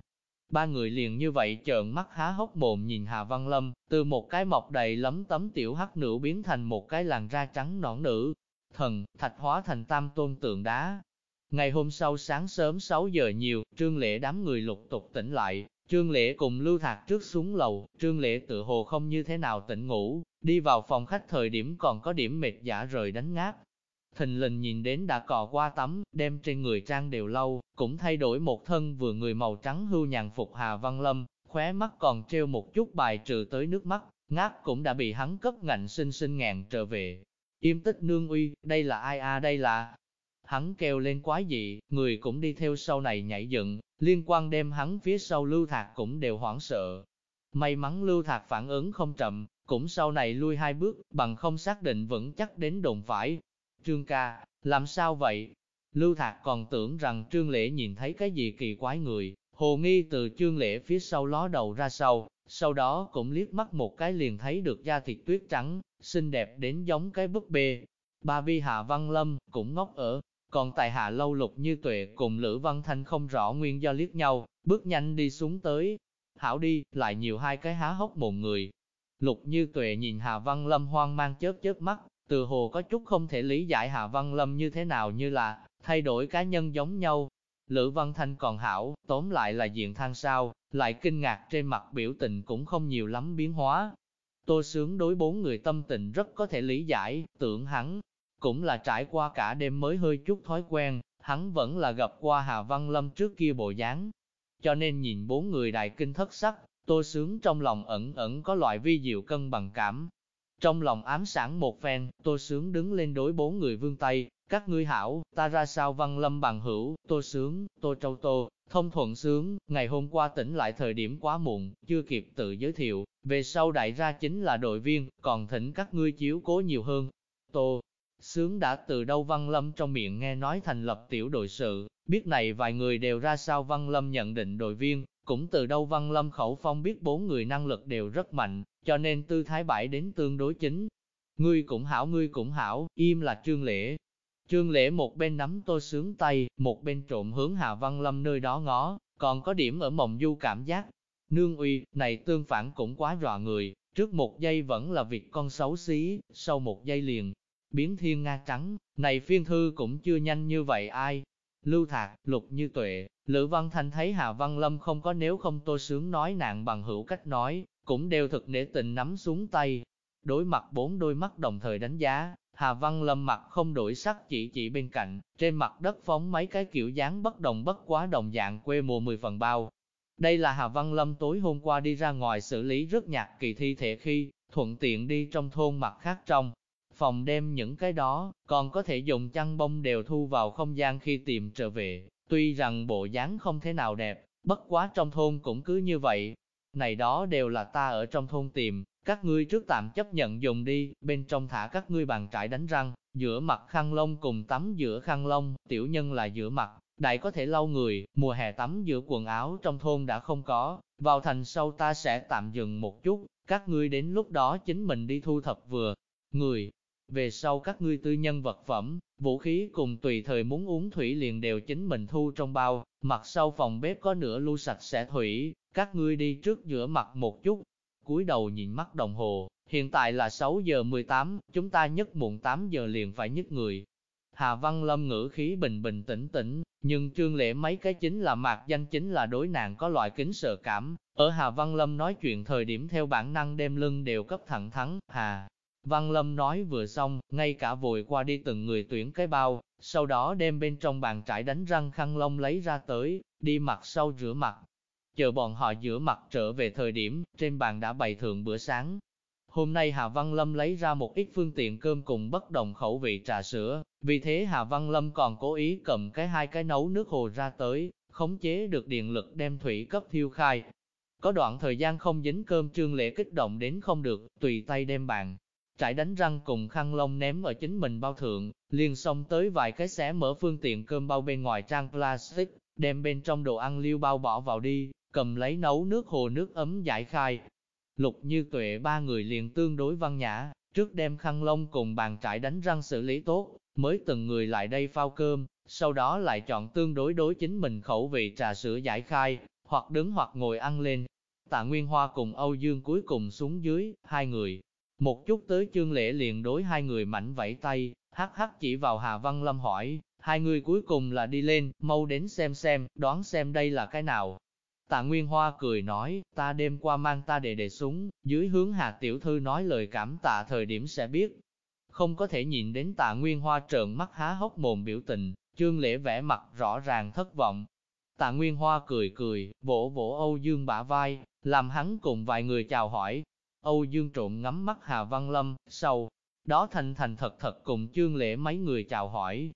Ba người liền như vậy trợn mắt há hốc mồm nhìn Hà Văn Lâm, từ một cái mọc đầy lấm tấm tiểu hắc nữ biến thành một cái làn da trắng nõn nữ. Thần, thạch hóa thành tam tôn tượng đá. Ngày hôm sau sáng sớm 6 giờ nhiều, trương lễ đám người lục tục tỉnh lại, Trương Lễ cùng Lưu Thạc trước xuống lầu, Trương Lễ tự hồ không như thế nào tỉnh ngủ, đi vào phòng khách thời điểm còn có điểm mệt giả rời đánh ngáp, Thình lình nhìn đến đã cò qua tắm, đem trên người trang đều lâu, cũng thay đổi một thân vừa người màu trắng hưu nhàn phục Hà Văn Lâm, khóe mắt còn treo một chút bài trừ tới nước mắt, ngáp cũng đã bị hắn cấp ngạnh sinh sinh ngàn trở về. Im tích nương uy, đây là ai a đây là... Hắn kêu lên quái dị, người cũng đi theo sau này nhảy dựng, liên quan đem hắn phía sau lưu thạc cũng đều hoảng sợ. May mắn lưu thạc phản ứng không chậm, cũng sau này lui hai bước, bằng không xác định vững chắc đến đồn phải, Trương ca, làm sao vậy? Lưu Thạc còn tưởng rằng Trương Lễ nhìn thấy cái gì kỳ quái người, hồ nghi từ Trương Lễ phía sau ló đầu ra sau, sau đó cũng liếc mắt một cái liền thấy được da thịt tuyết trắng, xinh đẹp đến giống cái búp bê. Ba vi Hạ Văn Lâm cũng ngốc ở, còn tại Hạ Lâu Lục Như Tuệ cùng Lữ Văn Thanh không rõ nguyên do liếc nhau, bước nhanh đi xuống tới. Hảo đi, lại nhiều hai cái há hốc mồm người. Lục Như Tuệ nhìn hà Văn Lâm hoang mang chớp chớp mắt, từ hồ có chút không thể lý giải hà Văn Lâm như thế nào như là, thay đổi cá nhân giống nhau. Lữ Văn Thanh còn hảo, tóm lại là diện thang sao, lại kinh ngạc trên mặt biểu tình cũng không nhiều lắm biến hóa. Tô sướng đối bốn người tâm tình rất có thể lý giải, tưởng hắn, cũng là trải qua cả đêm mới hơi chút thói quen, hắn vẫn là gặp qua Hà Văn Lâm trước kia bộ dáng. Cho nên nhìn bốn người đại kinh thất sắc, tô sướng trong lòng ẩn ẩn có loại vi diệu cân bằng cảm, trong lòng ám sản một phen, Tô Sướng đứng lên đối bốn người vương tay, các ngươi hảo, ta ra sao văn lâm bằng hữu, Tô Sướng, Tô Châu Tô, thông thuận sướng, ngày hôm qua tỉnh lại thời điểm quá muộn, chưa kịp tự giới thiệu, về sau đại ra chính là đội viên, còn thỉnh các ngươi chiếu cố nhiều hơn. Tô Sướng đã từ đâu Văn Lâm trong miệng nghe nói thành lập tiểu đội sự, biết này vài người đều ra sao Văn Lâm nhận định đội viên, cũng từ đâu Văn Lâm khẩu phong biết bốn người năng lực đều rất mạnh, cho nên tư thái bãi đến tương đối chính. Ngươi cũng hảo ngươi cũng hảo, im là trương lễ. Trương lễ một bên nắm tôi sướng tay, một bên trộm hướng Hà Văn Lâm nơi đó ngó, còn có điểm ở mộng du cảm giác. Nương uy, này tương phản cũng quá dọa người, trước một giây vẫn là việc con xấu xí, sau một giây liền, biến thiên nga trắng, này phiên thư cũng chưa nhanh như vậy ai. Lưu Thạc, Lục Như Tuệ, Lữ Văn Thanh thấy Hà Văn Lâm không có nếu không tôi sướng nói nạn bằng hữu cách nói, cũng đều thực nể tình nắm xuống tay. Đối mặt bốn đôi mắt đồng thời đánh giá, Hà Văn Lâm mặt không đổi sắc chỉ chỉ bên cạnh, trên mặt đất phóng mấy cái kiểu dáng bất đồng bất quá đồng dạng quê mùa 10 phần bao. Đây là Hà Văn Lâm tối hôm qua đi ra ngoài xử lý rất nhạc kỳ thi thể khi, thuận tiện đi trong thôn mặt khác trong. Phòng đem những cái đó, còn có thể dùng chăn bông đều thu vào không gian khi tìm trở về. Tuy rằng bộ dáng không thế nào đẹp, bất quá trong thôn cũng cứ như vậy, này đó đều là ta ở trong thôn tìm, các ngươi trước tạm chấp nhận dùng đi, bên trong thả các ngươi bàn trải đánh răng, giữa mặt khăn lông cùng tắm giữa khăn lông, tiểu nhân là giữa mặt, đại có thể lau người, mùa hè tắm giữa quần áo trong thôn đã không có, vào thành sau ta sẽ tạm dừng một chút, các ngươi đến lúc đó chính mình đi thu thập vừa. Người, về sau các ngươi tư nhân vật phẩm, vũ khí cùng tùy thời muốn uống thủy liền đều chính mình thu trong bao, mặt sau phòng bếp có nửa lưu sạch sẽ thủy, các ngươi đi trước rửa mặt một chút. cúi đầu nhìn mắt đồng hồ, hiện tại là 6 giờ 18, chúng ta nhất muộn 8 giờ liền phải nhất người. Hà Văn Lâm ngữ khí bình bình tĩnh tĩnh, nhưng trương lễ mấy cái chính là mạc danh chính là đối nàng có loại kính sợ cảm. Ở Hà Văn Lâm nói chuyện thời điểm theo bản năng đem lưng đều cấp thẳng thắn, Hà. Văn Lâm nói vừa xong, ngay cả vội qua đi từng người tuyển cái bao, sau đó đem bên trong bàn trải đánh răng khăn lông lấy ra tới, đi mặt sau rửa mặt. Chờ bọn họ rửa mặt trở về thời điểm, trên bàn đã bày thượng bữa sáng. Hôm nay Hà Văn Lâm lấy ra một ít phương tiện cơm cùng bất đồng khẩu vị trà sữa, vì thế Hà Văn Lâm còn cố ý cầm cái hai cái nấu nước hồ ra tới, khống chế được điện lực đem thủy cấp thiêu khai. Có đoạn thời gian không dính cơm trương lễ kích động đến không được, tùy tay đem bàn, trải đánh răng cùng khăn lông ném ở chính mình bao thượng, liền xong tới vài cái xé mở phương tiện cơm bao bên ngoài trang plastic, đem bên trong đồ ăn liêu bao bỏ vào đi, cầm lấy nấu nước hồ nước ấm giải khai. Lục như tuệ ba người liền tương đối văn nhã, trước đem khăn lông cùng bàn trải đánh răng xử lý tốt, mới từng người lại đây phao cơm, sau đó lại chọn tương đối đối chính mình khẩu vị trà sữa giải khai, hoặc đứng hoặc ngồi ăn lên. Tạ Nguyên Hoa cùng Âu Dương cuối cùng xuống dưới, hai người, một chút tới chương lễ liền đối hai người mảnh vẫy tay, hắc hắc chỉ vào Hà Văn Lâm hỏi, hai người cuối cùng là đi lên, mau đến xem xem, đoán xem đây là cái nào. Tạ Nguyên Hoa cười nói, ta đêm qua mang ta để đề súng, dưới hướng Hà Tiểu Thư nói lời cảm tạ thời điểm sẽ biết. Không có thể nhìn đến tạ Nguyên Hoa trợn mắt há hốc mồm biểu tình, chương lễ vẽ mặt rõ ràng thất vọng. Tạ Nguyên Hoa cười cười, vỗ vỗ Âu Dương bả vai, làm hắn cùng vài người chào hỏi, Âu Dương trộm ngắm mắt Hà Văn Lâm, sau đó thành thành thật thật cùng chương lễ mấy người chào hỏi.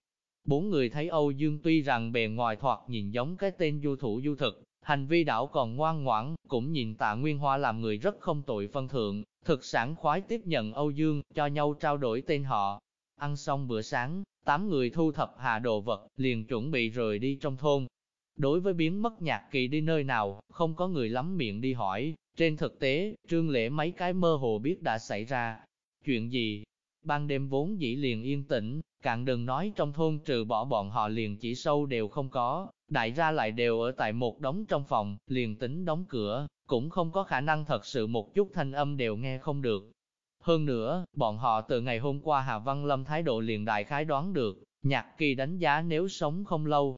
Bốn người thấy Âu Dương tuy rằng bề ngoài thoạt nhìn giống cái tên du thủ du thực, hành vi đảo còn ngoan ngoãn, cũng nhìn tạ Nguyên Hoa làm người rất không tội phân thượng, thực sản khoái tiếp nhận Âu Dương, cho nhau trao đổi tên họ. Ăn xong bữa sáng, tám người thu thập hạ đồ vật, liền chuẩn bị rời đi trong thôn. Đối với biến mất nhạc kỳ đi nơi nào, không có người lắm miệng đi hỏi, trên thực tế, trương lễ mấy cái mơ hồ biết đã xảy ra. Chuyện gì? Ban đêm vốn dĩ liền yên tĩnh, cạn đừng nói trong thôn trừ bỏ bọn họ liền chỉ sâu đều không có, đại ra lại đều ở tại một đống trong phòng, liền tính đóng cửa, cũng không có khả năng thật sự một chút thanh âm đều nghe không được. Hơn nữa, bọn họ từ ngày hôm qua Hà Văn Lâm thái độ liền đại khái đoán được, nhạc kỳ đánh giá nếu sống không lâu,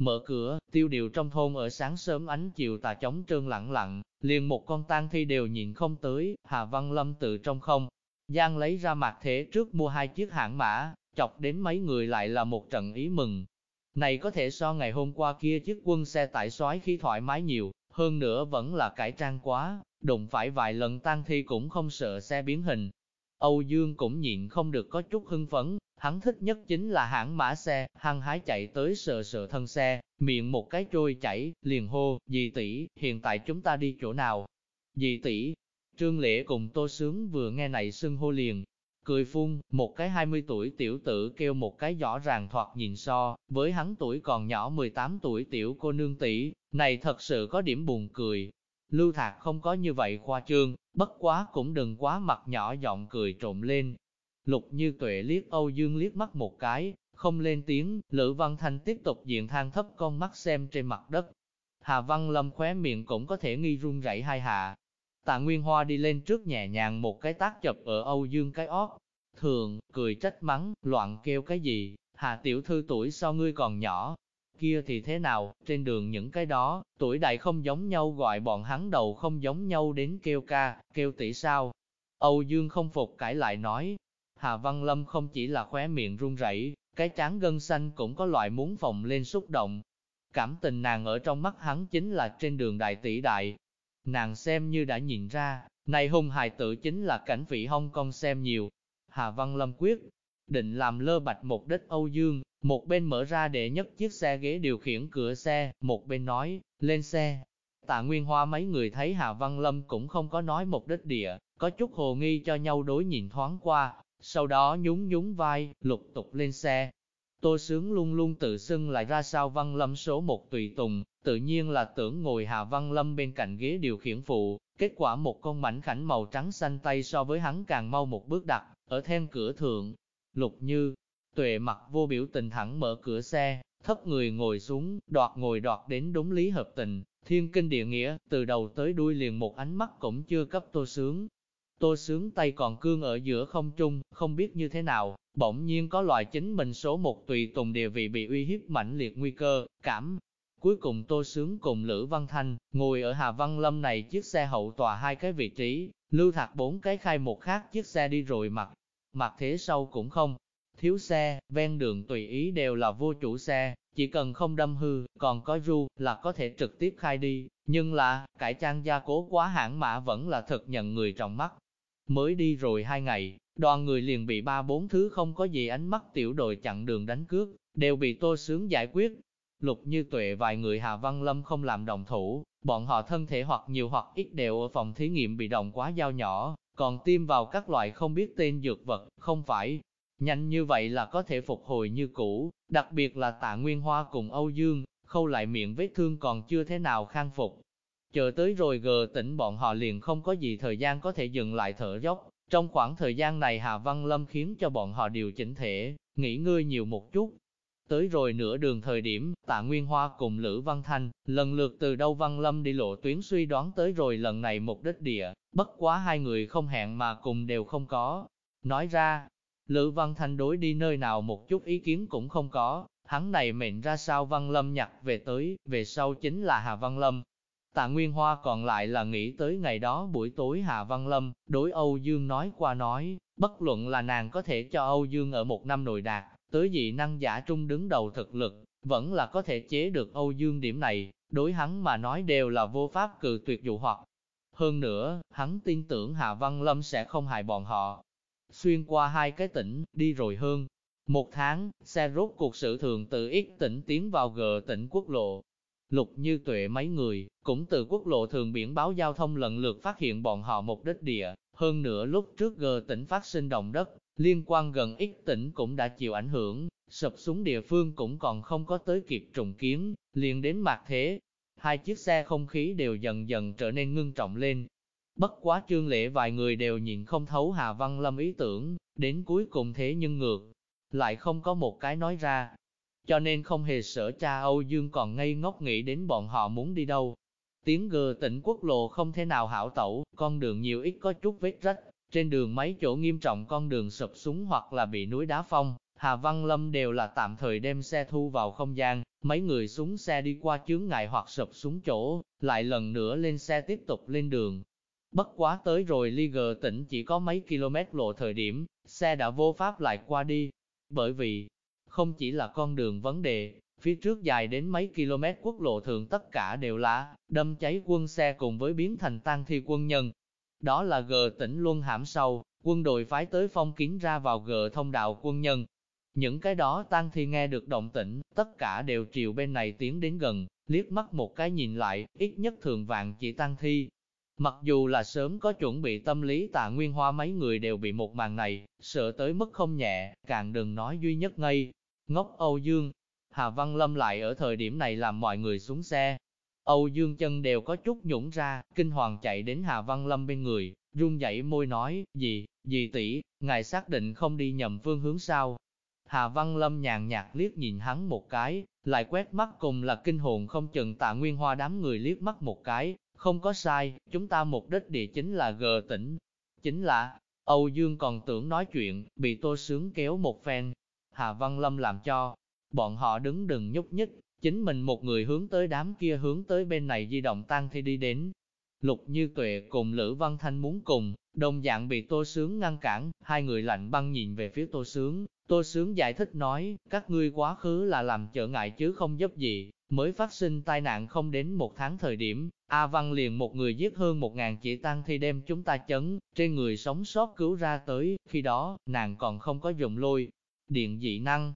Mở cửa, tiêu điều trong thôn ở sáng sớm ánh chiều tà trống trơn lặng lặng, liền một con tang thi đều nhìn không tới, Hà Văn Lâm tự trong không. Giang lấy ra mặt thế trước mua hai chiếc hãng mã, chọc đến mấy người lại là một trận ý mừng. Này có thể so ngày hôm qua kia chiếc quân xe tải xoái khi thoải mái nhiều, hơn nữa vẫn là cải trang quá, đụng phải vài lần tang thi cũng không sợ xe biến hình. Âu Dương cũng nhịn không được có chút hưng phấn, Hắn thích nhất chính là hãng mã xe, hăng hái chạy tới sờ sờ thân xe, miệng một cái trôi chảy, liền hô, dì tỷ, hiện tại chúng ta đi chỗ nào? Dì tỷ, Trương Lễ cùng Tô Sướng vừa nghe này xưng hô liền, cười phun, một cái 20 tuổi tiểu tử kêu một cái rõ ràng thoạt nhìn so, với hắn tuổi còn nhỏ 18 tuổi tiểu cô nương tỷ, này thật sự có điểm buồn cười. Lưu Thạc không có như vậy khoa trương, bất quá cũng đừng quá mặt nhỏ giọng cười trộm lên, Lục như tuệ liếc Âu Dương liếc mắt một cái, không lên tiếng, Lữ Văn Thanh tiếp tục diện than thấp con mắt xem trên mặt đất. Hà Văn Lâm khóe miệng cũng có thể nghi run rẩy hai hạ. Tạ Nguyên Hoa đi lên trước nhẹ nhàng một cái tác chập ở Âu Dương cái ót. Thường, cười trách mắng, loạn kêu cái gì, Hà tiểu thư tuổi so ngươi còn nhỏ. Kia thì thế nào, trên đường những cái đó, tuổi đại không giống nhau gọi bọn hắn đầu không giống nhau đến kêu ca, kêu tỷ sao. Âu Dương không phục cãi lại nói, Hà Văn Lâm không chỉ là khóe miệng run rẩy, cái trán gân xanh cũng có loại muốn phồng lên xúc động. Cảm tình nàng ở trong mắt hắn chính là trên đường đại tỷ đại. Nàng xem như đã nhìn ra, này hung hài tự chính là cảnh vị Hong Kong xem nhiều. Hà Văn Lâm quyết định làm lơ bạch một đích Âu Dương, một bên mở ra để nhất chiếc xe ghế điều khiển cửa xe, một bên nói, lên xe. Tạ Nguyên Hoa mấy người thấy Hà Văn Lâm cũng không có nói một đích địa, có chút hồ nghi cho nhau đối nhìn thoáng qua, sau đó nhún nhún vai, lục tục lên xe. Tô Sướng luôn luôn tự xưng lại ra sao Văn Lâm số một tùy tùng, tự nhiên là tưởng ngồi Hà Văn Lâm bên cạnh ghế điều khiển phụ, kết quả một con mảnh khảnh màu trắng xanh tay so với hắn càng mau một bước đặt, ở then cửa thượng. Lục Như, tuệ mặt vô biểu tình thẳng mở cửa xe, thấp người ngồi xuống, đoạt ngồi đoạt đến đúng lý hợp tình, thiên kinh địa nghĩa, từ đầu tới đuôi liền một ánh mắt cũng chưa cấp tô sướng. Tô sướng tay còn cương ở giữa không trung, không biết như thế nào, bỗng nhiên có loại chính mình số một tùy tùng địa vị bị uy hiếp mãnh liệt nguy cơ, cảm. Cuối cùng Tô Sướng cùng Lữ Văn Thanh, ngồi ở Hà Văn Lâm này chiếc xe hậu tòa hai cái vị trí, lưu thạc bốn cái khai một khác chiếc xe đi rồi mặt. Mặt thế sau cũng không, thiếu xe, ven đường tùy ý đều là vô chủ xe, chỉ cần không đâm hư, còn có ru, là có thể trực tiếp khai đi, nhưng là, cải trang gia cố quá hãng mã vẫn là thật nhận người trong mắt. Mới đi rồi hai ngày, đoàn người liền bị ba bốn thứ không có gì ánh mắt tiểu đội chặn đường đánh cướp, đều bị tô sướng giải quyết. Lục như tuệ vài người Hà Văn Lâm không làm đồng thủ, bọn họ thân thể hoặc nhiều hoặc ít đều ở phòng thí nghiệm bị động quá dao nhỏ, còn tiêm vào các loại không biết tên dược vật, không phải Nhanh như vậy là có thể phục hồi như cũ, đặc biệt là tạ Nguyên Hoa cùng Âu Dương, khâu lại miệng vết thương còn chưa thế nào khang phục. Chờ tới rồi gờ tỉnh bọn họ liền không có gì thời gian có thể dừng lại thở dốc. Trong khoảng thời gian này Hà Văn Lâm khiến cho bọn họ điều chỉnh thể, nghỉ ngơi nhiều một chút. Tới rồi nửa đường thời điểm, tạ Nguyên Hoa cùng Lữ Văn Thanh, lần lượt từ đâu Văn Lâm đi lộ tuyến suy đoán tới rồi lần này mục đích địa, bất quá hai người không hẹn mà cùng đều không có. Nói ra, Lữ Văn Thanh đối đi nơi nào một chút ý kiến cũng không có, hắn này mệnh ra sao Văn Lâm nhặt về tới, về sau chính là Hà Văn Lâm. Tạ Nguyên Hoa còn lại là nghĩ tới ngày đó buổi tối Hà Văn Lâm, đối Âu Dương nói qua nói, bất luận là nàng có thể cho Âu Dương ở một năm nội đạt, tới dị năng giả trung đứng đầu thực lực, vẫn là có thể chế được Âu Dương điểm này, đối hắn mà nói đều là vô pháp cự tuyệt dụ hoặc. Hơn nữa, hắn tin tưởng Hà Văn Lâm sẽ không hại bọn họ, xuyên qua hai cái tỉnh, đi rồi hơn. Một tháng, xe rốt cuộc sự thường từ ít tỉnh tiến vào G tỉnh quốc lộ. Lục như tuệ mấy người, cũng từ quốc lộ thường biển báo giao thông lần lượt phát hiện bọn họ một đích địa. Hơn nữa lúc trước G tỉnh phát sinh động đất, liên quan gần ít tỉnh cũng đã chịu ảnh hưởng, sập xuống địa phương cũng còn không có tới kịp trùng kiến, liền đến mạc thế. Hai chiếc xe không khí đều dần dần trở nên ngưng trọng lên, Bất quá trương lệ vài người đều nhìn không thấu Hà Văn Lâm ý tưởng, đến cuối cùng thế nhưng ngược, lại không có một cái nói ra. Cho nên không hề sợ cha Âu Dương còn ngây ngốc nghĩ đến bọn họ muốn đi đâu. Tiếng gờ tỉnh quốc lộ không thể nào hảo tẩu, con đường nhiều ít có chút vết rách, trên đường mấy chỗ nghiêm trọng con đường sụp xuống hoặc là bị núi đá phong, Hà Văn Lâm đều là tạm thời đem xe thu vào không gian, mấy người xuống xe đi qua chướng ngại hoặc sụp xuống chỗ, lại lần nữa lên xe tiếp tục lên đường. Bất quá tới rồi ly gờ tỉnh chỉ có mấy km lộ thời điểm, xe đã vô pháp lại qua đi. Bởi vì, không chỉ là con đường vấn đề, phía trước dài đến mấy km quốc lộ thường tất cả đều là đâm cháy quân xe cùng với biến thành tang thi quân nhân. Đó là gờ tỉnh Luân Hãm Sâu, quân đội phái tới phong kín ra vào gờ thông đạo quân nhân. Những cái đó tang thi nghe được động tĩnh, tất cả đều triều bên này tiến đến gần, liếc mắt một cái nhìn lại, ít nhất thường vạn chỉ tăng thi, Mặc dù là sớm có chuẩn bị tâm lý tạ nguyên hoa mấy người đều bị một màn này, sợ tới mức không nhẹ, càng đừng nói duy nhất ngay Ngốc Âu Dương, Hà Văn Lâm lại ở thời điểm này làm mọi người xuống xe. Âu Dương chân đều có chút nhũng ra, kinh hoàng chạy đến Hà Văn Lâm bên người, run dậy môi nói, gì, gì tỷ, ngài xác định không đi nhầm phương hướng sao. Hà Văn Lâm nhàn nhạt liếc nhìn hắn một cái, lại quét mắt cùng là kinh hồn không chừng tạ nguyên hoa đám người liếc mắt một cái, không có sai, chúng ta mục đích địa chính là G tỉnh. Chính là, Âu Dương còn tưởng nói chuyện, bị tô sướng kéo một phen. Hà Văn Lâm làm cho, bọn họ đứng đừng nhúc nhích, chính mình một người hướng tới đám kia hướng tới bên này di động tăng thi đi đến. Lục Như Tuệ cùng Lữ Văn Thanh muốn cùng, đồng dạng bị Tô Sướng ngăn cản, hai người lạnh băng nhìn về phía Tô Sướng, Tô Sướng giải thích nói, các ngươi quá khứ là làm trở ngại chứ không giúp gì, mới phát sinh tai nạn không đến một tháng thời điểm, A Văn liền một người giết hơn một ngàn chỉ tăng thi đem chúng ta chấn, trên người sống sót cứu ra tới, khi đó, nàng còn không có dùng lôi, điện dị năng.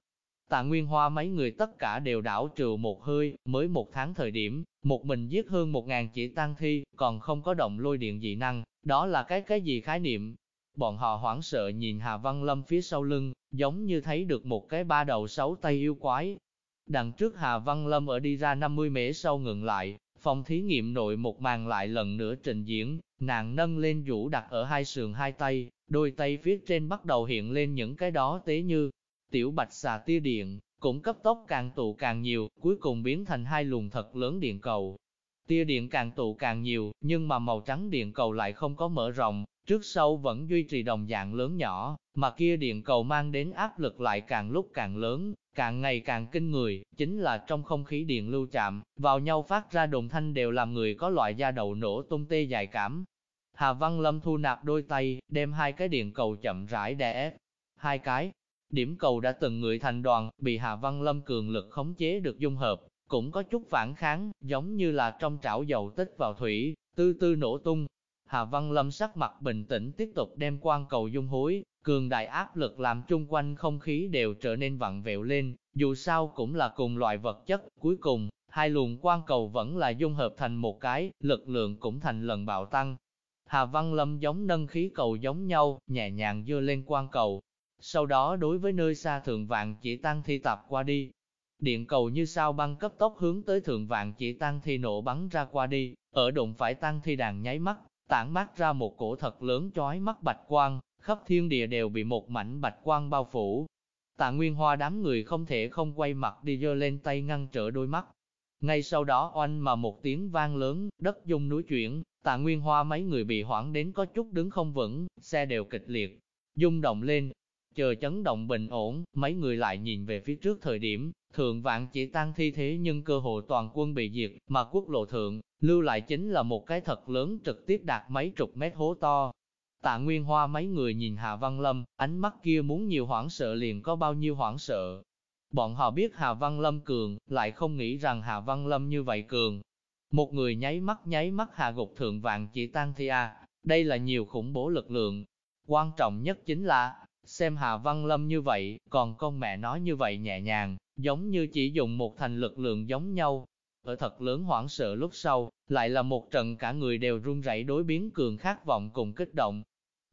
Tạ Nguyên Hoa mấy người tất cả đều đảo trừ một hơi, mới một tháng thời điểm, một mình giết hơn một ngàn chỉ tăng thi, còn không có động lôi điện dị năng, đó là cái cái gì khái niệm. Bọn họ hoảng sợ nhìn Hà Văn Lâm phía sau lưng, giống như thấy được một cái ba đầu sáu tay yêu quái. Đằng trước Hà Văn Lâm ở đi ra 50 mễ sau ngừng lại, Phòng thí nghiệm nội một màn lại lần nữa trình diễn, nàng nâng lên vũ đặt ở hai sườn hai tay, đôi tay phía trên bắt đầu hiện lên những cái đó tế như tiểu bạch xà tia điện, cũng cấp tốc càng tụ càng nhiều, cuối cùng biến thành hai luồng thật lớn điện cầu. Tia điện càng tụ càng nhiều, nhưng mà màu trắng điện cầu lại không có mở rộng, trước sau vẫn duy trì đồng dạng lớn nhỏ, mà kia điện cầu mang đến áp lực lại càng lúc càng lớn, càng ngày càng kinh người, chính là trong không khí điện lưu chạm, vào nhau phát ra đồn thanh đều làm người có loại da đầu nổ tung tê dài cảm. Hà Văn Lâm thu nạp đôi tay, đem hai cái điện cầu chậm rãi đè ép. Hai cái, điểm cầu đã từng người thành đoàn, bị Hà Văn Lâm cường lực khống chế được dung hợp, cũng có chút phản kháng, giống như là trong chảo dầu tích vào thủy, tư tư nổ tung. Hà Văn Lâm sắc mặt bình tĩnh tiếp tục đem quan cầu dung hối, cường đại áp lực làm chung quanh không khí đều trở nên vặn vẹo lên, dù sao cũng là cùng loại vật chất, cuối cùng, hai luồng quan cầu vẫn là dung hợp thành một cái, lực lượng cũng thành lần bạo tăng. Hà Văn Lâm giống nâng khí cầu giống nhau, nhẹ nhàng dưa lên quan cầu. Sau đó đối với nơi xa thượng vạn chỉ tăng thi tập qua đi. Điện cầu như sao băng cấp tốc hướng tới thượng vạn chỉ tăng thi nổ bắn ra qua đi, ở đụng phải tăng thi đàn nháy mắt, tản mát ra một cổ thật lớn chói mắt bạch quang, khắp thiên địa đều bị một mảnh bạch quang bao phủ. Tạ Nguyên Hoa đám người không thể không quay mặt đi dơ lên tay ngăn trở đôi mắt. Ngay sau đó oanh mà một tiếng vang lớn, đất dung núi chuyển, tạ Nguyên Hoa mấy người bị hoảng đến có chút đứng không vững, xe đều kịch liệt, rung động lên. Chờ chấn động bình ổn, mấy người lại nhìn về phía trước thời điểm, thượng vạn chỉ tăng thi thế nhưng cơ hội toàn quân bị diệt, mà quốc lộ thượng, lưu lại chính là một cái thật lớn trực tiếp đạt mấy chục mét hố to, Tạ Nguyên Hoa mấy người nhìn Hà Văn Lâm, ánh mắt kia muốn nhiều hoảng sợ liền có bao nhiêu hoảng sợ. Bọn họ biết Hà Văn Lâm cường, lại không nghĩ rằng Hà Văn Lâm như vậy cường. Một người nháy mắt nháy mắt hạ gục thượng vạn chỉ tăng thi a, đây là nhiều khủng bố lực lượng. Quan trọng nhất chính là, xem Hà Văn Lâm như vậy, còn con mẹ nói như vậy nhẹ nhàng, giống như chỉ dùng một thành lực lượng giống nhau. Ở thật lớn hoảng sợ lúc sau, lại là một trận cả người đều run rẩy đối biến cường khát vọng cùng kích động,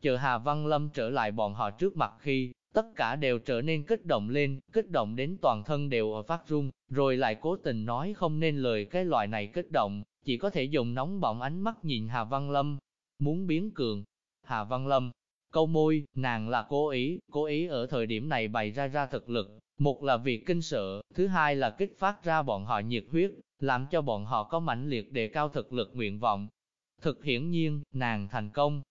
Chờ Hà Văn Lâm trở lại bọn họ trước mặt khi, tất cả đều trở nên kích động lên, kích động đến toàn thân đều ở phát run, rồi lại cố tình nói không nên lời cái loại này kích động, chỉ có thể dùng nóng bỏng ánh mắt nhìn Hà Văn Lâm, muốn biến cường. Hà Văn Lâm, câu môi, nàng là cố ý, cố ý ở thời điểm này bày ra ra thực lực, một là việc kinh sợ, thứ hai là kích phát ra bọn họ nhiệt huyết, làm cho bọn họ có mãnh liệt đề cao thực lực nguyện vọng. Thực hiển nhiên, nàng thành công,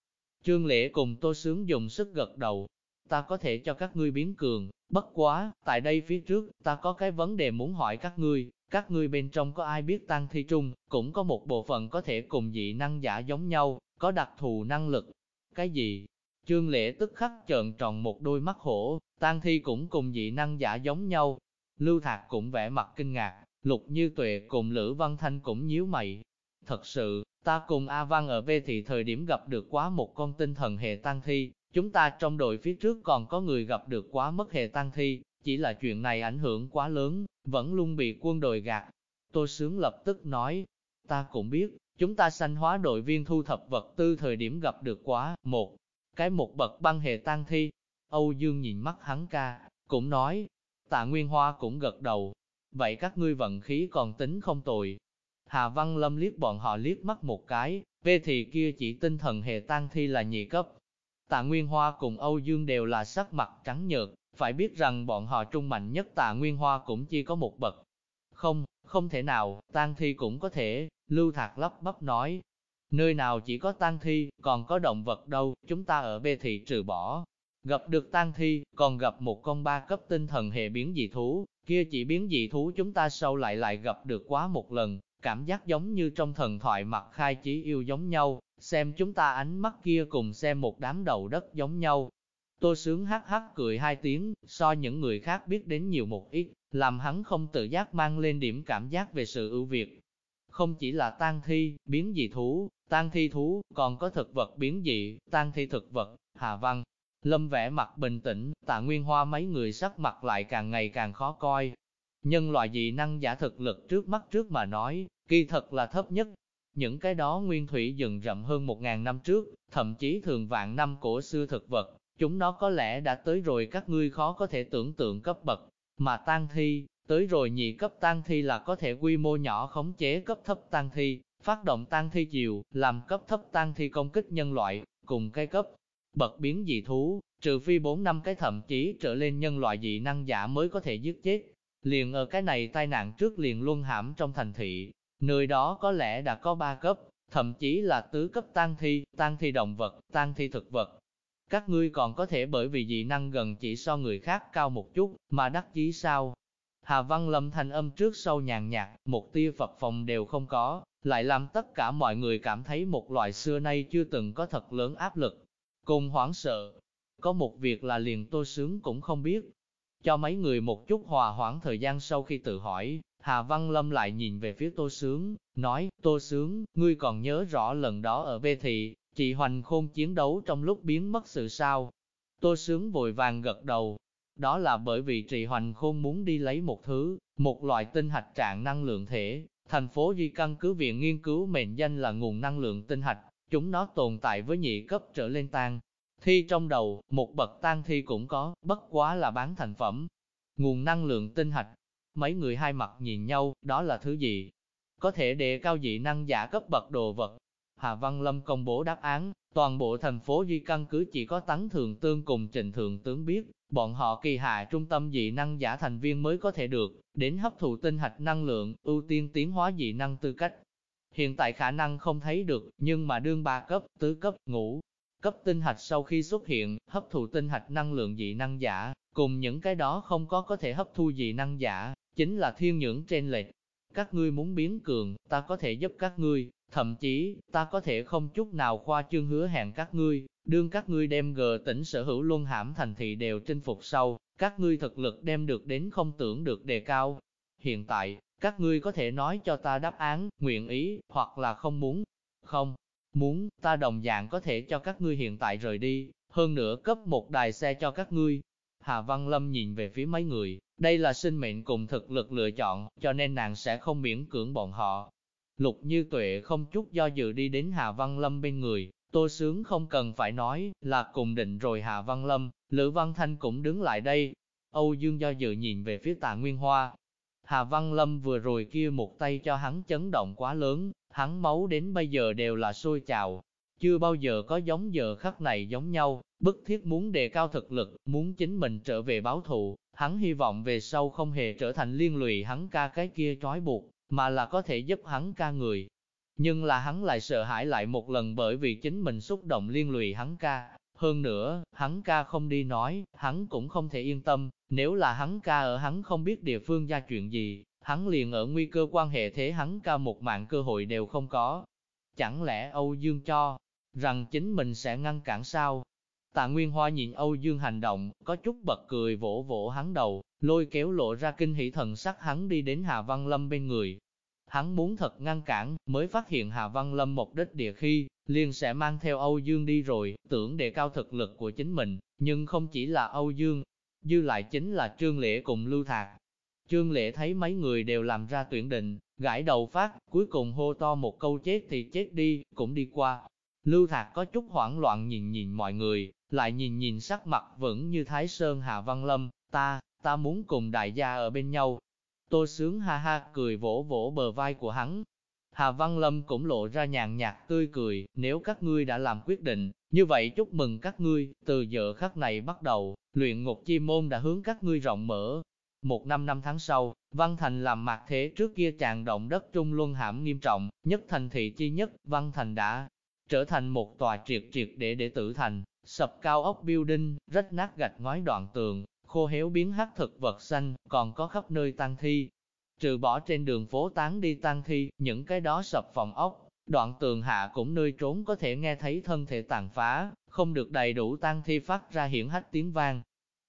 Trương Lễ cùng Tô Sướng dùng sức gật đầu. Ta có thể cho các ngươi biến cường, bất quá, tại đây phía trước, ta có cái vấn đề muốn hỏi các ngươi, các ngươi bên trong có ai biết tăng thi trung, cũng có một bộ phận có thể cùng dị năng giả giống nhau, có đặc thù năng lực. Cái gì? Trương Lễ tức khắc trợn tròn một đôi mắt hổ, tăng thi cũng cùng dị năng giả giống nhau. Lưu Thạc cũng vẻ mặt kinh ngạc, Lục Như Tuệ cùng Lữ Văn Thanh cũng nhíu mày. Thật sự, Ta cùng A Văn ở về thị thời điểm gặp được quá một con tinh thần hệ tăng thi, chúng ta trong đội phía trước còn có người gặp được quá mất hệ tăng thi, chỉ là chuyện này ảnh hưởng quá lớn, vẫn luôn bị quân đội gạt. Tôi sướng lập tức nói, ta cũng biết, chúng ta sanh hóa đội viên thu thập vật tư thời điểm gặp được quá, một cái một bậc băng hệ tăng thi. Âu Dương nhìn mắt hắn ca, cũng nói, tạ Nguyên Hoa cũng gật đầu, vậy các ngươi vận khí còn tính không tồi, Hà Văn Lâm liếc bọn họ liếc mắt một cái, về thì kia chỉ tinh thần hệ tăng thi là nhị cấp. Tạ Nguyên Hoa cùng Âu Dương đều là sắc mặt trắng nhợt, phải biết rằng bọn họ trung mạnh nhất Tạ Nguyên Hoa cũng chỉ có một bậc. Không, không thể nào, tăng thi cũng có thể, Lưu Thạc lắp bắp nói. Nơi nào chỉ có tang thi, còn có động vật đâu, chúng ta ở bê thị trừ bỏ. Gặp được tang thi, còn gặp một con ba cấp tinh thần hệ biến dị thú, kia chỉ biến dị thú chúng ta sau lại lại gặp được quá một lần, cảm giác giống như trong thần thoại mặt khai chí yêu giống nhau, xem chúng ta ánh mắt kia cùng xem một đám đầu đất giống nhau. Tô sướng hắc hắc cười hai tiếng, so những người khác biết đến nhiều một ít, làm hắn không tự giác mang lên điểm cảm giác về sự ưu việt. Không chỉ là tang thi, biến dị thú, tang thi thú, còn có thực vật biến dị, tang thi thực vật, hà văn. Lâm vẽ mặt bình tĩnh, tạ nguyên hoa mấy người sắc mặt lại càng ngày càng khó coi, Nhân loại dị năng giả thực lực trước mắt trước mà nói, kỳ thật là thấp nhất. Những cái đó nguyên thủy dừng rậm hơn một ngàn năm trước, thậm chí thường vạn năm cổ xưa thực vật, chúng nó có lẽ đã tới rồi các ngươi khó có thể tưởng tượng cấp bậc, mà tan thi, Tới rồi nhị cấp tang thi là có thể quy mô nhỏ khống chế cấp thấp tang thi, phát động tang thi chiều, làm cấp thấp tang thi công kích nhân loại, cùng cái cấp bậc biến dị thú, trừ phi 4 năm cái thậm chí trở lên nhân loại dị năng giả mới có thể giết chết. Liền ở cái này tai nạn trước liền luân hãm trong thành thị, nơi đó có lẽ đã có 3 cấp, thậm chí là tứ cấp tang thi, tang thi động vật, tang thi thực vật. Các ngươi còn có thể bởi vì dị năng gần chỉ so người khác cao một chút, mà đắc chí sao? Hà Văn Lâm thanh âm trước sau nhàn nhạt, một tia phập phòng đều không có, lại làm tất cả mọi người cảm thấy một loại xưa nay chưa từng có thật lớn áp lực, cùng hoảng sợ. Có một việc là liền tôi sướng cũng không biết. Cho mấy người một chút hòa hoãn thời gian sau khi tự hỏi, Hà Văn Lâm lại nhìn về phía Tô Sướng, nói, Tô Sướng, ngươi còn nhớ rõ lần đó ở Bê Thị, chị Hoành Khôn chiến đấu trong lúc biến mất sự sao. Tô Sướng vội vàng gật đầu, đó là bởi vì trì hoành khôn muốn đi lấy một thứ, một loại tinh hạch trạng năng lượng thể. Thành phố Duy căn cứ viện nghiên cứu mệnh danh là nguồn năng lượng tinh hạch, chúng nó tồn tại với nhị cấp trở lên tan. Thi trong đầu, một bậc tan thi cũng có, bất quá là bán thành phẩm. Nguồn năng lượng tinh hạch, mấy người hai mặt nhìn nhau, đó là thứ gì? Có thể đề cao dị năng giả cấp bậc đồ vật. Hà Văn Lâm công bố đáp án, toàn bộ thành phố Duy căn cứ chỉ có tấn thường tương cùng trình thượng tướng biết, bọn họ kỳ hạ trung tâm dị năng giả thành viên mới có thể được, đến hấp thụ tinh hạch năng lượng, ưu tiên tiến hóa dị năng tư cách. Hiện tại khả năng không thấy được, nhưng mà đương ba cấp, tứ cấp, ngũ cấp tinh hạch sau khi xuất hiện, hấp thụ tinh hạch năng lượng dị năng giả, cùng những cái đó không có có thể hấp thu dị năng giả, chính là thiên nhưỡng trên lệch. Các ngươi muốn biến cường, ta có thể giúp các ngươi, thậm chí, ta có thể không chút nào khoa trương hứa hẹn các ngươi, đương các ngươi đem gờ tỉnh sở hữu luân hãm thành thị đều chinh phục sau, các ngươi thực lực đem được đến không tưởng được đề cao. Hiện tại, các ngươi có thể nói cho ta đáp án, nguyện ý, hoặc là không muốn. Không, muốn, ta đồng dạng có thể cho các ngươi hiện tại rời đi, hơn nữa cấp một đài xe cho các ngươi. Hà Văn Lâm nhìn về phía mấy người, đây là sinh mệnh cùng thực lực lựa chọn, cho nên nàng sẽ không miễn cưỡng bọn họ. Lục Như Tuệ không chút do dự đi đến Hà Văn Lâm bên người, Tô Sướng không cần phải nói, là cùng định rồi Hà Văn Lâm, Lữ Văn Thanh cũng đứng lại đây. Âu Dương do dự nhìn về phía tạ Nguyên Hoa. Hà Văn Lâm vừa rồi kia một tay cho hắn chấn động quá lớn, hắn máu đến bây giờ đều là sôi trào. Chưa bao giờ có giống giờ khắc này giống nhau, bức thiết muốn đề cao thực lực, muốn chính mình trở về báo thù, hắn hy vọng về sau không hề trở thành liên lụy hắn ca cái kia trói buộc, mà là có thể giúp hắn ca người, nhưng là hắn lại sợ hãi lại một lần bởi vì chính mình xúc động liên lụy hắn ca. Hơn nữa, hắn ca không đi nói, hắn cũng không thể yên tâm, nếu là hắn ca ở hắn không biết địa phương ra chuyện gì, hắn liền ở nguy cơ quan hệ thế hắn ca một mạng cơ hội đều không có. Chẳng lẽ Âu Dương cho rằng chính mình sẽ ngăn cản sao? Tạ Nguyên Hoa nhìn Âu Dương hành động, có chút bật cười vỗ vỗ hắn đầu, lôi kéo lộ ra kinh hỉ thần sắc hắn đi đến Hà Văn Lâm bên người, Hắn muốn thật ngăn cản, mới phát hiện Hà Văn Lâm một đích địa khi, liền sẽ mang theo Âu Dương đi rồi, tưởng đề cao thực lực của chính mình, nhưng không chỉ là Âu Dương, dư lại chính là Trương Lễ cùng Lưu Thạc. Trương Lễ thấy mấy người đều làm ra tuyển định, gãi đầu phát, cuối cùng hô to một câu chết thì chết đi, cũng đi qua. Lưu Thạc có chút hoảng loạn nhìn nhìn mọi người, lại nhìn nhìn sắc mặt vẫn như Thái Sơn Hà Văn Lâm, ta, ta muốn cùng đại gia ở bên nhau, Tô sướng ha ha cười vỗ vỗ bờ vai của hắn. Hà Văn Lâm cũng lộ ra nhàn nhạt tươi cười, nếu các ngươi đã làm quyết định, như vậy chúc mừng các ngươi, từ giờ khắc này bắt đầu, luyện ngục chi môn đã hướng các ngươi rộng mở. Một năm năm tháng sau, Văn Thành làm mặt thế trước kia tràn động đất trung luân hãm nghiêm trọng, nhất thành thị chi nhất, Văn Thành đã trở thành một tòa triệt triệt để để tử thành, sập cao ốc building, rách nát gạch ngói đoạn tường, khô héo biến hắc thực vật xanh, còn có khắp nơi tang thi. Trừ bỏ trên đường phố tán đi tang thi, những cái đó sập phòng ốc, đoạn tường hạ cũng nơi trốn có thể nghe thấy thân thể tàn phá, không được đầy đủ tang thi phát ra hiển hách tiếng vang.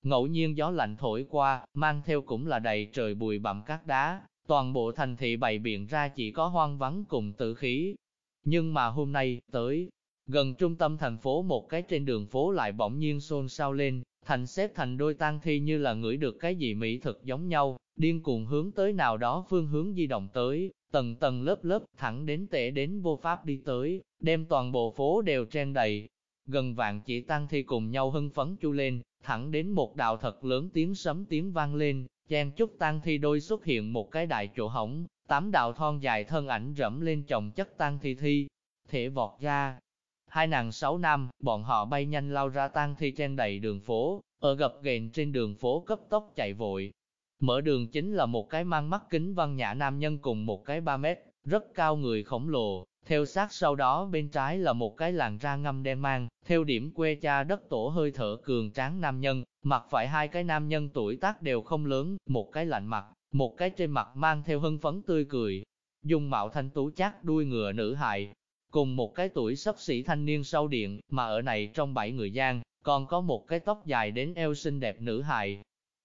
Ngẫu nhiên gió lạnh thổi qua, mang theo cũng là đầy trời bụi bặm cát đá, toàn bộ thành thị bày biện ra chỉ có hoang vắng cùng tử khí. Nhưng mà hôm nay, tới, gần trung tâm thành phố một cái trên đường phố lại bỗng nhiên xôn xao lên, Thành xếp thành đôi tang thi như là ngửi được cái gì mỹ thực giống nhau, điên cuồng hướng tới nào đó phương hướng di động tới, tầng tầng lớp lớp, thẳng đến tệ đến vô pháp đi tới, đem toàn bộ phố đều trang đầy. Gần vạn chỉ tang thi cùng nhau hưng phấn chu lên, thẳng đến một đạo thật lớn tiếng sấm tiếng vang lên, chen chút tang thi đôi xuất hiện một cái đại chỗ hỏng, tám đạo thon dài thân ảnh rẫm lên chồng chất tang thi thi, thể vọt ra. Hai nàng sáu năm, bọn họ bay nhanh lao ra tang thi chen đầy đường phố, ở gập ghềnh trên đường phố cấp tốc chạy vội. Mở đường chính là một cái mang mắt kính văn nhã nam nhân cùng một cái 3 mét, rất cao người khổng lồ, theo sát sau đó bên trái là một cái làn da ngâm đen mang, theo điểm quê cha đất tổ hơi thở cường tráng nam nhân, mặt phải hai cái nam nhân tuổi tác đều không lớn, một cái lạnh mặt, một cái trên mặt mang theo hưng phấn tươi cười. dùng mạo thanh tú chát đuôi ngựa nữ hại, cùng một cái tuổi sắp xỉ thanh niên sâu điện, mà ở này trong bảy người gian, còn có một cái tóc dài đến eo xinh đẹp nữ hài,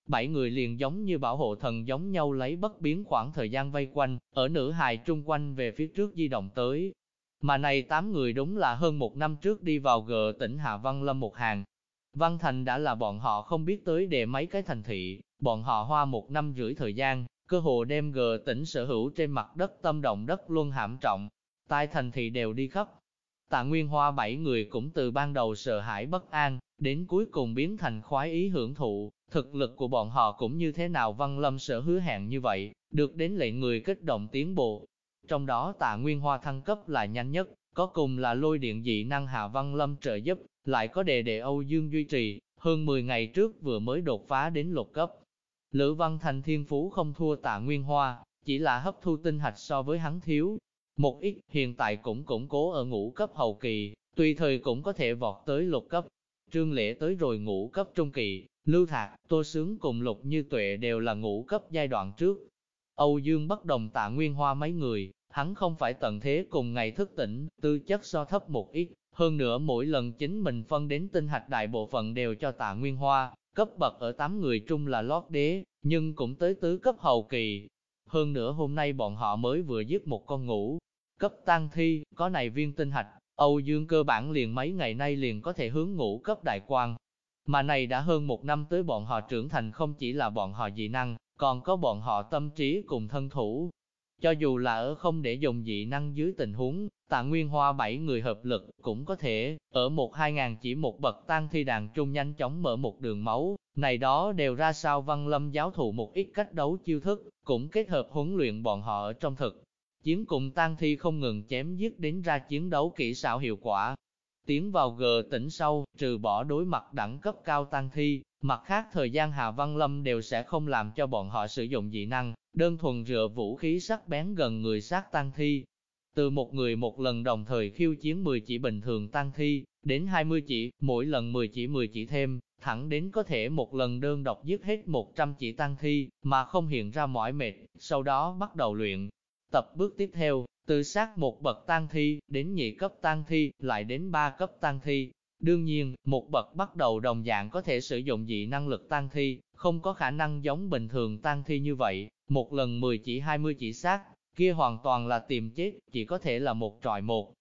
Bảy người liền giống như bảo hộ thần giống nhau lấy bất biến khoảng thời gian vây quanh, ở nữ hài trung quanh về phía trước di động tới. Mà này tám người đúng là hơn một năm trước đi vào gờ tỉnh Hạ Văn Lâm một hàng. Văn Thành đã là bọn họ không biết tới để mấy cái thành thị, bọn họ hoa một năm rưỡi thời gian, cơ hồ đem gờ tỉnh sở hữu trên mặt đất tâm động đất luôn hãm trọng, tai thành thị đều đi khắp. Tạ Nguyên Hoa bảy người cũng từ ban đầu sợ hãi bất an, đến cuối cùng biến thành khoái ý hưởng thụ, Thực lực của bọn họ cũng như thế nào Văn Lâm sở hứa hẹn như vậy, được đến lệnh người kích động tiến bộ. Trong đó tạ Nguyên Hoa thăng cấp là nhanh nhất, có cùng là lôi điện dị năng Hạ Văn Lâm trợ giúp, lại có đề đề Âu Dương duy trì, hơn 10 ngày trước vừa mới đột phá đến lục cấp. Lữ Văn Thành thiên phú không thua tạ Nguyên Hoa, chỉ là hấp thu tinh hạch so với hắn thiếu. Một ít hiện tại cũng củng cố ở ngũ cấp hậu kỳ, tùy thời cũng có thể vọt tới lục cấp. Trương Lễ tới rồi ngũ cấp trung kỳ, Lưu Thạc, Tô Sướng cùng Lục Như Tuệ đều là ngũ cấp giai đoạn trước. Âu Dương bất đồng tạ nguyên hoa mấy người, hắn không phải tận thế cùng ngày thức tỉnh, tư chất so thấp một ít, hơn nữa mỗi lần chính mình phân đến tinh hạch đại bộ phận đều cho tạ nguyên hoa, cấp bậc ở 8 người trung là lót đế, nhưng cũng tới tứ cấp hậu kỳ. Hơn nữa hôm nay bọn họ mới vừa giết một con ngủ, cấp tăng thi, có này viên tinh hạch, Âu Dương cơ bản liền mấy ngày nay liền có thể hướng ngũ cấp đại quan, mà này đã hơn một năm tới bọn họ trưởng thành không chỉ là bọn họ dị năng, còn có bọn họ tâm trí cùng thân thủ. Cho dù là ở không để dùng dị năng dưới tình huống, tạ nguyên hoa bảy người hợp lực cũng có thể, ở một hai ngàn chỉ một bậc tăng thi đàn trung nhanh chóng mở một đường máu, này đó đều ra sao văn lâm giáo thụ một ít cách đấu chiêu thức, cũng kết hợp huấn luyện bọn họ ở trong thực. Chiến cùng tăng thi không ngừng chém giết đến ra chiến đấu kỹ xảo hiệu quả, Tiến vào gờ tỉnh sau, trừ bỏ đối mặt đẳng cấp cao tăng thi, mặt khác thời gian Hà Văn Lâm đều sẽ không làm cho bọn họ sử dụng dị năng, đơn thuần rửa vũ khí sắc bén gần người sát tăng thi. Từ một người một lần đồng thời khiêu chiến 10 chỉ bình thường tăng thi, đến 20 chỉ, mỗi lần 10 chỉ 10 chỉ thêm, thẳng đến có thể một lần đơn độc giết hết 100 chỉ tăng thi, mà không hiện ra mỏi mệt, sau đó bắt đầu luyện. Tập bước tiếp theo, từ sát một bậc tăng thi, đến nhị cấp tăng thi, lại đến ba cấp tăng thi. Đương nhiên, một bậc bắt đầu đồng dạng có thể sử dụng dị năng lực tăng thi, không có khả năng giống bình thường tăng thi như vậy, một lần 10 chỉ 20 chỉ sát, kia hoàn toàn là tìm chết, chỉ có thể là một trọi một.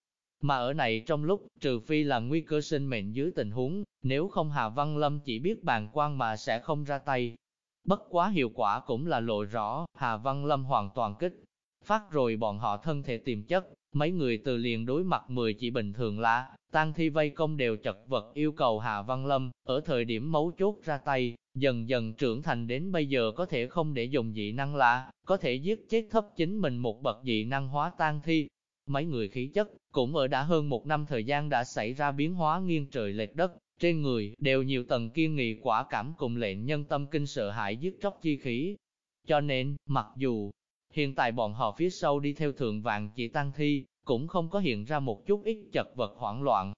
Mà ở này trong lúc, trừ phi là nguy cơ sinh mệnh dưới tình huống, nếu không Hà Văn Lâm chỉ biết bàn quan mà sẽ không ra tay. Bất quá hiệu quả cũng là lộ rõ, Hà Văn Lâm hoàn toàn kích phát rồi bọn họ thân thể tiềm chất, mấy người từ liền đối mặt 10 chỉ bình thường lạ. tang thi vây công đều chật vật yêu cầu Hạ Văn Lâm, ở thời điểm mấu chốt ra tay, dần dần trưởng thành đến bây giờ có thể không để dùng dị năng lạ, có thể giết chết thấp chính mình một bậc dị năng hóa tang thi. Mấy người khí chất, cũng ở đã hơn một năm thời gian đã xảy ra biến hóa nghiêng trời lệch đất, trên người đều nhiều tầng kiên nghị quả cảm cùng lệnh nhân tâm kinh sợ hãi giết chóc chi khí. Cho nên, mặc dù Hiện tại bọn họ phía sau đi theo thượng vạn chỉ tăng thi, cũng không có hiện ra một chút ít chật vật hoảng loạn.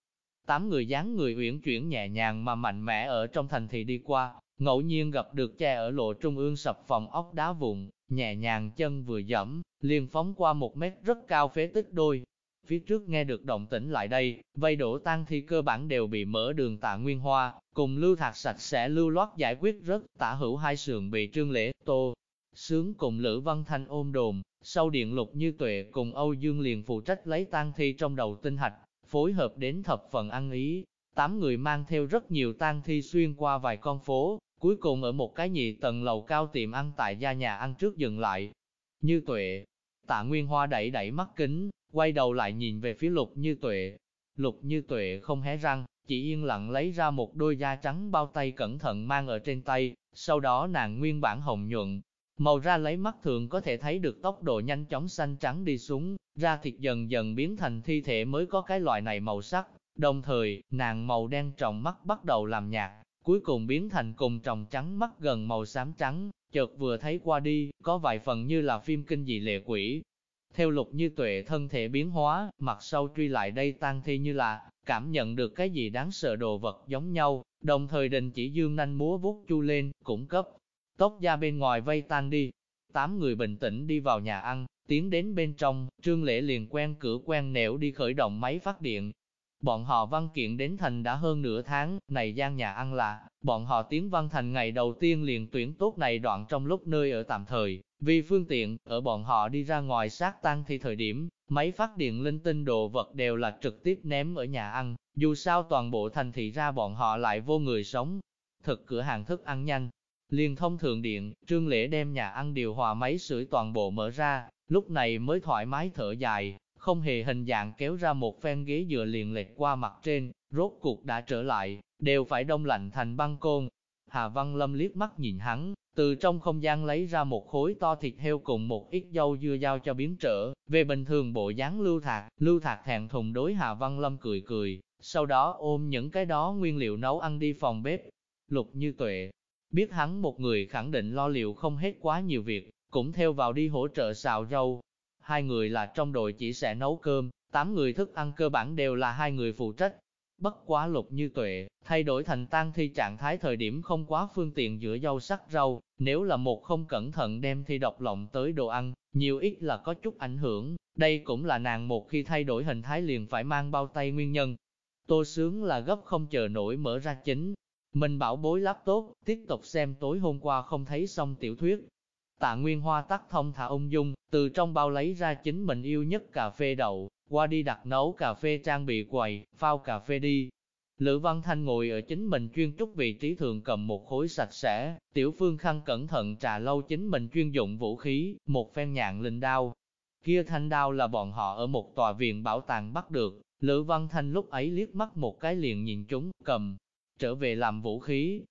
Tám người dáng người uyển chuyển nhẹ nhàng mà mạnh mẽ ở trong thành thị đi qua, ngẫu nhiên gặp được che ở lộ trung ương sập phòng ốc đá vụn, nhẹ nhàng chân vừa dẫm, liền phóng qua một mét rất cao phế tích đôi. Phía trước nghe được động tĩnh lại đây, vây đổ tăng thi cơ bản đều bị mở đường tạ nguyên hoa, cùng lưu thạc sạch sẽ lưu loát giải quyết rất tả hữu hai sườn bị trương lễ, tô, Sướng cùng Lữ Văn Thanh ôm đồn, sau điện lục như tuệ cùng Âu Dương liền phụ trách lấy tang thi trong đầu tinh hạch, phối hợp đến thập phần ăn ý. Tám người mang theo rất nhiều tang thi xuyên qua vài con phố, cuối cùng ở một cái nhị tầng lầu cao tiệm ăn tại gia nhà ăn trước dừng lại. Như tuệ, tạ Nguyên Hoa đẩy đẩy mắt kính, quay đầu lại nhìn về phía lục như tuệ. Lục như tuệ không hé răng, chỉ yên lặng lấy ra một đôi da trắng bao tay cẩn thận mang ở trên tay, sau đó nàng nguyên bản hồng nhuận, màu ra lấy mắt thường có thể thấy được tốc độ nhanh chóng xanh trắng đi xuống, da thịt dần dần biến thành thi thể mới có cái loại này màu sắc, đồng thời, nàng màu đen trọng mắt bắt đầu làm nhạt, cuối cùng biến thành cùng tròng trắng mắt gần màu xám trắng, chợt vừa thấy qua đi, có vài phần như là phim kinh dị lệ quỷ. Theo lục như tuệ thân thể biến hóa, mặt sau truy lại đây tan thi như là, cảm nhận được cái gì đáng sợ đồ vật giống nhau, đồng thời đình chỉ dương nanh múa vuốt chu lên, cũng cấp. Tốc ra bên ngoài vây tan đi. Tám người bình tĩnh đi vào nhà ăn, tiến đến bên trong, trương lễ liền quen cửa quen nẻo đi khởi động máy phát điện, Bọn họ văn kiện đến thành đã hơn nửa tháng, này gian nhà ăn là, bọn họ tiến văn thành ngày đầu tiên liền tuyển tốt này đoạn trong lúc nơi ở tạm thời, vì phương tiện, ở bọn họ đi ra ngoài sát tăng thì thời điểm, máy phát điện linh tinh đồ vật đều là trực tiếp ném ở nhà ăn, dù sao toàn bộ thành thị ra bọn họ lại vô người sống. Thực cửa hàng thức ăn nhanh, liền thông thượng điện, trương lễ đem nhà ăn điều hòa máy sưởi toàn bộ mở ra, lúc này mới thoải mái thở dài, không hề hình dạng kéo ra một phen ghế dựa liền lệch qua mặt trên, rốt cuộc đã trở lại, đều phải đông lạnh thành băng côn. Hà Văn Lâm liếc mắt nhìn hắn, từ trong không gian lấy ra một khối to thịt heo cùng một ít dâu dưa giao cho biến trở, về bình thường bộ dáng lưu thạc, lưu thạc thẹn thùng đối Hà Văn Lâm cười cười, sau đó ôm những cái đó nguyên liệu nấu ăn đi phòng bếp. Lục như tuệ, biết hắn một người khẳng định lo liệu không hết quá nhiều việc, cũng theo vào đi hỗ trợ xào rau, hai người là trong đội chỉ sẽ nấu cơm, tám người thức ăn cơ bản đều là hai người phụ trách. Bất quá lục như tuệ, thay đổi thành tan thi trạng thái thời điểm không quá phương tiện giữa rau sắc rau, nếu là một không cẩn thận đem thi độc lộng tới đồ ăn, nhiều ít là có chút ảnh hưởng, đây cũng là nàng một khi thay đổi hình thái liền phải mang bao tay nguyên nhân. Tô sướng là gấp không chờ nổi mở ra chính. Mình bảo bối lắp tốt, tiếp tục xem tối hôm qua không thấy xong tiểu thuyết, Tạ Nguyên Hoa tắt thông thả ung dung, từ trong bao lấy ra chính mình yêu nhất cà phê đậu, qua đi đặt nấu cà phê trang bị quầy, phao cà phê đi. Lữ Văn Thanh ngồi ở chính mình chuyên trúc vị trí thường cầm một khối sạch sẽ, tiểu phương khăn cẩn thận trà lâu chính mình chuyên dụng vũ khí, một phen nhạn linh đao. Kia thanh đao là bọn họ ở một tòa viện bảo tàng bắt được, Lữ Văn Thanh lúc ấy liếc mắt một cái liền nhìn chúng, cầm, trở về làm vũ khí,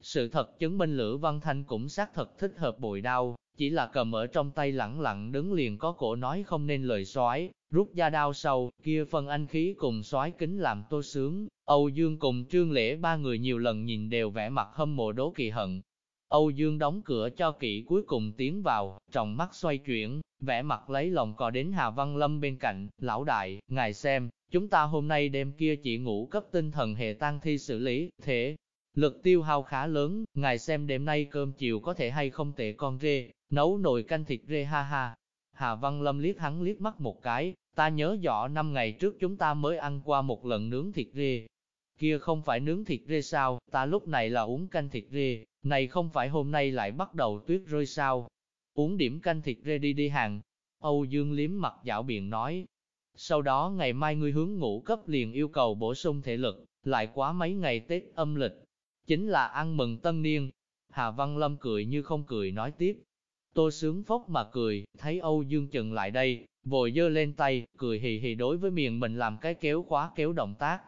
sự thật chứng minh Lữ Văn Thanh cũng xác thật thích hợp bội đao, chỉ là cầm ở trong tay lẳng lặng đứng liền có cổ nói không nên lời soái rút ra đao sâu, kia phân anh khí cùng soái kính làm tô sướng. Âu Dương cùng Trương Lễ ba người nhiều lần nhìn đều vẻ mặt hâm mộ đố kỳ hận. Âu Dương đóng cửa cho kỹ cuối cùng tiến vào, trong mắt xoay chuyển, vẻ mặt lấy lòng cò đến Hà Văn Lâm bên cạnh, lão đại, ngài xem, chúng ta hôm nay đêm kia chỉ ngủ cấp tinh thần hệ tăng thi xử lý, thế, Lực tiêu hao khá lớn, ngài xem đêm nay cơm chiều có thể hay không tệ con rê, nấu nồi canh thịt rê ha ha. Hà Văn Lâm liếc hắn liếc mắt một cái, ta nhớ rõ năm ngày trước chúng ta mới ăn qua một lần nướng thịt rê. Kia không phải nướng thịt rê sao, ta lúc này là uống canh thịt rê, này không phải hôm nay lại bắt đầu tuyết rơi sao. Uống điểm canh thịt rê đi đi hàng. Âu Dương liếm mặt dạo biện nói. Sau đó ngày mai ngươi hướng ngủ cấp liền yêu cầu bổ sung thể lực, lại quá mấy ngày Tết âm lịch, chính là ăn mừng tân niên. Hà Văn Lâm cười như không cười nói tiếp. Tô sướng phốc mà cười, thấy Âu Dương chừng lại đây, vội dơ lên tay, cười hì hì đối với miệng mình làm cái kéo khóa kéo động tác.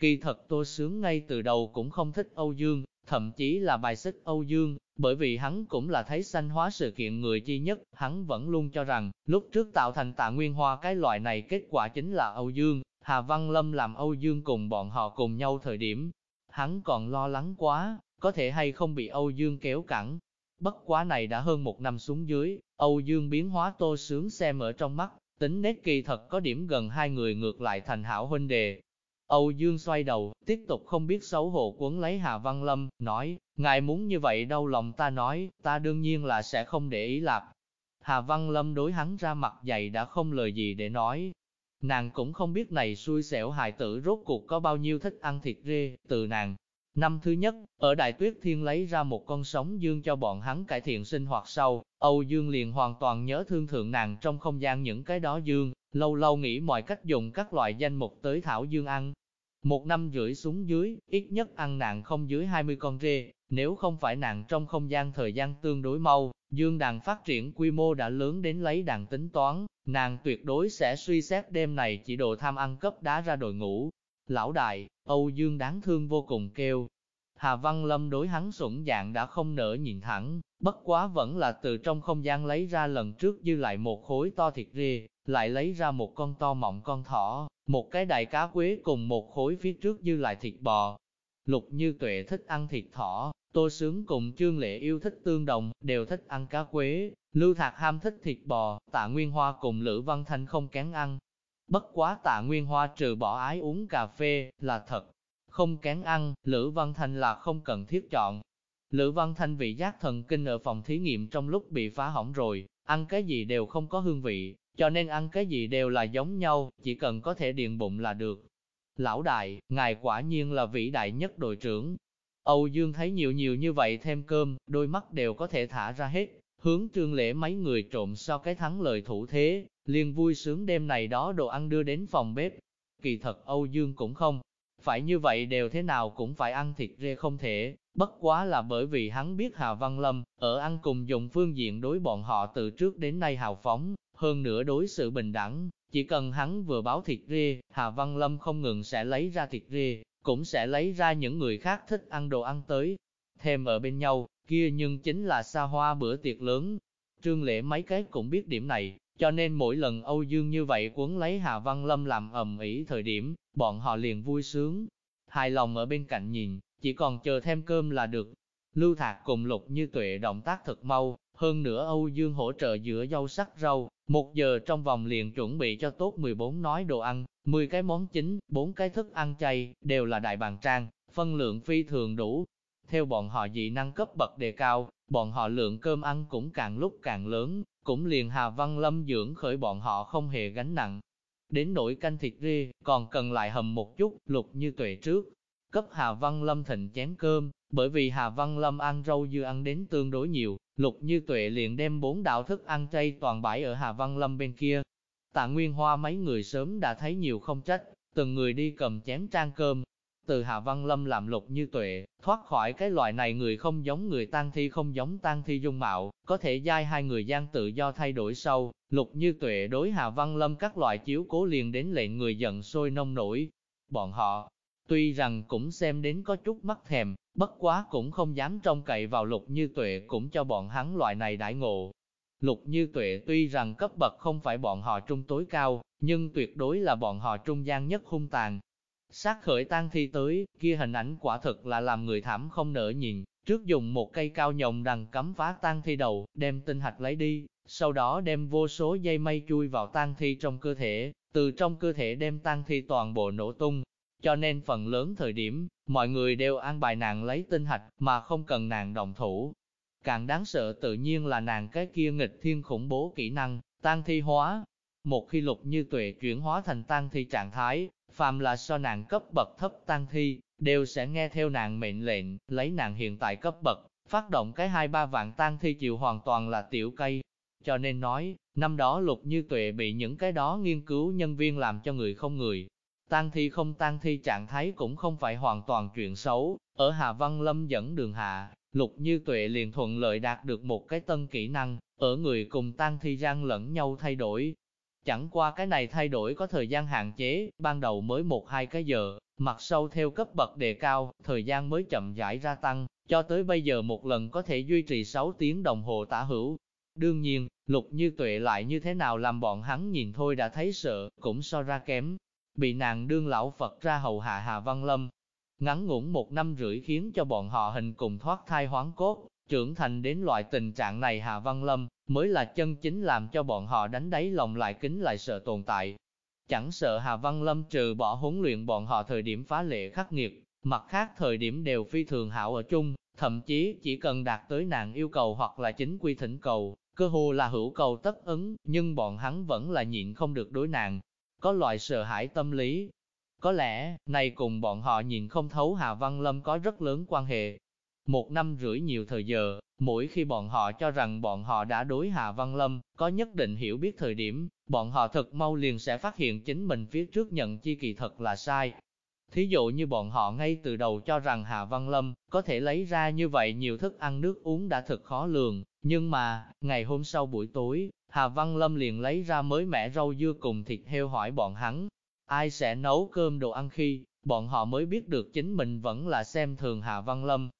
Kỳ thật Tô Sướng ngay từ đầu cũng không thích Âu Dương, thậm chí là bài xích Âu Dương, bởi vì hắn cũng là thấy sanh hóa sự kiện người chi nhất, hắn vẫn luôn cho rằng, lúc trước tạo thành tạ nguyên hoa cái loại này kết quả chính là Âu Dương, Hà Văn Lâm làm Âu Dương cùng bọn họ cùng nhau thời điểm, hắn còn lo lắng quá, có thể hay không bị Âu Dương kéo cẳng. Bất quá này đã hơn một năm xuống dưới, Âu Dương biến hóa tô sướng xem ở trong mắt, tính nét kỳ thật có điểm gần hai người ngược lại thành hảo huynh đề. Âu Dương xoay đầu, tiếp tục không biết xấu hổ quấn lấy Hà Văn Lâm, nói, ngài muốn như vậy đâu lòng ta nói, ta đương nhiên là sẽ không để ý lạp. Hà Văn Lâm đối hắn ra mặt dày đã không lời gì để nói, Nàng cũng không biết này xui xẻo hài tử rốt cuộc có bao nhiêu thích ăn thịt rê, từ nàng. Năm thứ nhất, ở Đại Tuyết Thiên lấy ra một con sống dương cho bọn hắn cải thiện sinh hoạt sau, Âu Dương liền hoàn toàn nhớ thương thượng nàng trong không gian những cái đó dương, lâu lâu nghĩ mọi cách dùng các loại danh mục tới thảo dương ăn. Một năm rưỡi xuống dưới, ít nhất ăn nàng không dưới 20 con rê, nếu không phải nàng trong không gian thời gian tương đối mau, dương đàn phát triển quy mô đã lớn đến lấy đàn tính toán, nàng tuyệt đối sẽ suy xét đêm này chỉ đồ tham ăn cấp đá ra đội ngũ. Lão đại, Âu Dương đáng thương vô cùng kêu. Hà Văn Lâm đối hắn sủng dạng đã không nỡ nhìn thẳng, bất quá vẫn là từ trong không gian lấy ra lần trước dư lại một khối to thịt rê, lại lấy ra một con to mọng con thỏ, một cái đại cá quế cùng một khối phía trước dư lại thịt bò. Lục Như Tuệ thích ăn thịt thỏ, Tô Sướng cùng Trương Lệ yêu thích tương đồng, đều thích ăn cá quế, Lưu Thạc ham thích thịt bò, Tạ Nguyên Hoa cùng Lữ Văn Thanh không kén ăn. Bất quá Tạ Nguyên Hoa trừ bỏ ái uống cà phê, là thật, không kén ăn, Lữ Văn Thanh là không cần thiết chọn. Lữ Văn Thanh vị giác thần kinh ở phòng thí nghiệm trong lúc bị phá hỏng rồi, ăn cái gì đều không có hương vị, cho nên ăn cái gì đều là giống nhau, chỉ cần có thể điền bụng là được. Lão đại, ngài quả nhiên là vĩ đại nhất đội trưởng. Âu Dương thấy nhiều nhiều như vậy thêm cơm, đôi mắt đều có thể thả ra hết, hướng trương lễ mấy người trộm so cái thắng lợi thủ thế, liền vui sướng đêm này đó đồ ăn đưa đến phòng bếp. Kỳ thật Âu Dương cũng không, phải như vậy đều thế nào cũng phải ăn thịt rê không thể, bất quá là bởi vì hắn biết Hà Văn Lâm, ở ăn cùng dùng phương diện đối bọn họ từ trước đến nay hào phóng, hơn nữa đối sự bình đẳng, chỉ cần hắn vừa báo thịt rê, Hà Văn Lâm không ngừng sẽ lấy ra thịt rê, cũng sẽ lấy ra những người khác thích ăn đồ ăn tới. Thêm ở bên nhau, kia nhưng chính là xa hoa bữa tiệc lớn. Trương Lễ mấy cái cũng biết điểm này, cho nên mỗi lần Âu Dương như vậy cuốn lấy Hà Văn Lâm làm ầm ĩ thời điểm, bọn họ liền vui sướng. Hài lòng ở bên cạnh nhìn, chỉ còn chờ thêm cơm là được. Lưu Thạc cùng Lục Như Tuệ động tác thật mau, hơn nữa Âu Dương hỗ trợ giữa rau sắc rau, một giờ trong vòng liền chuẩn bị cho tốt 14 nói đồ ăn, 10 cái món chính, 4 cái thức ăn chay, đều là đại bàn trang, phân lượng phi thường đủ. Theo bọn họ dị năng cấp bậc đề cao, bọn họ lượng cơm ăn cũng càng lúc càng lớn, cũng liền Hà Văn Lâm dưỡng khởi bọn họ không hề gánh nặng. Đến nỗi canh thịt rê, còn cần lại hầm một chút, lục như tuệ trước. Cấp Hà Văn Lâm thịnh chén cơm, bởi vì Hà Văn Lâm ăn rau dưa ăn đến tương đối nhiều, lục như tuệ liền đem bốn đạo thức ăn chay toàn bãi ở Hà Văn Lâm bên kia. Tạ Nguyên Hoa mấy người sớm đã thấy nhiều không trách, từng người đi cầm chén trang cơm, từ Hà Văn Lâm làm lục như tuệ, thoát khỏi cái loại này người không giống người tang thi không giống tang thi dung mạo, có thể giai hai người gian tự do thay đổi sâu, lục như tuệ đối Hà Văn Lâm các loại chiếu cố liền đến lệnh người giận sôi nông nổi. Bọn họ, tuy rằng cũng xem đến có chút mắt thèm, bất quá cũng không dám trông cậy vào lục như tuệ cũng cho bọn hắn loại này đại ngộ. Lục như tuệ tuy rằng cấp bậc không phải bọn họ trung tối cao, nhưng tuyệt đối là bọn họ trung gian nhất hung tàn, Sát khởi tang thi tới, kia hình ảnh quả thực là làm người thảm không nỡ nhìn, trước dùng một cây cao nhồng đằng cắm phá tang thi đầu, đem tinh hạch lấy đi, sau đó đem vô số dây mây chui vào tang thi trong cơ thể, từ trong cơ thể đem tang thi toàn bộ nổ tung. Cho nên phần lớn thời điểm, mọi người đều an bài nàng lấy tinh hạch mà không cần nàng động thủ. Càng đáng sợ tự nhiên là nàng cái kia nghịch thiên khủng bố kỹ năng, tan thi hóa. Một khi lục như tuệ chuyển hóa thành tan thi trạng thái, phàm là so nàng cấp bậc thấp tăng thi, đều sẽ nghe theo nàng mệnh lệnh, lấy nàng hiện tại cấp bậc, phát động cái hai ba vạn tăng thi chịu hoàn toàn là tiểu cây. Cho nên nói, năm đó lục như tuệ bị những cái đó nghiên cứu nhân viên làm cho người không người. Tăng thi không tăng thi trạng thái cũng không phải hoàn toàn chuyện xấu, ở Hà Văn Lâm dẫn đường hạ, lục như tuệ liền thuận lợi đạt được một cái tân kỹ năng, ở người cùng tăng thi gian lẫn nhau thay đổi, Chẳng qua cái này thay đổi có thời gian hạn chế, ban đầu mới một hai cái giờ, mặt sau theo cấp bậc đề cao, thời gian mới chậm rãi gia tăng, cho tới bây giờ một lần có thể duy trì 6 tiếng đồng hồ tả hữu. Đương nhiên, lục như tuệ lại như thế nào làm bọn hắn nhìn thôi đã thấy sợ, cũng so ra kém. Bị nàng đương lão Phật ra hầu hạ Hà Văn Lâm. Ngắn ngủn một năm rưỡi khiến cho bọn họ hình cùng thoát thai hoán cốt, trưởng thành đến loại tình trạng này Hà Văn Lâm, mới là chân chính làm cho bọn họ đánh đáy lòng lại kính lại sợ tồn tại. Chẳng sợ Hà Văn Lâm trừ bỏ huấn luyện bọn họ thời điểm phá lệ khắc nghiệt, mặt khác thời điểm đều phi thường hảo ở chung, thậm chí chỉ cần đạt tới nàng yêu cầu hoặc là chính quy thỉnh cầu, cơ hồ là hữu cầu tất ứng, nhưng bọn hắn vẫn là nhịn không được đối nàng. Có loại sợ hãi tâm lý. Có lẽ, này cùng bọn họ nhìn không thấu Hà Văn Lâm có rất lớn quan hệ, một năm rưỡi nhiều thời giờ, mỗi khi bọn họ cho rằng bọn họ đã đối Hà Văn Lâm, có nhất định hiểu biết thời điểm, bọn họ thật mau liền sẽ phát hiện chính mình phía trước nhận chi kỳ thật là sai. Thí dụ như bọn họ ngay từ đầu cho rằng Hà Văn Lâm có thể lấy ra như vậy nhiều thức ăn nước uống đã thật khó lường, nhưng mà, ngày hôm sau buổi tối, Hà Văn Lâm liền lấy ra mới mẻ rau dưa cùng thịt heo hỏi bọn hắn, ai sẽ nấu cơm đồ ăn khi, bọn họ mới biết được chính mình vẫn là xem thường Hà Văn Lâm.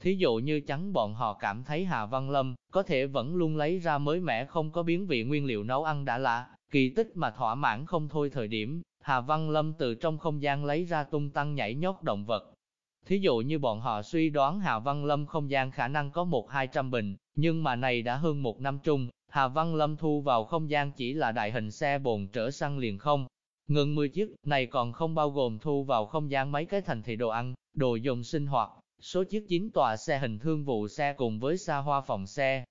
Thí dụ như chắn bọn họ cảm thấy Hà Văn Lâm có thể vẫn luôn lấy ra mới mẻ không có biến vị nguyên liệu nấu ăn đã lạ, kỳ tích mà thỏa mãn không thôi thời điểm, Hà Văn Lâm từ trong không gian lấy ra tung tăng nhảy nhót động vật. Thí dụ như bọn họ suy đoán Hà Văn Lâm không gian khả năng có một hai trăm bình, nhưng mà này đã hơn một năm chung, Hà Văn Lâm thu vào không gian chỉ là đại hình xe bồn trở xăng liền không. Ngừng 10 chiếc, này còn không bao gồm thu vào không gian mấy cái thành thị đồ ăn, đồ dùng sinh hoạt, số chiếc 9 tòa xe hình thương vụ xe cùng với xa hoa phòng xe.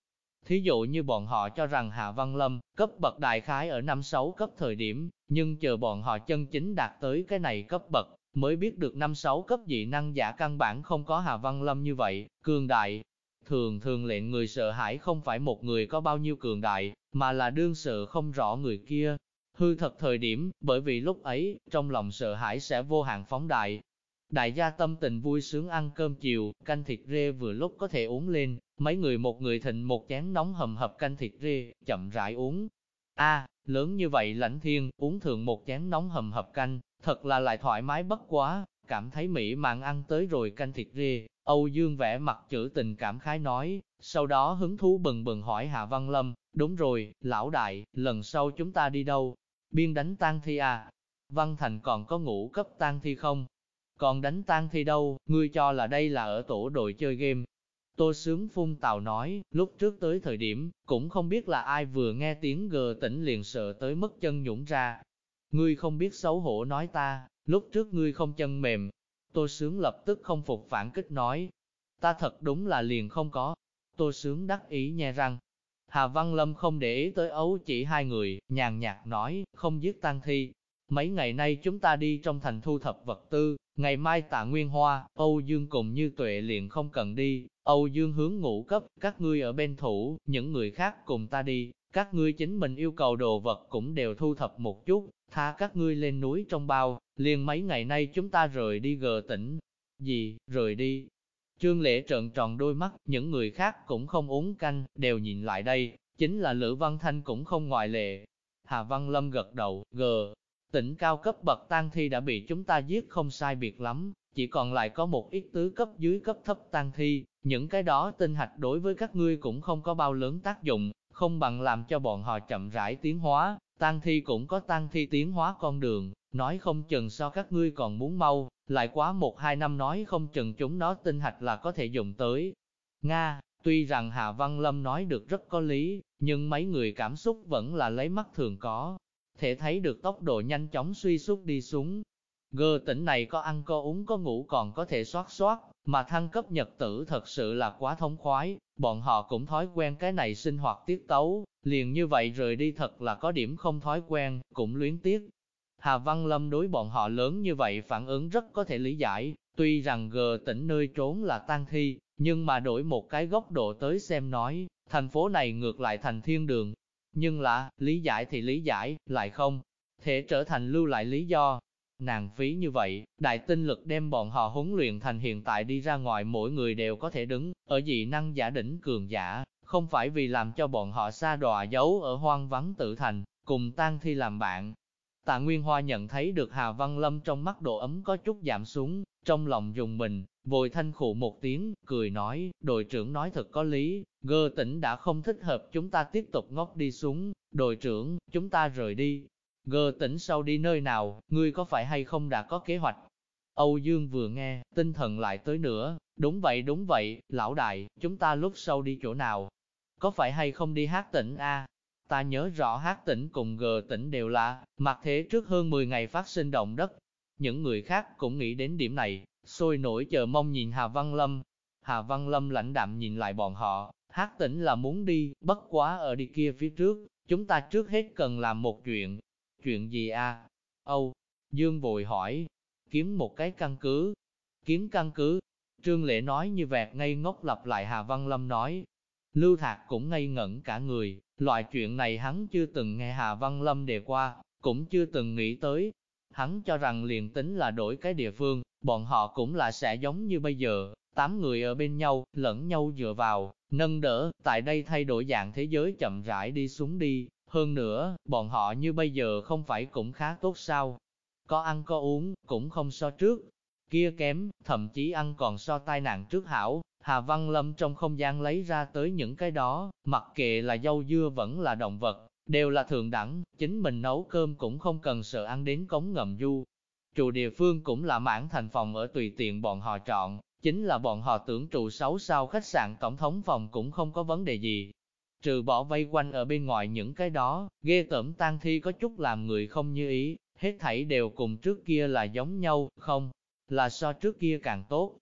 Thí dụ như bọn họ cho rằng Hạ Văn Lâm, cấp bậc đại khái ở năm 6 cấp thời điểm, nhưng chờ bọn họ chân chính đạt tới cái này cấp bậc, mới biết được năm 6 cấp dị năng giả căn bản không có Hà Văn Lâm như vậy, cường đại. Thường thường lệnh người sợ hãi không phải một người có bao nhiêu cường đại, mà là đương sợ không rõ người kia. Hư thật thời điểm, bởi vì lúc ấy, trong lòng sợ hãi sẽ vô hạn phóng đại. Đại gia tâm tình vui sướng ăn cơm chiều, canh thịt rê vừa lúc có thể uống lên, mấy người một người thịnh một chén nóng hầm hập canh thịt rê, chậm rãi uống. A, lớn như vậy lãnh thiên, uống thường một chén nóng hầm hập canh, thật là lại thoải mái bất quá, cảm thấy mỹ mãn ăn tới rồi canh thịt rê, Âu Dương vẽ mặt chữ tình cảm khái nói, sau đó hứng thú bừng bừng hỏi Hạ Văn Lâm, đúng rồi, lão đại, lần sau chúng ta đi đâu? Biên đánh tang thi à? Văn Thành còn có ngũ cấp tang thi không? Còn đánh tang thi đâu, ngươi cho là đây là ở tổ đội chơi game. Tô Sướng phun tào nói, lúc trước tới thời điểm, cũng không biết là ai vừa nghe tiếng gờ tỉnh liền sợ tới mất chân nhũng ra. Ngươi không biết xấu hổ nói ta, lúc trước ngươi không chân mềm. Tô Sướng lập tức không phục phản kích nói, ta thật đúng là liền không có. Tô Sướng đắc ý nhe răng. Hà Văn Lâm không để ý tới ấu chỉ hai người, nhàn nhạt nói, không giết tang thi. Mấy ngày nay chúng ta đi trong thành thu thập vật tư, ngày mai tạ Nguyên Hoa, Âu Dương cùng như tuệ liền không cần đi, Âu Dương hướng ngũ cấp, các ngươi ở bên thủ, những người khác cùng ta đi, các ngươi chính mình yêu cầu đồ vật cũng đều thu thập một chút, tha các ngươi lên núi trong bao, liền mấy ngày nay chúng ta rời đi gờ tỉnh. Gì, rời đi? Trương Lễ trợn tròn đôi mắt, những người khác cũng không uống canh, đều nhìn lại đây, chính là Lữ Văn Thanh cũng không ngoại lệ. Hà Văn Lâm gật đầu, gờ, tỉnh cao cấp bậc tang thi đã bị chúng ta giết không sai biệt lắm, chỉ còn lại có một ít tứ cấp dưới cấp thấp tang thi, những cái đó tinh hạch đối với các ngươi cũng không có bao lớn tác dụng, không bằng làm cho bọn họ chậm rãi tiến hóa, tang thi cũng có tang thi tiến hóa con đường, nói không chừng so các ngươi còn muốn mau, lại quá một hai năm nói không chừng chúng nó tinh hạch là có thể dùng tới. Nga, tuy rằng Hạ Văn Lâm nói được rất có lý, nhưng mấy người cảm xúc vẫn là lấy mắt thường có, thể thấy được tốc độ nhanh chóng suy sút đi xuống. Gơ tỉnh này có ăn có uống có ngủ còn có thể soát soát, mà thăng cấp nhật tử thật sự là quá thống khoái, bọn họ cũng thói quen cái này sinh hoạt tiết tấu, liền như vậy rời đi thật là có điểm không thói quen, cũng luyến tiếc. Hà Văn Lâm đối bọn họ lớn như vậy phản ứng rất có thể lý giải, tuy rằng gờ tỉnh nơi trốn là tan thi, nhưng mà đổi một cái góc độ tới xem nói, thành phố này ngược lại thành thiên đường. Nhưng là, lý giải thì lý giải, lại không thể trở thành lưu lại lý do. Nàng phí như vậy, đại tinh lực đem bọn họ huấn luyện thành hiện tại đi ra ngoài mỗi người đều có thể đứng, ở dị năng giả đỉnh cường giả, không phải vì làm cho bọn họ xa đọa giấu ở hoang vắng tự thành, cùng tan thi làm bạn. Tạ Nguyên Hoa nhận thấy được Hà Văn Lâm trong mắt độ ấm có chút giảm xuống, trong lòng dùng mình, vội thanh khụ một tiếng, cười nói, đội trưởng nói thật có lý, gơ tỉnh đã không thích hợp chúng ta tiếp tục ngóc đi xuống, đội trưởng, chúng ta rời đi. Gơ tỉnh sau đi nơi nào, ngươi có phải hay không đã có kế hoạch? Âu Dương vừa nghe, tinh thần lại tới nữa, đúng vậy đúng vậy, lão đại, chúng ta lúc sau đi chỗ nào? Có phải hay không đi hát tỉnh a? Ta nhớ rõ hát tỉnh cùng gờ tỉnh đều là, mặt thế trước hơn 10 ngày phát sinh động đất. Những người khác cũng nghĩ đến điểm này, sôi nổi chờ mong nhìn Hà Văn Lâm. Hà Văn Lâm lãnh đạm nhìn lại bọn họ, hát tỉnh là muốn đi, bất quá ở đi kia phía trước, chúng ta trước hết cần làm một chuyện. Chuyện gì a? Âu, Dương vội hỏi, kiếm một cái căn cứ. Kiếm căn cứ, Trương Lệ nói như vẹt ngây ngốc lặp lại Hà Văn Lâm nói. Lưu Thạc cũng ngây ngẩn cả người, loại chuyện này hắn chưa từng nghe Hà Văn Lâm đề qua, cũng chưa từng nghĩ tới. Hắn cho rằng liền tính là đổi cái địa phương, bọn họ cũng là sẽ giống như bây giờ, tám người ở bên nhau, lẫn nhau dựa vào, nâng đỡ, tại đây thay đổi dạng thế giới chậm rãi đi xuống đi. Hơn nữa, bọn họ như bây giờ không phải cũng khá tốt sao? có ăn có uống, cũng không so trước. Kia kém, thậm chí ăn còn so tai nạn trước hảo, Hà Văn Lâm trong không gian lấy ra tới những cái đó, mặc kệ là dâu dưa vẫn là động vật, đều là thường đẳng, chính mình nấu cơm cũng không cần sợ ăn đến cống ngầm du. Trụ địa phương cũng là mãn thành phòng ở tùy tiện bọn họ chọn, chính là bọn họ tưởng trụ 6 sao khách sạn tổng thống phòng cũng không có vấn đề gì. Trừ bỏ vây quanh ở bên ngoài những cái đó, ghê tởm tang thi có chút làm người không như ý, hết thảy đều cùng trước kia là giống nhau, không, là so trước kia càng tốt.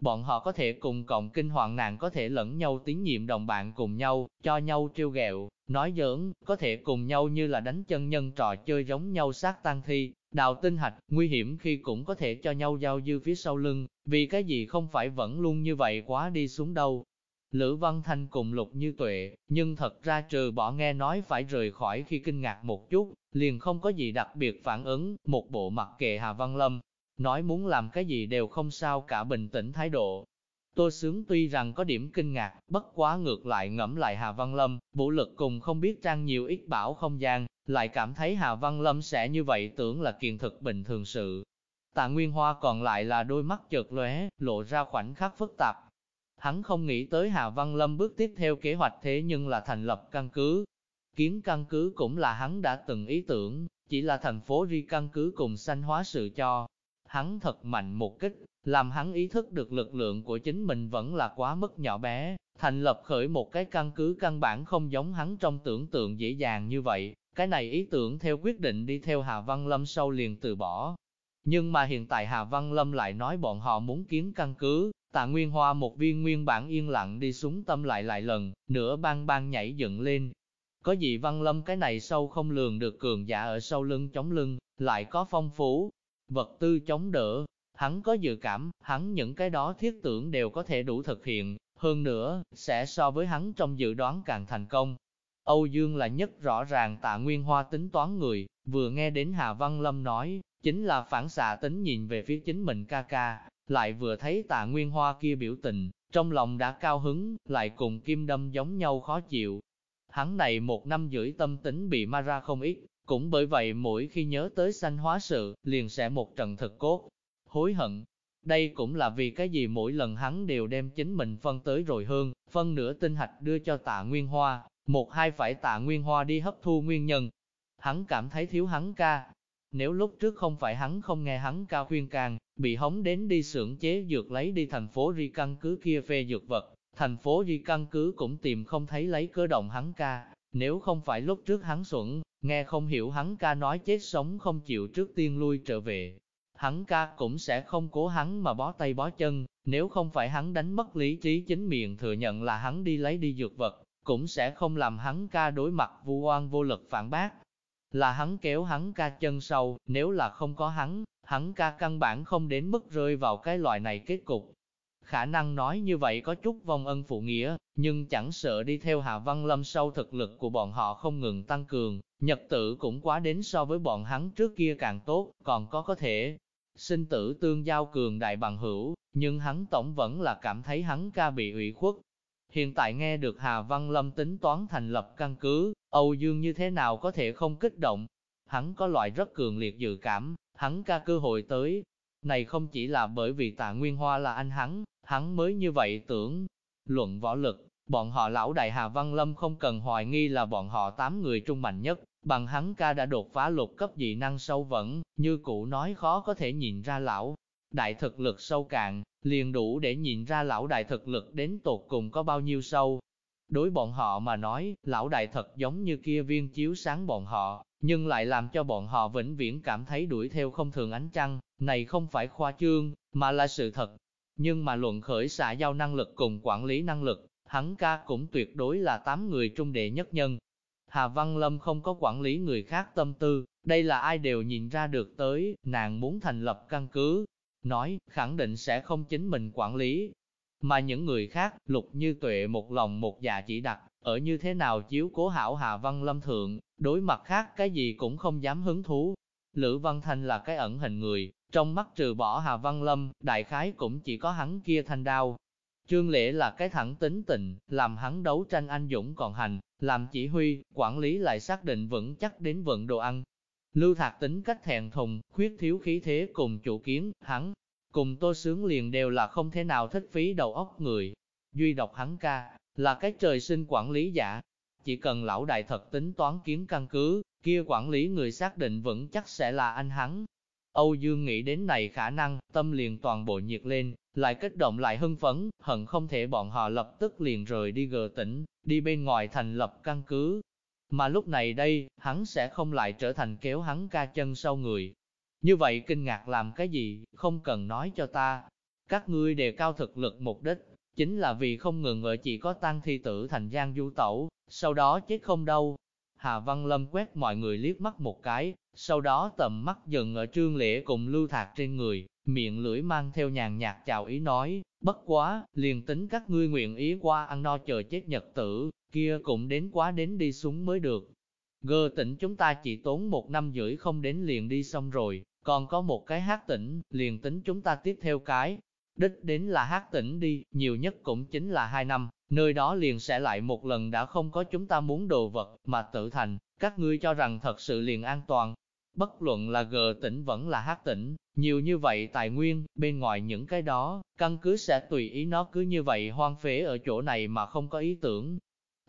Bọn họ có thể cùng cộng kinh hoàng nạn có thể lẫn nhau tín nhiệm đồng bạn cùng nhau, cho nhau trêu ghẹo, nói giỡn, có thể cùng nhau như là đánh chân nhân trò chơi giống nhau sát tang thi, đào tinh hạch, nguy hiểm khi cũng có thể cho nhau giao dư phía sau lưng, vì cái gì không phải vẫn luôn như vậy quá đi xuống đâu. Lữ Văn Thanh cùng Lục Như Tuệ, nhưng thật ra trừ bỏ nghe nói phải rời khỏi khi kinh ngạc một chút, liền không có gì đặc biệt phản ứng, một bộ mặt kệ Hà Văn Lâm, nói muốn làm cái gì đều không sao cả bình tĩnh thái độ. Tô Sướng tuy rằng có điểm kinh ngạc, bất quá ngược lại ngẫm lại Hà Văn Lâm, vũ lực cùng không biết trang nhiều ít bảo không gian, lại cảm thấy Hà Văn Lâm sẽ như vậy tưởng là kiện thực bình thường sự. Tạ Nguyên Hoa còn lại là đôi mắt chợt lóe, lộ ra khoảnh khắc phức tạp. Hắn không nghĩ tới Hà Văn Lâm bước tiếp theo kế hoạch thế nhưng là thành lập căn cứ. Kiến căn cứ cũng là hắn đã từng ý tưởng, chỉ là thành phố ri căn cứ cùng sanh hóa sự cho, hắn thật mạnh một kích, làm hắn ý thức được lực lượng của chính mình vẫn là quá mức nhỏ bé, thành lập khởi một cái căn cứ căn bản không giống hắn trong tưởng tượng dễ dàng như vậy, cái này ý tưởng theo quyết định đi theo Hà Văn Lâm sau liền từ bỏ. Nhưng mà hiện tại Hà Văn Lâm lại nói bọn họ muốn kiến căn cứ, tạ Nguyên Hoa một viên nguyên bản yên lặng đi xuống tâm lại lại lần, nửa bang bang nhảy dựng lên. Có gì Văn Lâm cái này sâu không lường được cường giả ở sau lưng chống lưng, lại có phong phú, vật tư chống đỡ. Hắn có dự cảm, hắn những cái đó thiết tưởng đều có thể đủ thực hiện, hơn nữa, sẽ so với hắn trong dự đoán càng thành công. Âu Dương là nhất rõ ràng tạ nguyên hoa tính toán người, vừa nghe đến Hà Văn Lâm nói, chính là phản xạ tính nhìn về phía chính mình ca ca, lại vừa thấy tạ nguyên hoa kia biểu tình, trong lòng đã cao hứng, lại cùng kim đâm giống nhau khó chịu. Hắn này một năm rưỡi tâm tính bị ma ra không ít, cũng bởi vậy mỗi khi nhớ tới sanh hóa sự, liền sẽ một trận thật cốt, hối hận. Đây cũng là vì cái gì mỗi lần hắn đều đem chính mình phân tới rồi hơn, phân nửa tinh hạch đưa cho tạ Nguyên Hoa, một hai phải tạ Nguyên Hoa đi hấp thu nguyên nhân. Hắn cảm thấy thiếu hắn ca. Nếu lúc trước không phải hắn không nghe hắn ca khuyên can, bị hống đến đi xưởng chế dược lấy đi thành phố ri căn cứ kia phê dược vật, thành phố ri căn cứ cũng tìm không thấy lấy cơ động hắn ca. Nếu không phải lúc trước hắn xuẩn, nghe không hiểu hắn ca nói chết sống không chịu trước tiên lui trở về. Hắn ca cũng sẽ không cố hắn mà bó tay bó chân, nếu không phải hắn đánh mất lý trí chính miệng thừa nhận là hắn đi lấy đi dược vật, cũng sẽ không làm hắn ca đối mặt vu oan vô lực phản bác. Là hắn kéo hắn ca chân sâu, nếu là không có hắn, hắn ca căn bản không đến mức rơi vào cái loại này kết cục. Khả năng nói như vậy có chút vong ân phụ nghĩa, nhưng chẳng sợ đi theo Hạ Văn Lâm sâu thực lực của bọn họ không ngừng tăng cường, nhật tử cũng quá đến so với bọn hắn trước kia càng tốt, còn có có thể sinh tử tương giao cường đại bằng hữu, nhưng hắn tổng vẫn là cảm thấy hắn ca bị ủy khuất. Hiện tại nghe được Hà Văn Lâm tính toán thành lập căn cứ, Âu Dương như thế nào có thể không kích động. Hắn có loại rất cường liệt dự cảm, hắn ca cơ hội tới. Này không chỉ là bởi vì tạ Nguyên Hoa là anh hắn, hắn mới như vậy tưởng. Luận võ lực, bọn họ lão đại Hà Văn Lâm không cần hoài nghi là bọn họ tám người trung mạnh nhất, bằng hắn ca đã đột phá lục cấp dị năng sâu vẫn, như cụ nói khó có thể nhìn ra lão. Đại thực lực sâu cạn, liền đủ để nhìn ra lão đại thực lực đến tột cùng có bao nhiêu sâu. Đối bọn họ mà nói, lão đại thật giống như kia viên chiếu sáng bọn họ, nhưng lại làm cho bọn họ vĩnh viễn cảm thấy đuổi theo không thường ánh trăng, này không phải khoa trương, mà là sự thật. Nhưng mà luận khởi xã giao năng lực cùng quản lý năng lực, hắn ca cũng tuyệt đối là tám người trung đệ nhất nhân. Hà Văn Lâm không có quản lý người khác tâm tư, đây là ai đều nhìn ra được tới, nàng muốn thành lập căn cứ, nói, khẳng định sẽ không chính mình quản lý. Mà những người khác, lục như tuệ một lòng một dạ chỉ đặt, ở như thế nào chiếu cố hảo Hà Văn Lâm thượng, đối mặt khác cái gì cũng không dám hứng thú. Lữ Văn Thanh là cái ẩn hình người, trong mắt trừ bỏ Hà Văn Lâm, đại khái cũng chỉ có hắn kia thanh đao, Trương Lễ là cái thẳng tính tình, làm hắn đấu tranh anh dũng còn hành, làm chỉ huy, quản lý lại xác định vững chắc đến vận đồ ăn. Lưu Thạc tính cách thẹn thùng, khuyết thiếu khí thế cùng chủ kiến, hắn, cùng tô sướng liền đều là không thể nào thích phí đầu óc người. Duy độc hắn ca, là cái trời sinh quản lý giả. Chỉ cần lão đại thật tính toán kiến căn cứ, kia quản lý người xác định vững chắc sẽ là anh hắn. Âu Dương nghĩ đến này khả năng, tâm liền toàn bộ nhiệt lên, lại kích động lại hưng phấn, hận không thể bọn họ lập tức liền rời đi gờ tỉnh, đi bên ngoài thành lập căn cứ. Mà lúc này đây, hắn sẽ không lại trở thành kéo hắn ca chân sau người. Như vậy kinh ngạc làm cái gì, không cần nói cho ta. Các ngươi đề cao thực lực mục đích, chính là vì không ngừng ở chỉ có tăng thi tử thành gian du tẩu, sau đó chết không đâu. Hà Văn Lâm quét mọi người liếc mắt một cái, sau đó tầm mắt dừng ở trương lễ cùng lưu thạc trên người, miệng lưỡi mang theo nhàn nhạt chào ý nói, bất quá, liền tính các ngươi nguyện ý qua ăn no chờ chết nhật tử, kia cũng đến quá đến đi xuống mới được. Gơ tỉnh chúng ta chỉ tốn một năm rưỡi không đến liền đi xong rồi, còn có một cái hát tỉnh, liền tính chúng ta tiếp theo cái. Đích đến là hát tỉnh đi, nhiều nhất cũng chính là hai năm, nơi đó liền sẽ lại một lần đã không có chúng ta muốn đồ vật, mà tự thành, các ngươi cho rằng thật sự liền an toàn. Bất luận là G tỉnh vẫn là hát tỉnh, nhiều như vậy tài nguyên, bên ngoài những cái đó, căn cứ sẽ tùy ý nó cứ như vậy hoang phế ở chỗ này mà không có ý tưởng.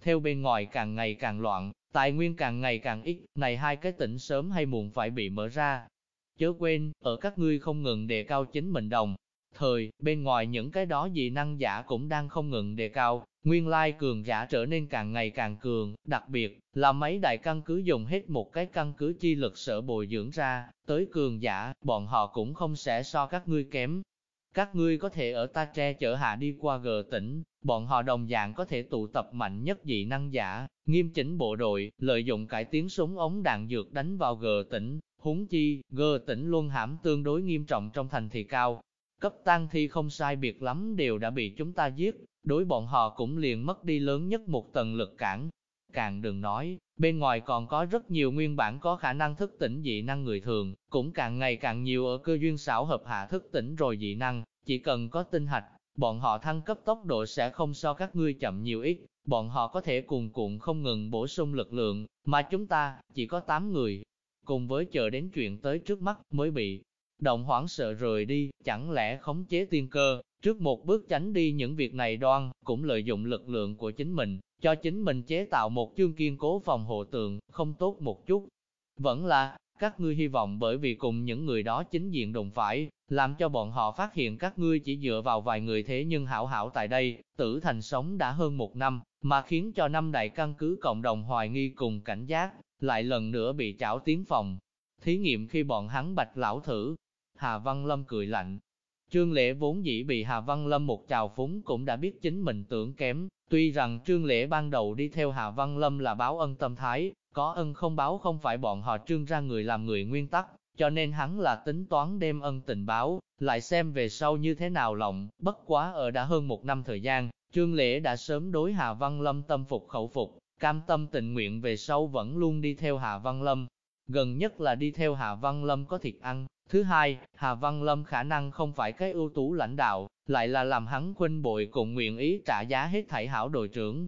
Theo bên ngoài càng ngày càng loạn, tài nguyên càng ngày càng ít, này hai cái tỉnh sớm hay muộn phải bị mở ra. Chớ quên, ở các ngươi không ngừng đề cao chính mình đồng. Thời, bên ngoài những cái đó dị năng giả cũng đang không ngừng đề cao, nguyên lai cường giả trở nên càng ngày càng cường, đặc biệt là mấy đại căn cứ dùng hết một cái căn cứ chi lực sở bồi dưỡng ra, tới cường giả, bọn họ cũng không sẽ so các ngươi kém. Các ngươi có thể ở ta tre chở hạ đi qua gờ tỉnh, bọn họ đồng dạng có thể tụ tập mạnh nhất dị năng giả, nghiêm chỉnh bộ đội, lợi dụng cải tiến súng ống đạn dược đánh vào gờ tỉnh, húng chi, gờ tỉnh luôn hãm tương đối nghiêm trọng trong thành thị cao. Cấp tăng thi không sai biệt lắm đều đã bị chúng ta giết, đối bọn họ cũng liền mất đi lớn nhất một tầng lực cản. Càng đừng nói, bên ngoài còn có rất nhiều nguyên bản có khả năng thức tỉnh dị năng người thường, cũng càng ngày càng nhiều ở cơ duyên xảo hợp hạ thức tỉnh rồi dị năng, chỉ cần có tinh hạch, bọn họ thăng cấp tốc độ sẽ không so các ngươi chậm nhiều ít, bọn họ có thể cùng cuộn không ngừng bổ sung lực lượng, mà chúng ta, chỉ có 8 người. Cùng với chờ đến chuyện tới trước mắt mới bị động hoảng sợ rời đi, chẳng lẽ khống chế tiên cơ, trước một bước tránh đi những việc này đoan, cũng lợi dụng lực lượng của chính mình, cho chính mình chế tạo một chương kiên cố phòng hộ tượng, không tốt một chút. Vẫn là, các ngươi hy vọng bởi vì cùng những người đó chính diện đụng phải, làm cho bọn họ phát hiện các ngươi chỉ dựa vào vài người thế nhưng hảo hảo tại đây, tử thành sống đã hơn một năm, mà khiến cho năm đại căn cứ cộng đồng hoài nghi cùng cảnh giác, lại lần nữa bị chảo tiến phòng. Thí nghiệm khi bọn hắn bạch lão thử, Hà Văn Lâm cười lạnh. Trương Lễ vốn dĩ bị Hà Văn Lâm một chào phúng cũng đã biết chính mình tưởng kém, tuy rằng Trương Lễ ban đầu đi theo Hà Văn Lâm là báo ân tâm thái, có ân không báo không phải bọn họ trương ra người làm người nguyên tắc, cho nên hắn là tính toán đem ân tình báo, lại xem về sau như thế nào lòng, bất quá ở đã hơn một năm thời gian, Trương Lễ đã sớm đối Hà Văn Lâm tâm phục khẩu phục, cam tâm tình nguyện về sau vẫn luôn đi theo Hà Văn Lâm. Gần nhất là đi theo Hà Văn Lâm có thịt ăn, Thứ hai, Hà Văn Lâm khả năng không phải cái ưu tú lãnh đạo, lại là làm hắn khuynh bội cùng nguyện ý trả giá hết thảy hảo đội trưởng.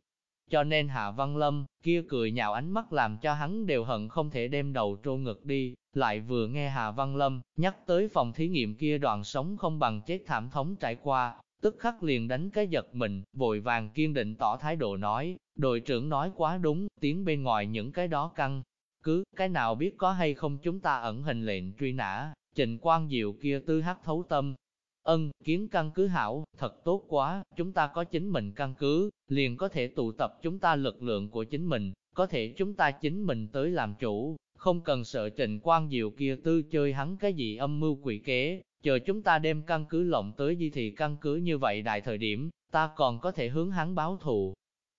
Cho nên Hà Văn Lâm, kia cười nhạo ánh mắt làm cho hắn đều hận không thể đem đầu trô ngực đi, lại vừa nghe Hà Văn Lâm nhắc tới phòng thí nghiệm kia đoạn sống không bằng chết thảm thống trải qua, tức khắc liền đánh cái giật mình, vội vàng kiên định tỏ thái độ nói, đội trưởng nói quá đúng, tiếng bên ngoài những cái đó căng, cứ, cái nào biết có hay không chúng ta ẩn hình lệnh truy nã, Trịnh Quang Diệu kia tư hắc thấu tâm. Ân, kiến căn cứ hảo, thật tốt quá, chúng ta có chính mình căn cứ, liền có thể tụ tập chúng ta lực lượng của chính mình, có thể chúng ta chính mình tới làm chủ, không cần sợ Trịnh Quang Diệu kia tư chơi hắn cái gì âm mưu quỷ kế, chờ chúng ta đem căn cứ lộng tới di thì căn cứ như vậy đại thời điểm, ta còn có thể hướng hắn báo thù.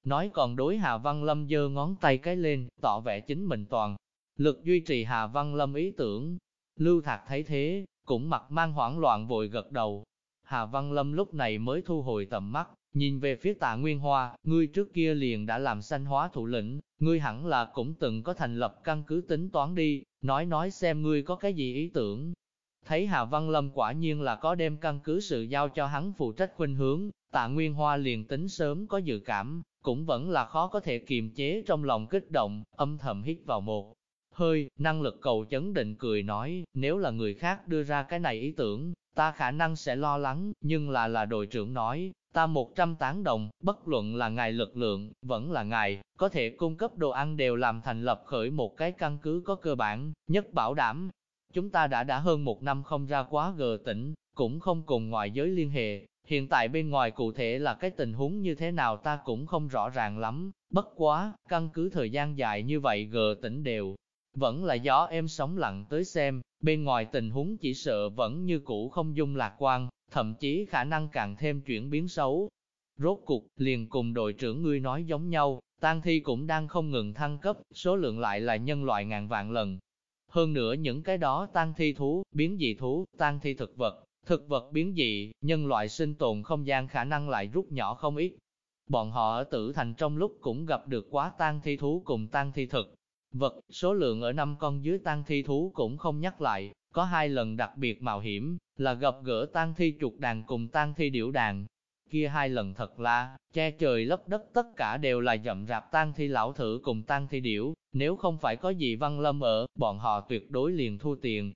Nói còn đối Hà Văn Lâm giơ ngón tay cái lên, tỏ vẻ chính mình toàn. Lực duy trì Hà Văn Lâm ý tưởng, Lưu Thạc thấy thế, cũng mặt mang hoảng loạn vội gật đầu. Hà Văn Lâm lúc này mới thu hồi tầm mắt, nhìn về phía tạ Nguyên Hoa, ngươi trước kia liền đã làm sanh hóa thủ lĩnh, ngươi hẳn là cũng từng có thành lập căn cứ tính toán đi, nói nói xem ngươi có cái gì ý tưởng. Thấy Hà Văn Lâm quả nhiên là có đem căn cứ sự giao cho hắn phụ trách khuynh hướng, tạ Nguyên Hoa liền tính sớm có dự cảm, cũng vẫn là khó có thể kiềm chế trong lòng kích động, âm thầm hít vào một hơi, năng lực cầu chấn định cười nói, nếu là người khác đưa ra cái này ý tưởng, ta khả năng sẽ lo lắng, nhưng là là đội trưởng nói, ta 100 tán đồng, bất luận là ngài lực lượng, vẫn là ngài, có thể cung cấp đồ ăn đều làm thành lập khởi một cái căn cứ có cơ bản, nhất bảo đảm. Chúng ta đã đã hơn một năm không ra quá gờ tỉnh, cũng không cùng ngoại giới liên hệ, hiện tại bên ngoài cụ thể là cái tình huống như thế nào ta cũng không rõ ràng lắm, bất quá, căn cứ thời gian dài như vậy gờ tỉnh đều, vẫn là gió em sóng lặng tới xem, bên ngoài tình huống chỉ sợ vẫn như cũ không dung lạc quan, thậm chí khả năng càng thêm chuyển biến xấu. Rốt cục, liền cùng đội trưởng ngươi nói giống nhau, tang thi cũng đang không ngừng thăng cấp, số lượng lại là nhân loại ngàn vạn lần. Hơn nữa những cái đó tang thi thú, biến dị thú, tang thi thực vật, thực vật biến dị, nhân loại sinh tồn không gian khả năng lại rút nhỏ không ít. Bọn họ ở tử thành trong lúc cũng gặp được quá tang thi thú cùng tang thi thực vật, số lượng ở năm con dưới tang thi thú cũng không nhắc lại, có hai lần đặc biệt mạo hiểm, là gặp gỡ tang thi trục đàn cùng tang thi điểu đàn. Kia hai lần thật là, che trời lấp đất tất cả đều là dậm rạp tang thi lão thử cùng tang thi điểu, nếu không phải có gì văn lâm ở, bọn họ tuyệt đối liền thu tiền.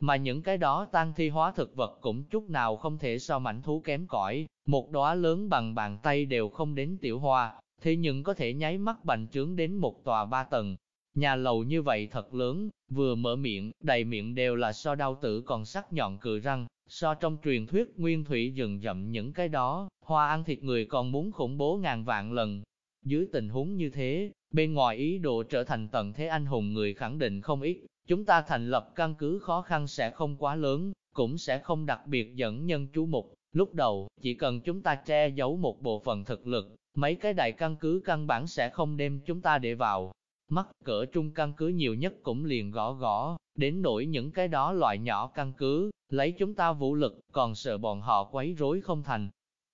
Mà những cái đó tang thi hóa thực vật cũng chút nào không thể so mảnh thú kém cỏi, một đóa lớn bằng bàn tay đều không đến tiểu hoa, thế nhưng có thể nháy mắt bành trướng đến một tòa ba tầng, Nhà lầu như vậy thật lớn, vừa mở miệng, đầy miệng đều là so đau tử còn sắc nhọn cự răng, so trong truyền thuyết nguyên thủy dừng dậm những cái đó, hoa ăn thịt người còn muốn khủng bố ngàn vạn lần. Dưới tình huống như thế, bên ngoài ý đồ trở thành tận thế anh hùng người khẳng định không ít, chúng ta thành lập căn cứ khó khăn sẽ không quá lớn, cũng sẽ không đặc biệt dẫn nhân chú mục. Lúc đầu, chỉ cần chúng ta che giấu một bộ phận thực lực, mấy cái đại căn cứ căn bản sẽ không đem chúng ta để vào, mắt cỡ trung căn cứ nhiều nhất cũng liền gõ gõ, đến nỗi những cái đó loại nhỏ căn cứ, lấy chúng ta vũ lực, còn sợ bọn họ quấy rối không thành.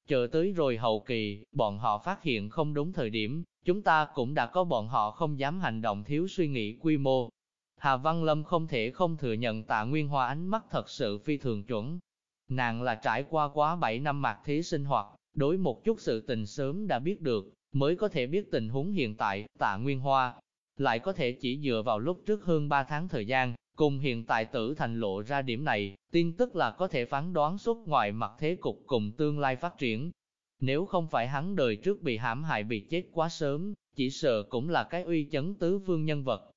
Chờ tới rồi hậu kỳ, bọn họ phát hiện không đúng thời điểm, chúng ta cũng đã có bọn họ không dám hành động thiếu suy nghĩ quy mô. Hà Văn Lâm không thể không thừa nhận tạ Nguyên Hoa ánh mắt thật sự phi thường chuẩn. Nàng là trải qua quá 7 năm mạc thế sinh hoạt, đối một chút sự tình sớm đã biết được, mới có thể biết tình huống hiện tại, tạ Nguyên Hoa, lại có thể chỉ dựa vào lúc trước hơn 3 tháng thời gian, cùng hiện tại tử thành lộ ra điểm này, tin tức là có thể phán đoán xuất ngoài mặt thế cục cùng tương lai phát triển. Nếu không phải hắn đời trước bị hãm hại bị chết quá sớm, chỉ sợ cũng là cái uy chấn tứ vương nhân vật.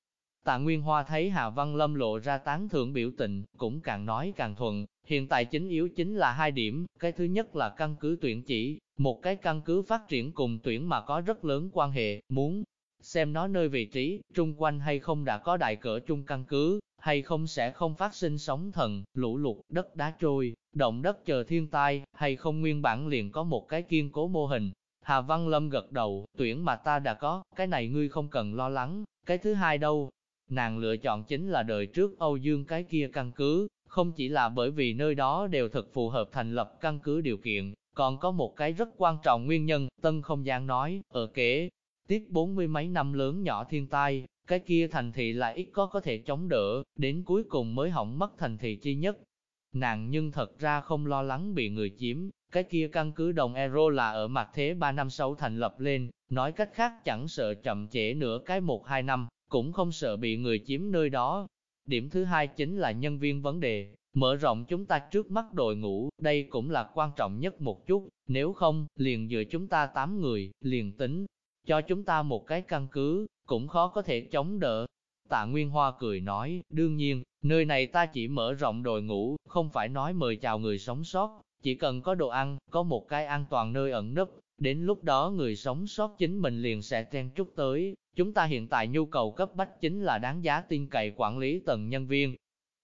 Tạ Nguyên Hoa thấy Hà Văn Lâm lộ ra tán thưởng biểu tình, cũng càng nói càng thuận, hiện tại chính yếu chính là hai điểm, cái thứ nhất là căn cứ tuyển chỉ, một cái căn cứ phát triển cùng tuyển mà có rất lớn quan hệ, muốn xem nó nơi vị trí, trung quanh hay không đã có đại cỡ trung căn cứ, hay không sẽ không phát sinh sóng thần, lũ lụt, đất đá trôi, động đất chờ thiên tai, hay không nguyên bản liền có một cái kiên cố mô hình. Hà Văn Lâm gật đầu, tuyển mà ta đã có, cái này ngươi không cần lo lắng, cái thứ hai đâu. Nàng lựa chọn chính là đời trước Âu Dương cái kia căn cứ, không chỉ là bởi vì nơi đó đều thực phù hợp thành lập căn cứ điều kiện, còn có một cái rất quan trọng nguyên nhân, Tân không gian nói, ở kế, Tiếp bốn mươi mấy năm lớn nhỏ thiên tai, cái kia thành thị lại ít có có thể chống đỡ, đến cuối cùng mới hỏng mất thành thị chi nhất. Nàng nhưng thật ra không lo lắng bị người chiếm, cái kia căn cứ đồng Euro là ở mặt thế 3 năm sau thành lập lên, nói cách khác chẳng sợ chậm trễ nửa cái một hai năm, cũng không sợ bị người chiếm nơi đó. Điểm thứ hai chính là nhân viên vấn đề, mở rộng chúng ta trước mắt đội ngũ, đây cũng là quan trọng nhất một chút, nếu không, liền dựa chúng ta 8 người, liền tính, cho chúng ta một cái căn cứ, cũng khó có thể chống đỡ. Tạ Nguyên Hoa cười nói, đương nhiên, nơi này ta chỉ mở rộng đội ngũ, không phải nói mời chào người sống sót, chỉ cần có đồ ăn, có một cái an toàn nơi ẩn nấp, đến lúc đó người sống sót chính mình liền sẽ chen chúc tới. Chúng ta hiện tại nhu cầu cấp bách chính là đáng giá tin cậy quản lý tầng nhân viên.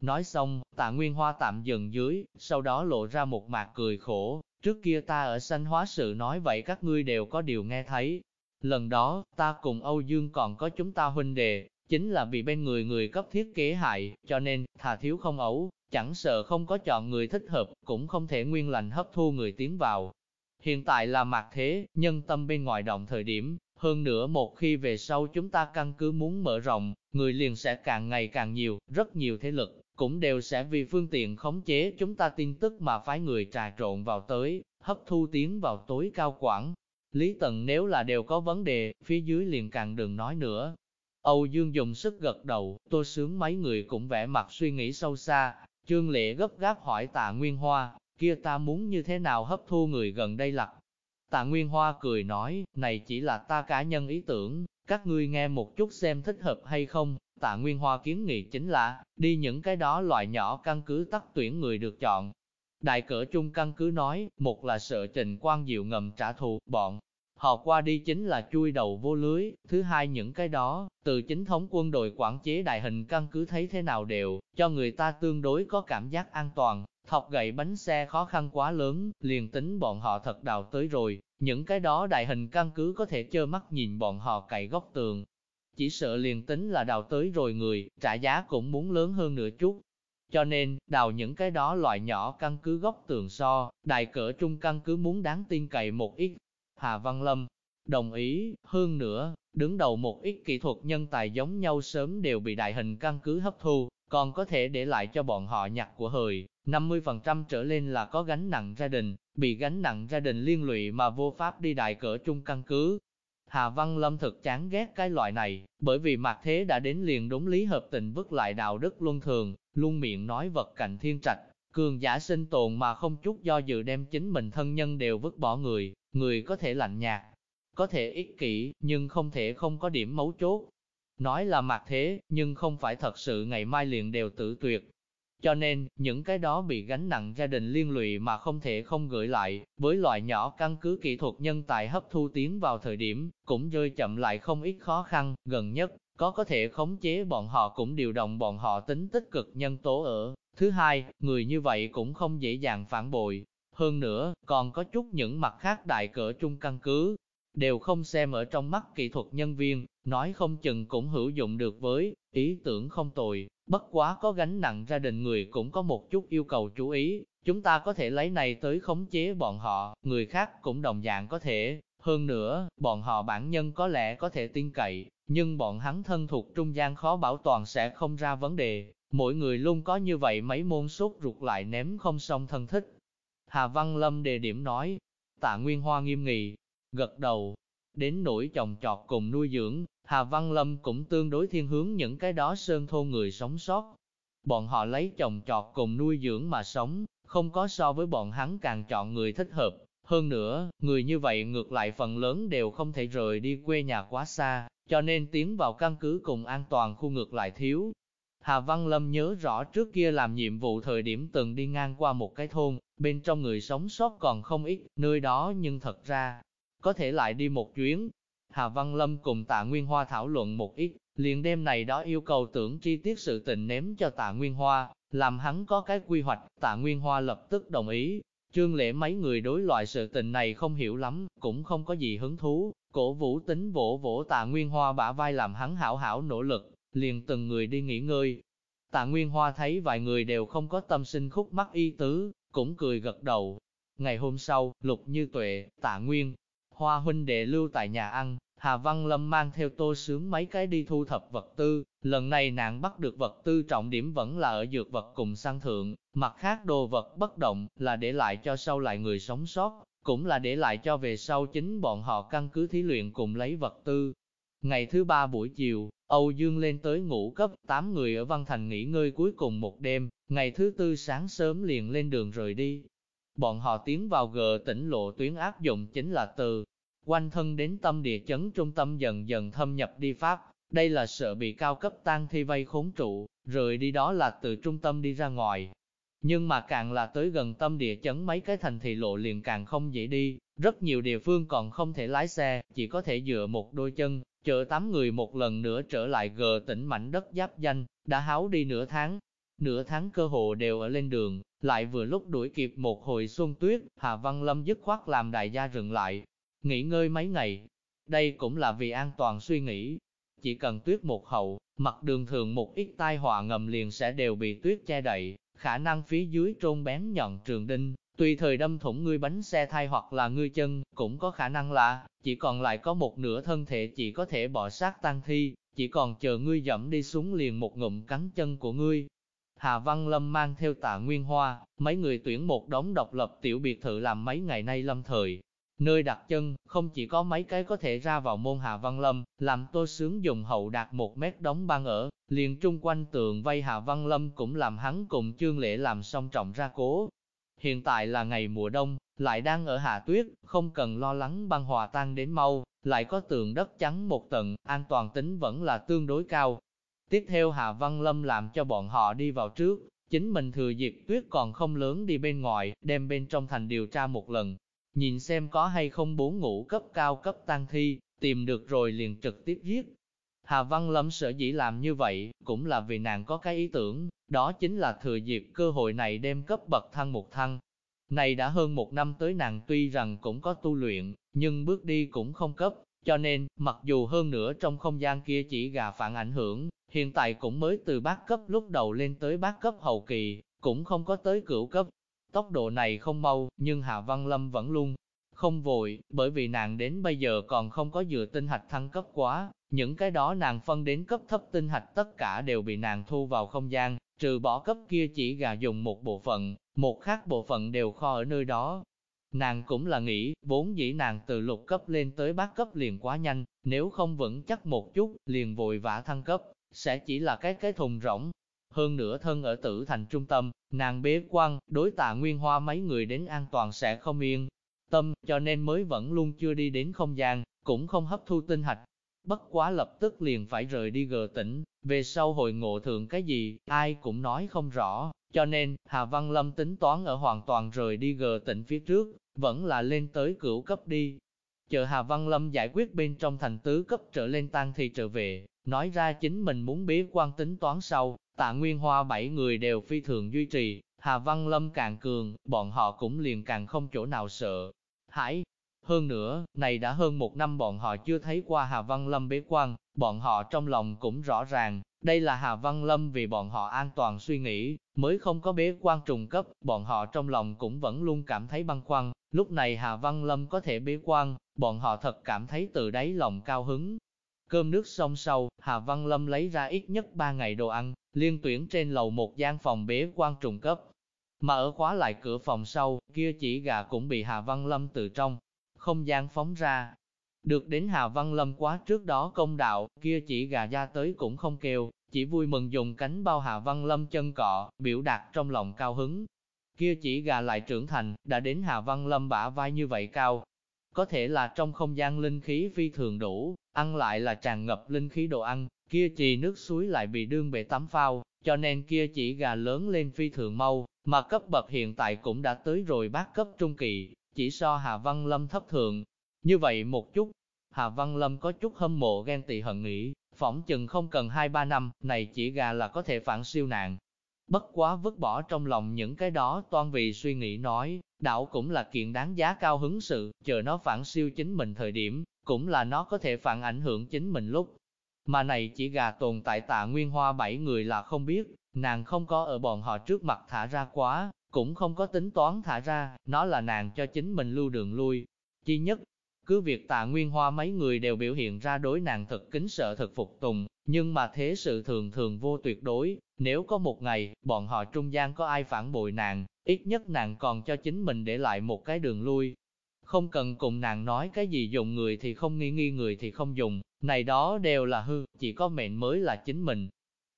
Nói xong, tạ Nguyên Hoa tạm dừng dưới, sau đó lộ ra một mạc cười khổ, trước kia ta ở sanh hóa sự nói vậy các ngươi đều có điều nghe thấy, Lần đó, ta cùng Âu Dương còn có chúng ta huynh đệ, chính là vì bên người người cấp thiết kế hại, cho nên, thà thiếu không ấu, chẳng sợ không có chọn người thích hợp, cũng không thể nguyên lành hấp thu người tiến vào. Hiện tại là mặt thế, nhân tâm bên ngoài động thời điểm, hơn nữa một khi về sau chúng ta căn cứ muốn mở rộng, người liền sẽ càng ngày càng nhiều, rất nhiều thế lực, cũng đều sẽ vì phương tiện khống chế chúng ta tin tức mà phái người trà trộn vào tới, hấp thu tiến vào tối cao quản, Lý Tần nếu là đều có vấn đề, phía dưới liền càng đừng nói nữa. Âu Dương dùng sức gật đầu, tôi sướng mấy người cũng vẽ mặt suy nghĩ sâu xa, Trương Lệ gấp gáp hỏi tạ Nguyên Hoa, kia ta muốn như thế nào hấp thu người gần đây lặc. Tạ Nguyên Hoa cười nói, này chỉ là ta cá nhân ý tưởng, các ngươi nghe một chút xem thích hợp hay không. Tạ Nguyên Hoa kiến nghị chính là, đi những cái đó loại nhỏ căn cứ tắt tuyển người được chọn. Đại cỡ Chung căn cứ nói, một là sợ trình quan diệu ngầm trả thù, bọn họ qua đi chính là chui đầu vô lưới, thứ hai những cái đó, từ chính thống quân đội quản chế đại hình căn cứ thấy thế nào đều, cho người ta tương đối có cảm giác an toàn, thọc gậy bánh xe khó khăn quá lớn, liền tính bọn họ thật đào tới rồi, những cái đó đại hình căn cứ có thể trơ mắt nhìn bọn họ cậy góc tường. Chỉ sợ liền tính là đào tới rồi người, trả giá cũng muốn lớn hơn nửa chút. Cho nên, đào những cái đó loại nhỏ căn cứ góc tường so, đại cỡ trung căn cứ muốn đáng tin cậy một ít. Hà Văn Lâm, đồng ý, hơn nữa, đứng đầu một ít kỹ thuật nhân tài giống nhau sớm đều bị đại hình căn cứ hấp thu, còn có thể để lại cho bọn họ nhặt của hời, 50% trở lên là có gánh nặng gia đình, bị gánh nặng gia đình liên lụy mà vô pháp đi đại cỡ trung căn cứ. Hà Văn Lâm thực chán ghét cái loại này, bởi vì mặt thế đã đến liền đúng lý hợp tình vứt lại đạo đức luân thường, luôn miệng nói vật cạnh thiên trạch, cường giả sinh tồn mà không chút do dự đem chính mình thân nhân đều vứt bỏ người, người có thể lạnh nhạt, có thể ích kỷ, nhưng không thể không có điểm mấu chốt. Nói là mặt thế, nhưng không phải thật sự ngày mai liền đều tử tuyệt, cho nên, những cái đó bị gánh nặng gia đình liên lụy mà không thể không gửi lại, với loại nhỏ căn cứ kỹ thuật nhân tài hấp thu tiến vào thời điểm, cũng rơi chậm lại không ít khó khăn, gần nhất, có có thể khống chế bọn họ cũng điều động bọn họ tính tích cực nhân tố ở. Thứ hai, người như vậy cũng không dễ dàng phản bội. Hơn nữa, còn có chút những mặt khác đại cỡ trung căn cứ, đều không xem ở trong mắt kỹ thuật nhân viên, nói không chừng cũng hữu dụng được với, ý tưởng không tồi, bất quá có gánh nặng gia đình người cũng có một chút yêu cầu chú ý, chúng ta có thể lấy này tới khống chế bọn họ, người khác cũng đồng dạng có thể, hơn nữa, bọn họ bản nhân có lẽ có thể tin cậy, nhưng bọn hắn thân thuộc trung gian khó bảo toàn sẽ không ra vấn đề, mỗi người luôn có như vậy mấy môn sốt ruột lại ném không xong thân thích. Hà Văn Lâm đề điểm nói, tạ Nguyên Hoa nghiêm nghị, gật đầu, đến nỗi chồng trọt cùng nuôi dưỡng, Hà Văn Lâm cũng tương đối thiên hướng những cái đó sơn thôn người sống sót. Bọn họ lấy chồng trọt cùng nuôi dưỡng mà sống, không có so với bọn hắn càng chọn người thích hợp. Hơn nữa, người như vậy ngược lại phần lớn đều không thể rời đi quê nhà quá xa, cho nên tiến vào căn cứ cùng an toàn khu ngược lại thiếu. Hà Văn Lâm nhớ rõ trước kia làm nhiệm vụ thời điểm từng đi ngang qua một cái thôn, bên trong người sống sót còn không ít, nơi đó nhưng thật ra, có thể lại đi một chuyến. Hà Văn Lâm cùng tạ Nguyên Hoa thảo luận một ít, liền đêm này đó yêu cầu tưởng chi tiết sự tình ném cho tạ Nguyên Hoa, làm hắn có cái quy hoạch, tạ Nguyên Hoa lập tức đồng ý. Trương lễ mấy người đối loại sự tình này không hiểu lắm, cũng không có gì hứng thú, cổ vũ tính vỗ vỗ tạ Nguyên Hoa bả vai làm hắn hảo hảo nỗ lực, liền từng người đi nghỉ ngơi. Tạ Nguyên Hoa thấy vài người đều không có tâm sinh khúc mắc y tứ, cũng cười gật đầu. Ngày hôm sau, Lục Như Tuệ, Tạ Nguyên, Hoa huynh đệ lưu tại nhà ăn, Hà Văn Lâm mang theo tô sướng mấy cái đi thu thập vật tư, lần này nạn bắt được vật tư trọng điểm vẫn là ở dược vật cùng sang thượng, mặt khác đồ vật bất động là để lại cho sau lại người sống sót, cũng là để lại cho về sau chính bọn họ căn cứ thí luyện cùng lấy vật tư. Ngày thứ ba buổi chiều, Âu Dương lên tới ngủ cấp, 8 người ở Văn Thành nghỉ ngơi cuối cùng một đêm, ngày thứ tư sáng sớm liền lên đường rời đi. Bọn họ tiến vào gờ tỉnh lộ tuyến áp dụng chính là từ quanh thân đến tâm địa chấn trung tâm dần dần thâm nhập đi Pháp. Đây là sợ bị cao cấp tan thi vây khốn trụ, rồi đi đó là từ trung tâm đi ra ngoài. Nhưng mà càng là tới gần tâm địa chấn mấy cái thành thị lộ liền càng không dễ đi, rất nhiều địa phương còn không thể lái xe, chỉ có thể dựa một đôi chân, chở tám người một lần nữa trở lại gờ tỉnh mảnh đất giáp danh, đã háo đi nửa tháng. Nửa tháng cơ hồ đều ở lên đường, lại vừa lúc đuổi kịp một hồi xuân tuyết, Hà Văn Lâm dứt khoát làm đại gia rừng lại, nghỉ ngơi mấy ngày. Đây cũng là vì an toàn suy nghĩ. Chỉ cần tuyết một hậu, mặt đường thường một ít tai họa ngầm liền sẽ đều bị tuyết che đậy, khả năng phía dưới trôn bén nhọn trường đinh, tùy thời đâm thủng ngươi bánh xe thai hoặc là ngươi chân, cũng có khả năng là, chỉ còn lại có một nửa thân thể chỉ có thể bỏ sát tăng thi, chỉ còn chờ ngươi dẫm đi xuống liền một ngụm cắn chân của ngươi. Hà Văn Lâm mang theo tạ Nguyên Hoa, mấy người tuyển một đống độc lập tiểu biệt thự làm mấy ngày nay lâm thời, Nơi đặt chân, không chỉ có mấy cái có thể ra vào môn Hà Văn Lâm, làm tôi sướng dùng hậu đạt một mét đóng băng ở, liền trung quanh tường vây Hà Văn Lâm cũng làm hắn cùng chương lễ làm song trọng ra cố. Hiện tại là ngày mùa đông, lại đang ở hạ tuyết, không cần lo lắng băng hòa tan đến mau, lại có tường đất trắng một tầng, an toàn tính vẫn là tương đối cao. Tiếp theo Hạ Văn Lâm làm cho bọn họ đi vào trước, chính mình thừa dịp tuyết còn không lớn đi bên ngoài, đem bên trong thành điều tra một lần, nhìn xem có hay không bốn ngũ cấp cao cấp tăng thi, tìm được rồi liền trực tiếp giết. Hà Văn Lâm sở dĩ làm như vậy, cũng là vì nàng có cái ý tưởng, đó chính là thừa dịp cơ hội này đem cấp bậc thăng một thăng. Này đã hơn một năm tới nàng tuy rằng cũng có tu luyện, nhưng bước đi cũng không cấp, cho nên, mặc dù hơn nữa trong không gian kia chỉ gà phản ảnh hưởng, hiện tại cũng mới từ bát cấp lúc đầu lên tới bát cấp hậu kỳ, cũng không có tới cửu cấp. Tốc độ này không mau, nhưng Hạ Văn Lâm vẫn luôn không vội, bởi vì nàng đến bây giờ còn không có dựa tinh hạch thăng cấp quá, những cái đó nàng phân đến cấp thấp tinh hạch tất cả đều bị nàng thu vào không gian, trừ bỏ cấp kia chỉ gà dùng một bộ phận, một khác bộ phận đều kho ở nơi đó. Nàng cũng là nghĩ, vốn dĩ nàng từ lục cấp lên tới bát cấp liền quá nhanh, nếu không vững chắc một chút, liền vội vã thăng cấp, sẽ chỉ là cái cái thùng rỗng. Hơn nữa thân ở tử thành trung tâm, nàng bế quan, đối tạ nguyên hoa mấy người đến an toàn sẽ không yên. Tâm, cho nên mới vẫn luôn chưa đi đến không gian, cũng không hấp thu tinh hạch. Bất quá lập tức liền phải rời đi gờ tỉnh, về sau hội ngộ thượng cái gì, ai cũng nói không rõ, cho nên, Hà Văn Lâm tính toán ở hoàn toàn rời đi gờ tỉnh phía trước, vẫn là lên tới cửu cấp đi. Chờ Hà Văn Lâm giải quyết bên trong thành tứ cấp trở lên tăng thì trở về, nói ra chính mình muốn bế quan tính toán sau, tạ nguyên hoa bảy người đều phi thường duy trì, Hà Văn Lâm càng cường, bọn họ cũng liền càng không chỗ nào sợ. Hải, Hơn nữa, này đã hơn một năm bọn họ chưa thấy qua Hà Văn Lâm bế quan, bọn họ trong lòng cũng rõ ràng, đây là Hà Văn Lâm vì bọn họ an toàn suy nghĩ, mới không có bế quan trùng cấp, bọn họ trong lòng cũng vẫn luôn cảm thấy băn khoăn, lúc này Hà Văn Lâm có thể bế quan, bọn họ thật cảm thấy từ đáy lòng cao hứng. Cơm nước xong sau, Hà Văn Lâm lấy ra ít nhất 3 ngày đồ ăn, liên tuyển trên lầu một gian phòng bế quan trùng cấp. Mà ở khóa lại cửa phòng sau, kia chỉ gà cũng bị Hà Văn Lâm từ trong, không gian phóng ra, được đến Hà Văn Lâm quá trước đó công đạo, kia chỉ gà ra tới cũng không kêu, chỉ vui mừng dùng cánh bao Hà Văn Lâm chân cọ, biểu đạt trong lòng cao hứng. Kia chỉ gà lại trưởng thành, đã đến Hà Văn Lâm bả vai như vậy cao. Có thể là trong không gian linh khí phi thường đủ, ăn lại là tràn ngập linh khí đồ ăn, kia trì nước suối lại bị đương bể tắm phao, cho nên kia chỉ gà lớn lên phi thường mau, mà cấp bậc hiện tại cũng đã tới rồi bát cấp trung kỳ, chỉ so Hà Văn Lâm thấp thường. Như vậy một chút, Hà Văn Lâm có chút hâm mộ ghen tị hận nghĩ, phỏng chừng không cần 2-3 năm, này chỉ gà là có thể phản siêu nạn. Bất quá vứt bỏ trong lòng những cái đó toan vì suy nghĩ nói, đạo cũng là kiện đáng giá cao hứng sự, chờ nó phản siêu chính mình thời điểm, cũng là nó có thể phản ảnh hưởng chính mình lúc. Mà này chỉ gà tồn tại tạ nguyên hoa bảy người là không biết, nàng không có ở bọn họ trước mặt thả ra quá, cũng không có tính toán thả ra, nó là nàng cho chính mình lưu đường lui. Chi nhất, cứ việc tạ nguyên hoa mấy người đều biểu hiện ra đối nàng thật kính sợ thật phục tùng, nhưng mà thế sự thường thường vô tuyệt đối, nếu có một ngày, bọn họ trung gian có ai phản bội nàng, ít nhất nàng còn cho chính mình để lại một cái đường lui. Không cần cùng nàng nói cái gì dùng người thì không nghi nghi người thì không dùng, này đó đều là hư, chỉ có mệnh mới là chính mình.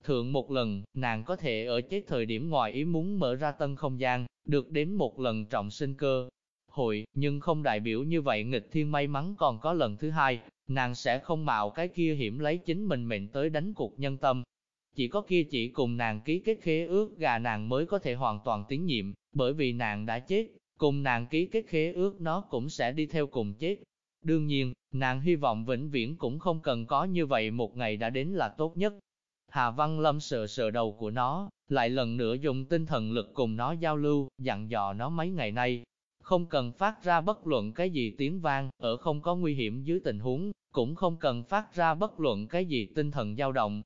Thượng một lần, nàng có thể ở chết thời điểm ngoài ý muốn mở ra tân không gian, được đến một lần trọng sinh cơ, hội, nhưng không đại biểu như vậy nghịch thiên may mắn còn có lần thứ hai, nàng sẽ không mạo cái kia hiểm lấy chính mình mệnh tới đánh cuộc nhân tâm. Chỉ có kia chỉ cùng nàng ký kết khế ước gà nàng mới có thể hoàn toàn tín nhiệm, bởi vì nàng đã chết, cùng nàng ký kết khế ước nó cũng sẽ đi theo cùng chết. Đương nhiên, nàng hy vọng vĩnh viễn cũng không cần có như vậy một ngày đã đến là tốt nhất. Hà Văn Lâm sờ sờ đầu của nó, lại lần nữa dùng tinh thần lực cùng nó giao lưu, dặn dò nó mấy ngày nay, không cần phát ra bất luận cái gì tiếng vang, ở không có nguy hiểm dưới tình huống, cũng không cần phát ra bất luận cái gì tinh thần dao động.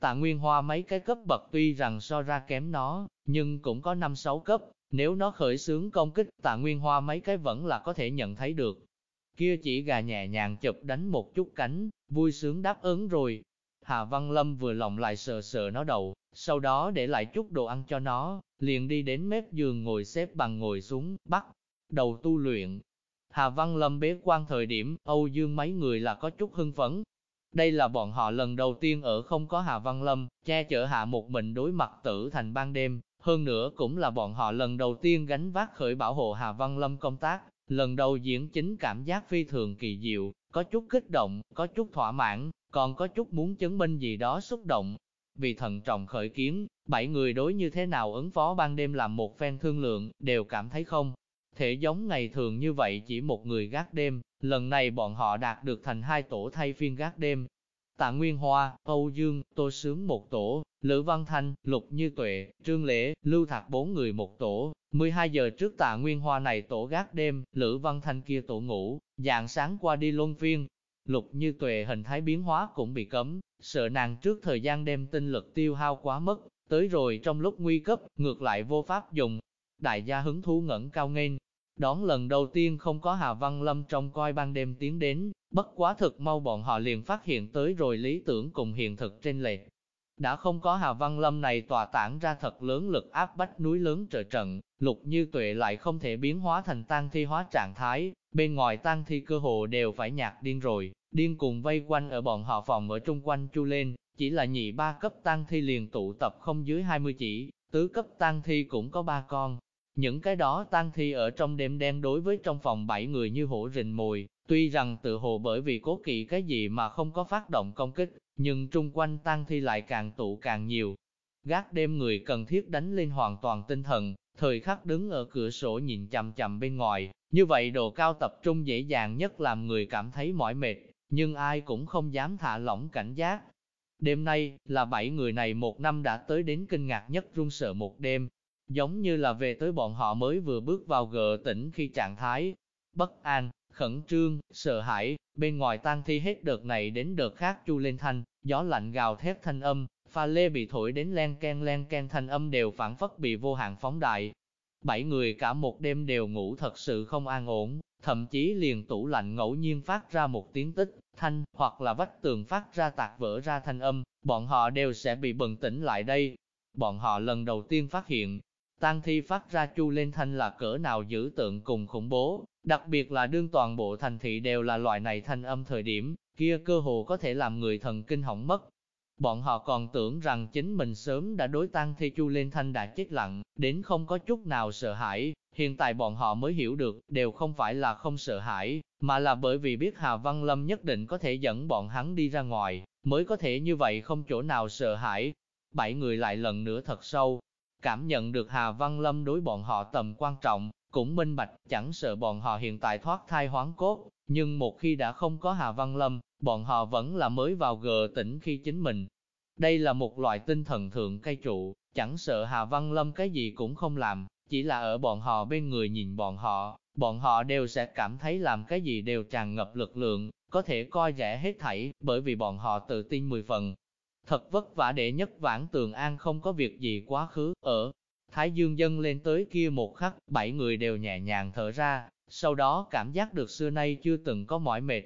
Tạ Nguyên Hoa mấy cái cấp bậc tuy rằng so ra kém nó, nhưng cũng có 5-6 cấp, nếu nó khởi xướng công kích, Tạ Nguyên Hoa mấy cái vẫn là có thể nhận thấy được. Kia chỉ gà nhẹ nhàng chụp đánh một chút cánh, vui sướng đáp ứng rồi. Hà Văn Lâm vừa lòng lại sờ sờ nó đầu, sau đó để lại chút đồ ăn cho nó, liền đi đến mép giường ngồi xếp bằng ngồi xuống, bắt đầu tu luyện. Hà Văn Lâm bế quan thời điểm, Âu Dương mấy người là có chút hưng phấn. Đây là bọn họ lần đầu tiên ở không có Hà Văn Lâm, che chở hạ một mình đối mặt tử thành ban đêm, hơn nữa cũng là bọn họ lần đầu tiên gánh vác khởi bảo hộ Hà Văn Lâm công tác, lần đầu diễn chính cảm giác phi thường kỳ diệu, có chút kích động, có chút thỏa mãn, còn có chút muốn chứng minh gì đó xúc động. Vì thần trọng khởi kiến, bảy người đối như thế nào ứng phó ban đêm làm một phen thương lượng, đều cảm thấy không. Thể giống ngày thường như vậy chỉ một người gác đêm, lần này bọn họ đạt được thành hai tổ thay phiên gác đêm. Tạ Nguyên Hoa, Âu Dương, Tô Sướng một tổ, Lữ Văn Thanh, Lục Như Tuệ, Trương Lễ, Lưu Thạc bốn người một tổ. 12 giờ trước Tạ Nguyên Hoa này tổ gác đêm, Lữ Văn Thanh kia tổ ngủ, dạng sáng qua đi luân phiên, Lục như tuệ hình thái biến hóa cũng bị cấm, sợ nàng trước thời gian đem tinh lực tiêu hao quá mức, tới rồi trong lúc nguy cấp, ngược lại vô pháp dùng. Đại gia hứng thú ngẩng cao nghênh, đón lần đầu tiên không có Hà Văn Lâm trong coi ban đêm tiến đến, bất quá thực mau bọn họ liền phát hiện tới rồi lý tưởng cùng hiện thực trên lệch. Đã không có Hà Văn Lâm này tòa tản ra thật lớn lực áp bách núi lớn trợ trận, lục như tuệ lại không thể biến hóa thành tan thi hóa trạng thái, bên ngoài tan thi cơ hồ đều phải nhạt điên rồi, điên cùng vây quanh ở bọn họ phòng ở trung quanh chu lên, chỉ là nhị ba cấp tăng thi liền tụ tập không dưới 20 chỉ, tứ cấp tăng thi cũng có ba con. Những cái đó tăng thi ở trong đêm đen đối với trong phòng bảy người như hổ rình mồi, tuy rằng tự hồ bởi vì cố kỵ cái gì mà không có phát động công kích, nhưng trung quanh tăng thi lại càng tụ càng nhiều. Gác đêm người cần thiết đánh lên hoàn toàn tinh thần, thời khắc đứng ở cửa sổ nhìn chằm chằm bên ngoài, như vậy độ cao tập trung dễ dàng nhất làm người cảm thấy mỏi mệt, nhưng ai cũng không dám thả lỏng cảnh giác. Đêm nay, là bảy người này một năm đã tới đến kinh ngạc nhất run sợ một đêm, giống như là về tới bọn họ mới vừa bước vào gờ tỉnh khi trạng thái, bất an, khẩn trương, sợ hãi, bên ngoài tan thi hết đợt này đến đợt khác chu lên thanh, gió lạnh gào thét thanh âm, pha lê bị thổi đến len ken len ken thanh âm đều phản phất bị vô hạn phóng đại. Bảy người cả một đêm đều ngủ thật sự không an ổn, thậm chí liền tủ lạnh ngẫu nhiên phát ra một tiếng tích, thanh, hoặc là vách tường phát ra tạc vỡ ra thanh âm, bọn họ đều sẽ bị bừng tỉnh lại đây. Bọn họ lần đầu tiên phát hiện, tang thi phát ra chu lên thanh là cỡ nào dữ tượng cùng khủng bố, đặc biệt là đương toàn bộ thành thị đều là loại này thanh âm thời điểm, kia cơ hồ có thể làm người thần kinh hỏng mất. Bọn họ còn tưởng rằng chính mình sớm đã đối Tang thi chu lên thanh đã chết lặng, đến không có chút nào sợ hãi, Hiện tại bọn họ mới hiểu được, đều không phải là không sợ hãi, mà là bởi vì biết Hà Văn Lâm nhất định có thể dẫn bọn hắn đi ra ngoài, mới có thể như vậy không chỗ nào sợ hãi. Bảy người lại lần nữa thật sâu, cảm nhận được Hà Văn Lâm đối bọn họ tầm quan trọng, cũng minh bạch, chẳng sợ bọn họ hiện tại thoát thai hoán cốt, nhưng một khi đã không có Hà Văn Lâm, bọn họ vẫn là mới vào gờ tỉnh khi chính mình. Đây là một loại tinh thần thượng cây trụ, chẳng sợ Hà Văn Lâm cái gì cũng không làm, chỉ là ở bọn họ bên người nhìn bọn họ, bọn họ đều sẽ cảm thấy làm cái gì đều tràn ngập lực lượng, có thể coi rẻ hết thảy, bởi vì bọn họ tự tin mười phần. Thật vất vả để nhất vãn tường an không có việc gì quá khứ, ở Thái Dương dân lên tới kia một khắc, bảy người đều nhẹ nhàng thở ra, sau đó cảm giác được xưa nay chưa từng có mỏi mệt.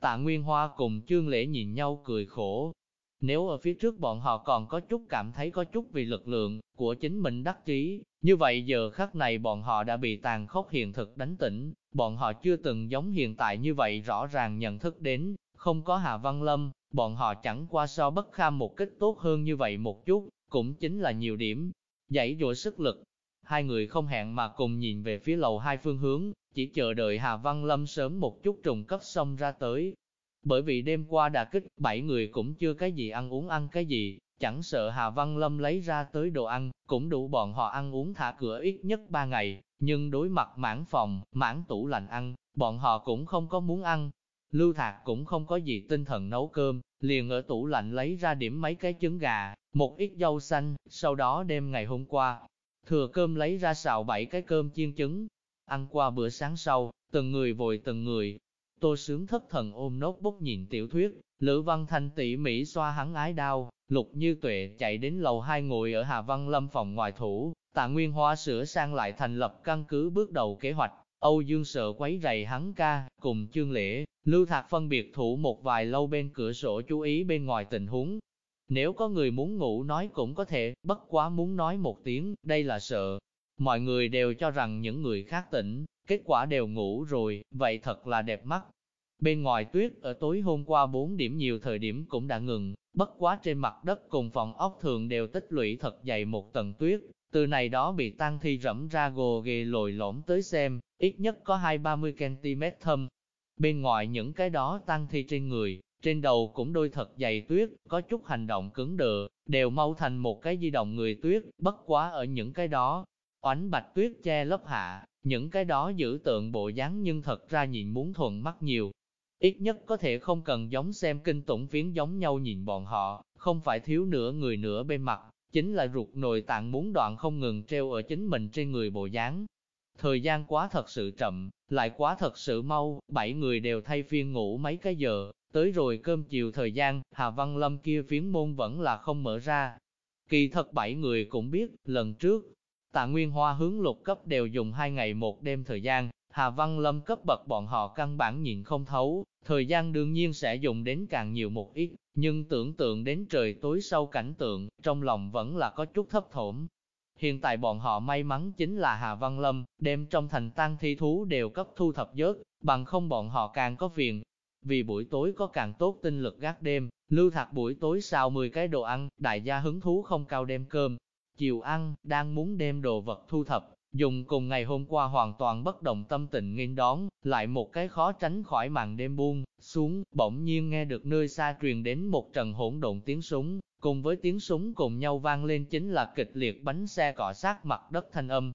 Tạ Nguyên Hoa cùng Trương Lễ nhìn nhau cười khổ, nếu ở phía trước bọn họ còn có chút cảm thấy có chút vì lực lượng của chính mình đắc chí như vậy giờ khắc này bọn họ đã bị tàn khốc hiện thực đánh tỉnh, bọn họ chưa từng giống hiện tại như vậy rõ ràng nhận thức đến, không có Hà Văn Lâm, bọn họ chẳng qua so bất kham một kích tốt hơn như vậy một chút, cũng chính là nhiều điểm, dãy dội sức lực. Hai người không hẹn mà cùng nhìn về phía lầu hai phương hướng, chỉ chờ đợi Hà Văn Lâm sớm một chút trùng cấp xong ra tới, bởi vì đêm qua đã kích, bảy người cũng chưa cái gì ăn uống ăn cái gì, chẳng sợ Hà Văn Lâm lấy ra tới đồ ăn, cũng đủ bọn họ ăn uống thả cửa ít nhất ba ngày, nhưng đối mặt mãn phòng, mãn tủ lạnh ăn, bọn họ cũng không có muốn ăn. Lưu Thạc cũng không có gì tinh thần nấu cơm, liền ở tủ lạnh lấy ra điểm mấy cái trứng gà, một ít dâu xanh, sau đó đêm ngày hôm qua, thừa cơm lấy ra xào bảy cái cơm chiên trứng. Ăn qua bữa sáng sau, từng người vội từng người, Tô sướng thất thần ôm nốt bút nhìn tiểu thuyết, Lữ Văn Thanh tỉ mỉ xoa hắn ái đau, lục như tuệ chạy đến lầu hai ngồi ở Hà Văn Lâm phòng ngoài thủ, tạ Nguyên Hoa sửa sang lại thành lập căn cứ bước đầu kế hoạch, Âu Dương sợ quấy rầy hắn ca, cùng chương lễ, Lưu Thạc phân biệt thủ một vài lâu bên cửa sổ chú ý bên ngoài tình huống. Nếu có người muốn ngủ nói cũng có thể, bất quá muốn nói một tiếng, đây là sợ. Mọi người đều cho rằng những người khác tỉnh, kết quả đều ngủ rồi, vậy thật là đẹp mắt. Bên ngoài tuyết ở tối hôm qua 4 điểm nhiều thời điểm cũng đã ngừng, bất quá trên mặt đất cùng phòng ốc thường đều tích lũy thật dày một tầng tuyết, từ này đó bị tăng thi rẫm ra gồ ghề lồi lõm tới xem, ít nhất có 2-30cm thâm. Bên ngoài những cái đó tăng thi trên người, trên đầu cũng đôi thật dày tuyết, có chút hành động cứng đờ, đều mau thành một cái di động người tuyết, bất quá ở những cái đó. Oánh bạch tuyết che lớp hạ, những cái đó giữ tượng bộ dáng nhưng thật ra nhìn muốn thuận mắt nhiều. Ít nhất có thể không cần giống xem kinh tủng phiến giống nhau nhìn bọn họ, không phải thiếu nửa người nửa bên mặt, chính là ruột nội tạng muốn đoạn không ngừng treo ở chính mình trên người bộ dáng. Thời gian quá thật sự chậm, lại quá thật sự mau, bảy người đều thay phiên ngủ mấy cái giờ, tới rồi cơm chiều thời gian, Hà Văn Lâm kia phiến môn vẫn là không mở ra. Kỳ thật bảy người cũng biết, lần trước, tạ Nguyên Hoa hướng lục cấp đều dùng hai ngày một đêm thời gian, Hà Văn Lâm cấp bậc bọn họ căn bản nhìn không thấu, thời gian đương nhiên sẽ dùng đến càng nhiều một ít, nhưng tưởng tượng đến trời tối sau cảnh tượng, trong lòng vẫn là có chút thấp thổm. Hiện tại bọn họ may mắn chính là Hà Văn Lâm, đem trong thành tăng thi thú đều cấp thu thập dớt, bằng không bọn họ càng có phiền. Vì buổi tối có càng tốt tinh lực gác đêm, lưu thạc buổi tối xào 10 cái đồ ăn, đại gia hứng thú không cao đem cơm. Chiều ăn, đang muốn đem đồ vật thu thập, dùng cùng ngày hôm qua hoàn toàn bất động tâm tình nghênh đón, lại một cái khó tránh khỏi màn đêm buông, xuống, bỗng nhiên nghe được nơi xa truyền đến một trận hỗn độn tiếng súng, cùng với tiếng súng cùng nhau vang lên chính là kịch liệt bánh xe cọ sát mặt đất thanh âm.